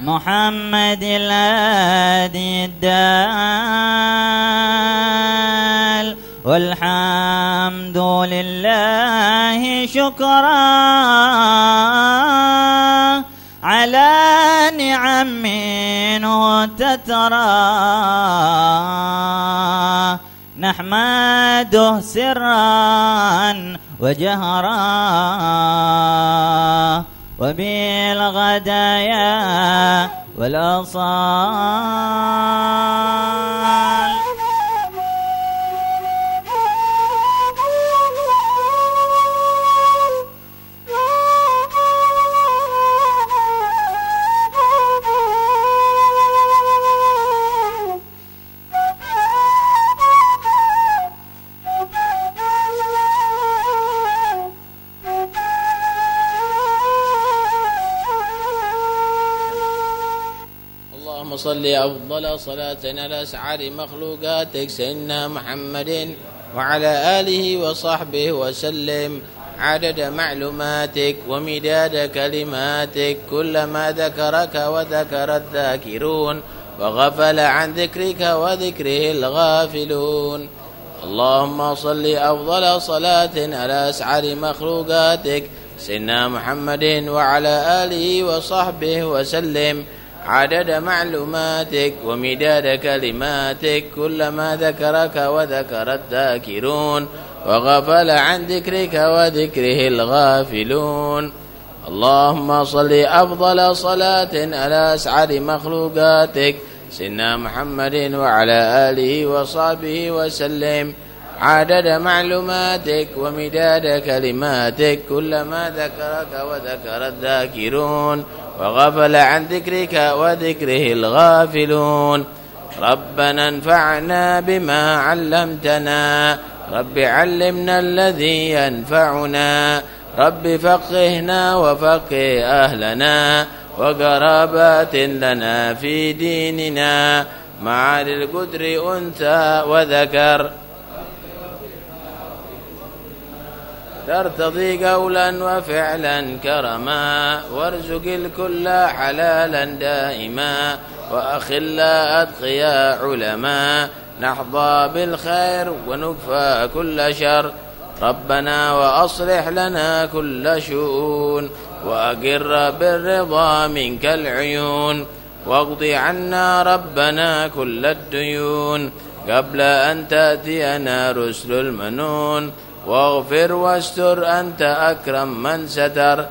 محمد الهادي الدال. والحمد لله شكرا على نعم تترى. نحمده سرا وجهرا وبالغدايا والأصال صل أفضل صلاة على أسعد مخلوقاتك سيدنا محمد وعلى آله وصحبه وسلم. عدد معلوماتك ومداد كلماتك كلما ذكرك وذكر الذاكرون وغفل عن ذكرك وذكره الغافلون. اللهم صل أفضل صلاة على أسعد مخلوقاتك سيدنا محمد وعلى آله وصحبه وسلم. عدد معلوماتك ومداد كلماتك كلما ذكرك وذكر الذاكرون وغفل عن ذكرك وذكره الغافلون. اللهم صل أفضل صلاة على أسعد مخلوقاتك. سيدنا محمد وعلى آله وصحبه وسلم. عدد معلوماتك ومداد كلماتك كلما ذكرك وذكر الذاكرون وغفل عن ذكرك وذكره الغافلون ربنا انفعنا بما علمتنا رب علمنا الذي ينفعنا رب فقهنا وفقه أهلنا وقرابات لنا في ديننا مع للقدر أنثى وذكر ترتضي قولا وفعلا كرما وارزق الكل حلالا دائما وأخلا أتقيا علما نحظى بالخير ونكفى كل شر ربنا وأصلح لنا كل شؤون وأقر بالرضا منك العيون واقض عنا ربنا كل الديون قبل أن تأتينا رسل المنون واغفر واستر أنت أكرم من ستر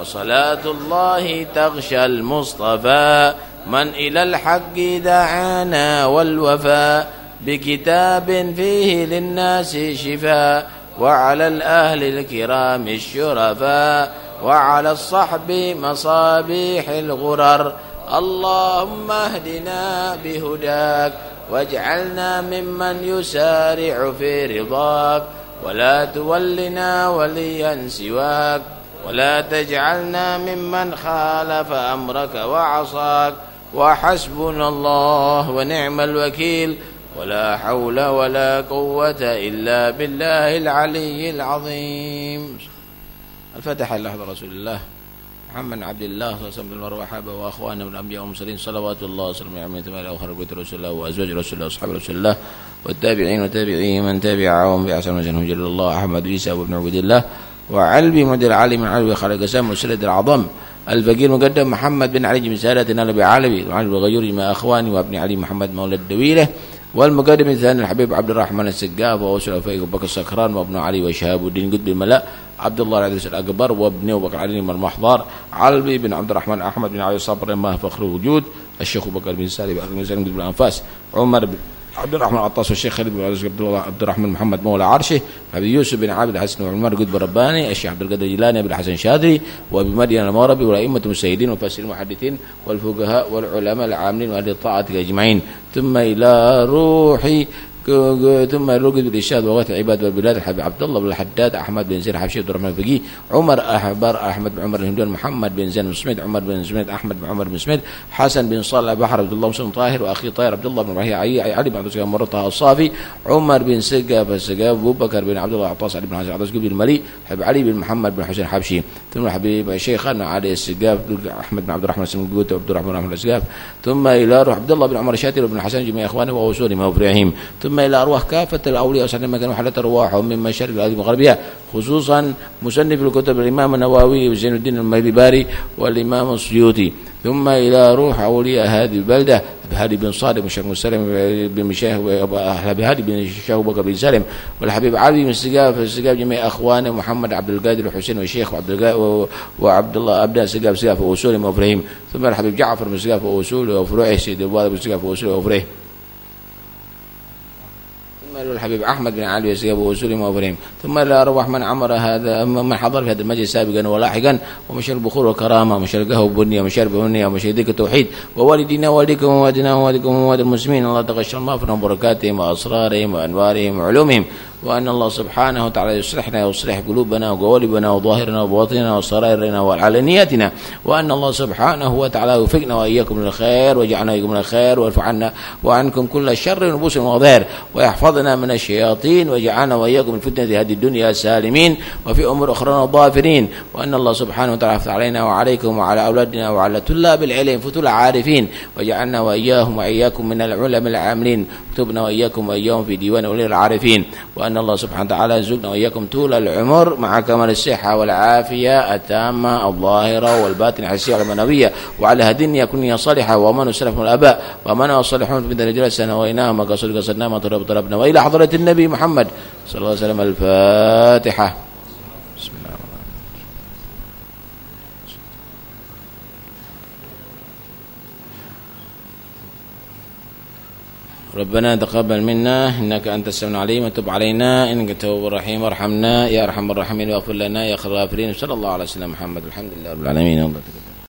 وصلاة الله تغشى المصطفى. من إلى الحق دعانا والوفاء بكتاب فيه للناس شفاء وعلى الأهل الكرام الشرفاء وعلى الصحب مصابيح الغرر. اللهم اهدنا بهداك واجعلنا ممن يسارع في رضاك. ولا تولنا وليا سواك ولا تجعلنا ممن خالف أمرك وعصاك وحسبنا الله ونعم الوكيل ولا حول ولا قوة إلا بالله العلي العظيم. الفتح لحظة رسول الله؟ محمد عبد الله صلى الله عليه وسلم واخوانه من الانبياء والمرسلين صلوات الله وسلامه عليه وسلم اخر بيت رسول الله وازواج رسول الله واصحاب رسول الله والتابعين وتابعيهم من تبعهم باحسن وجه جل الله احمد عيسى وابن عبد الله وعلبي مدير علي من علوي خالق سام وسلد العظم الفقير مقدم محمد بن علي بن سادة نال بعلوي وعلي الغيوري مع اخواني وابن علي محمد مولى الدويله والمقدم الثاني الحبيب عبد الرحمن السقاف ووصل فيه ابو بكر السكران وابن علي وشهاب الدين قطب الملاء عبد الله العدريس الاكبر وابن ابو بكر علي بن المحضار علبي بن عبد الرحمن أحمد بن علي صبر ما فخر الوجود؟ الشيخ بكر بن سالم بن سالم بن الانفاس عمر بن عبد الرحمن العطاس والشيخ خالد بن عبد الله عبد الرحمن محمد مولى عرشه أبي يوسف بن عابد حسن وعمر قطب الرباني الشيخ عبد القادر الجيلاني بن حسن شاذلي وأبي مدين الموربي والأئمة المسيدين وفاسرين المحدثين والفقهاء والعلماء العاملين وأهل الطاعة أجمعين. ثم إلى روحي ثم الرقد بالإرشاد وغاية العباد والبلاد الحبيب عبد الله بن الحداد أحمد بن زين حبشي عبد الرحمن الفقيه عمر أحبار أحمد بن عمر الهندون محمد بن زين بن سميد عمر بن سميد أحمد بن عمر بن سميد حسن بن صالح بحر عبد الله مسلم طاهر وأخي طاهر عبد الله بن إبراهيم علي بن عبد السلام مرطه الصافي عمر بن سقاف السقاف أبو بكر بن عبد الله عطاس علي بن حسن عطاس بن الملي حبيب علي بن محمد بن حسين حبشي ثم حبيب شيخنا علي السقاف أحمد بن عبد الرحمن بن قوت وعبد الرحمن بن السقاف ثم إلى روح عبد الله بن عمر شاتر بن حسن جميع إخوانه وأصولهم وإبراهيم ثم ثم إلى أرواح كافة الأولياء وسلم مكان وحلت أرواحهم من مشارق الأرض وغربها خصوصا مصنف الكتب الإمام النووي وزين الدين الميلباري والإمام السيوطي. ثم إلى روح أولياء هذه البلدة بهادي بن صادق وشيخ مسلم بن مشاه بهادي بن شاه بكر بن سالم والحبيب علي بن السقاف السقاف جميع أخوانه محمد عبد القادر وحسين والشيخ وعبد وعبد الله أبناء السقاف سقاف وأصولهم وأفريهم ثم الحبيب جعفر بن السقاف وأصوله وأفروعه سيد الوالد بن السقاف وأصوله وأفريه ثم الحبيب أحمد بن علي وسياب وسلم وإبراهيم. ثم إلى أرواح من عمر هذا من حضر في هذا المجلس سابقا ولاحقا. ومشر البخور والكرامة ومشر القهوة والبنية ومشر بنية ومشر ذكر التوحيد. ووالدينا ووالديكم ووالدنا ووالدكم ووالد المسلمين. الله تغشى المغفرة وبركاتهم وأسرارهم وأنوارهم وعلومهم. وأن الله سبحانه وتعالى يصلحنا ويصلح قلوبنا وقوالبنا وظاهرنا وباطننا وسرائرنا وعلانياتنا وأن الله سبحانه وتعالى يوفقنا وإياكم للخير ويجعلنا إياكم من الخير ويرفع عنا وعنكم كل شر نبوس وضير ويحفظنا من الشياطين ويجعلنا وإياكم من فتنة هذه الدنيا سالمين وفي أمور أخرى ظافرين وأن الله سبحانه وتعالى يفتح علينا وعليكم وعلى أولادنا وعلى طلاب العلم فتول عارفين وجعلنا وإياهم وإياكم من العلماء العاملين اكتبنا وإياكم وإياهم في ديوان أولي العارفين وأن الله سبحانه وتعالى يرزقنا وإياكم طول العمر مع كمال الصحة والعافية التامة الظاهرة والباطنة الحسية والمنوية وعلى هدين يكون صالحة ومن سلف الآباء ومن الصالحون في درجة السنة وإناهم قصد قصدنا ما طلب طلبنا وإلى حضرة النبي محمد صلى الله عليه وسلم الفاتحة بسم الله الرحمن ربنا تقبل منا إنك أنت السميع العليم وتب علينا إنك التواب الرحيم وارحمنا يا أرحم الراحمين واغفر لنا يا خير الغافرين صلى الله على سيدنا محمد الحمد لله رب العالمين.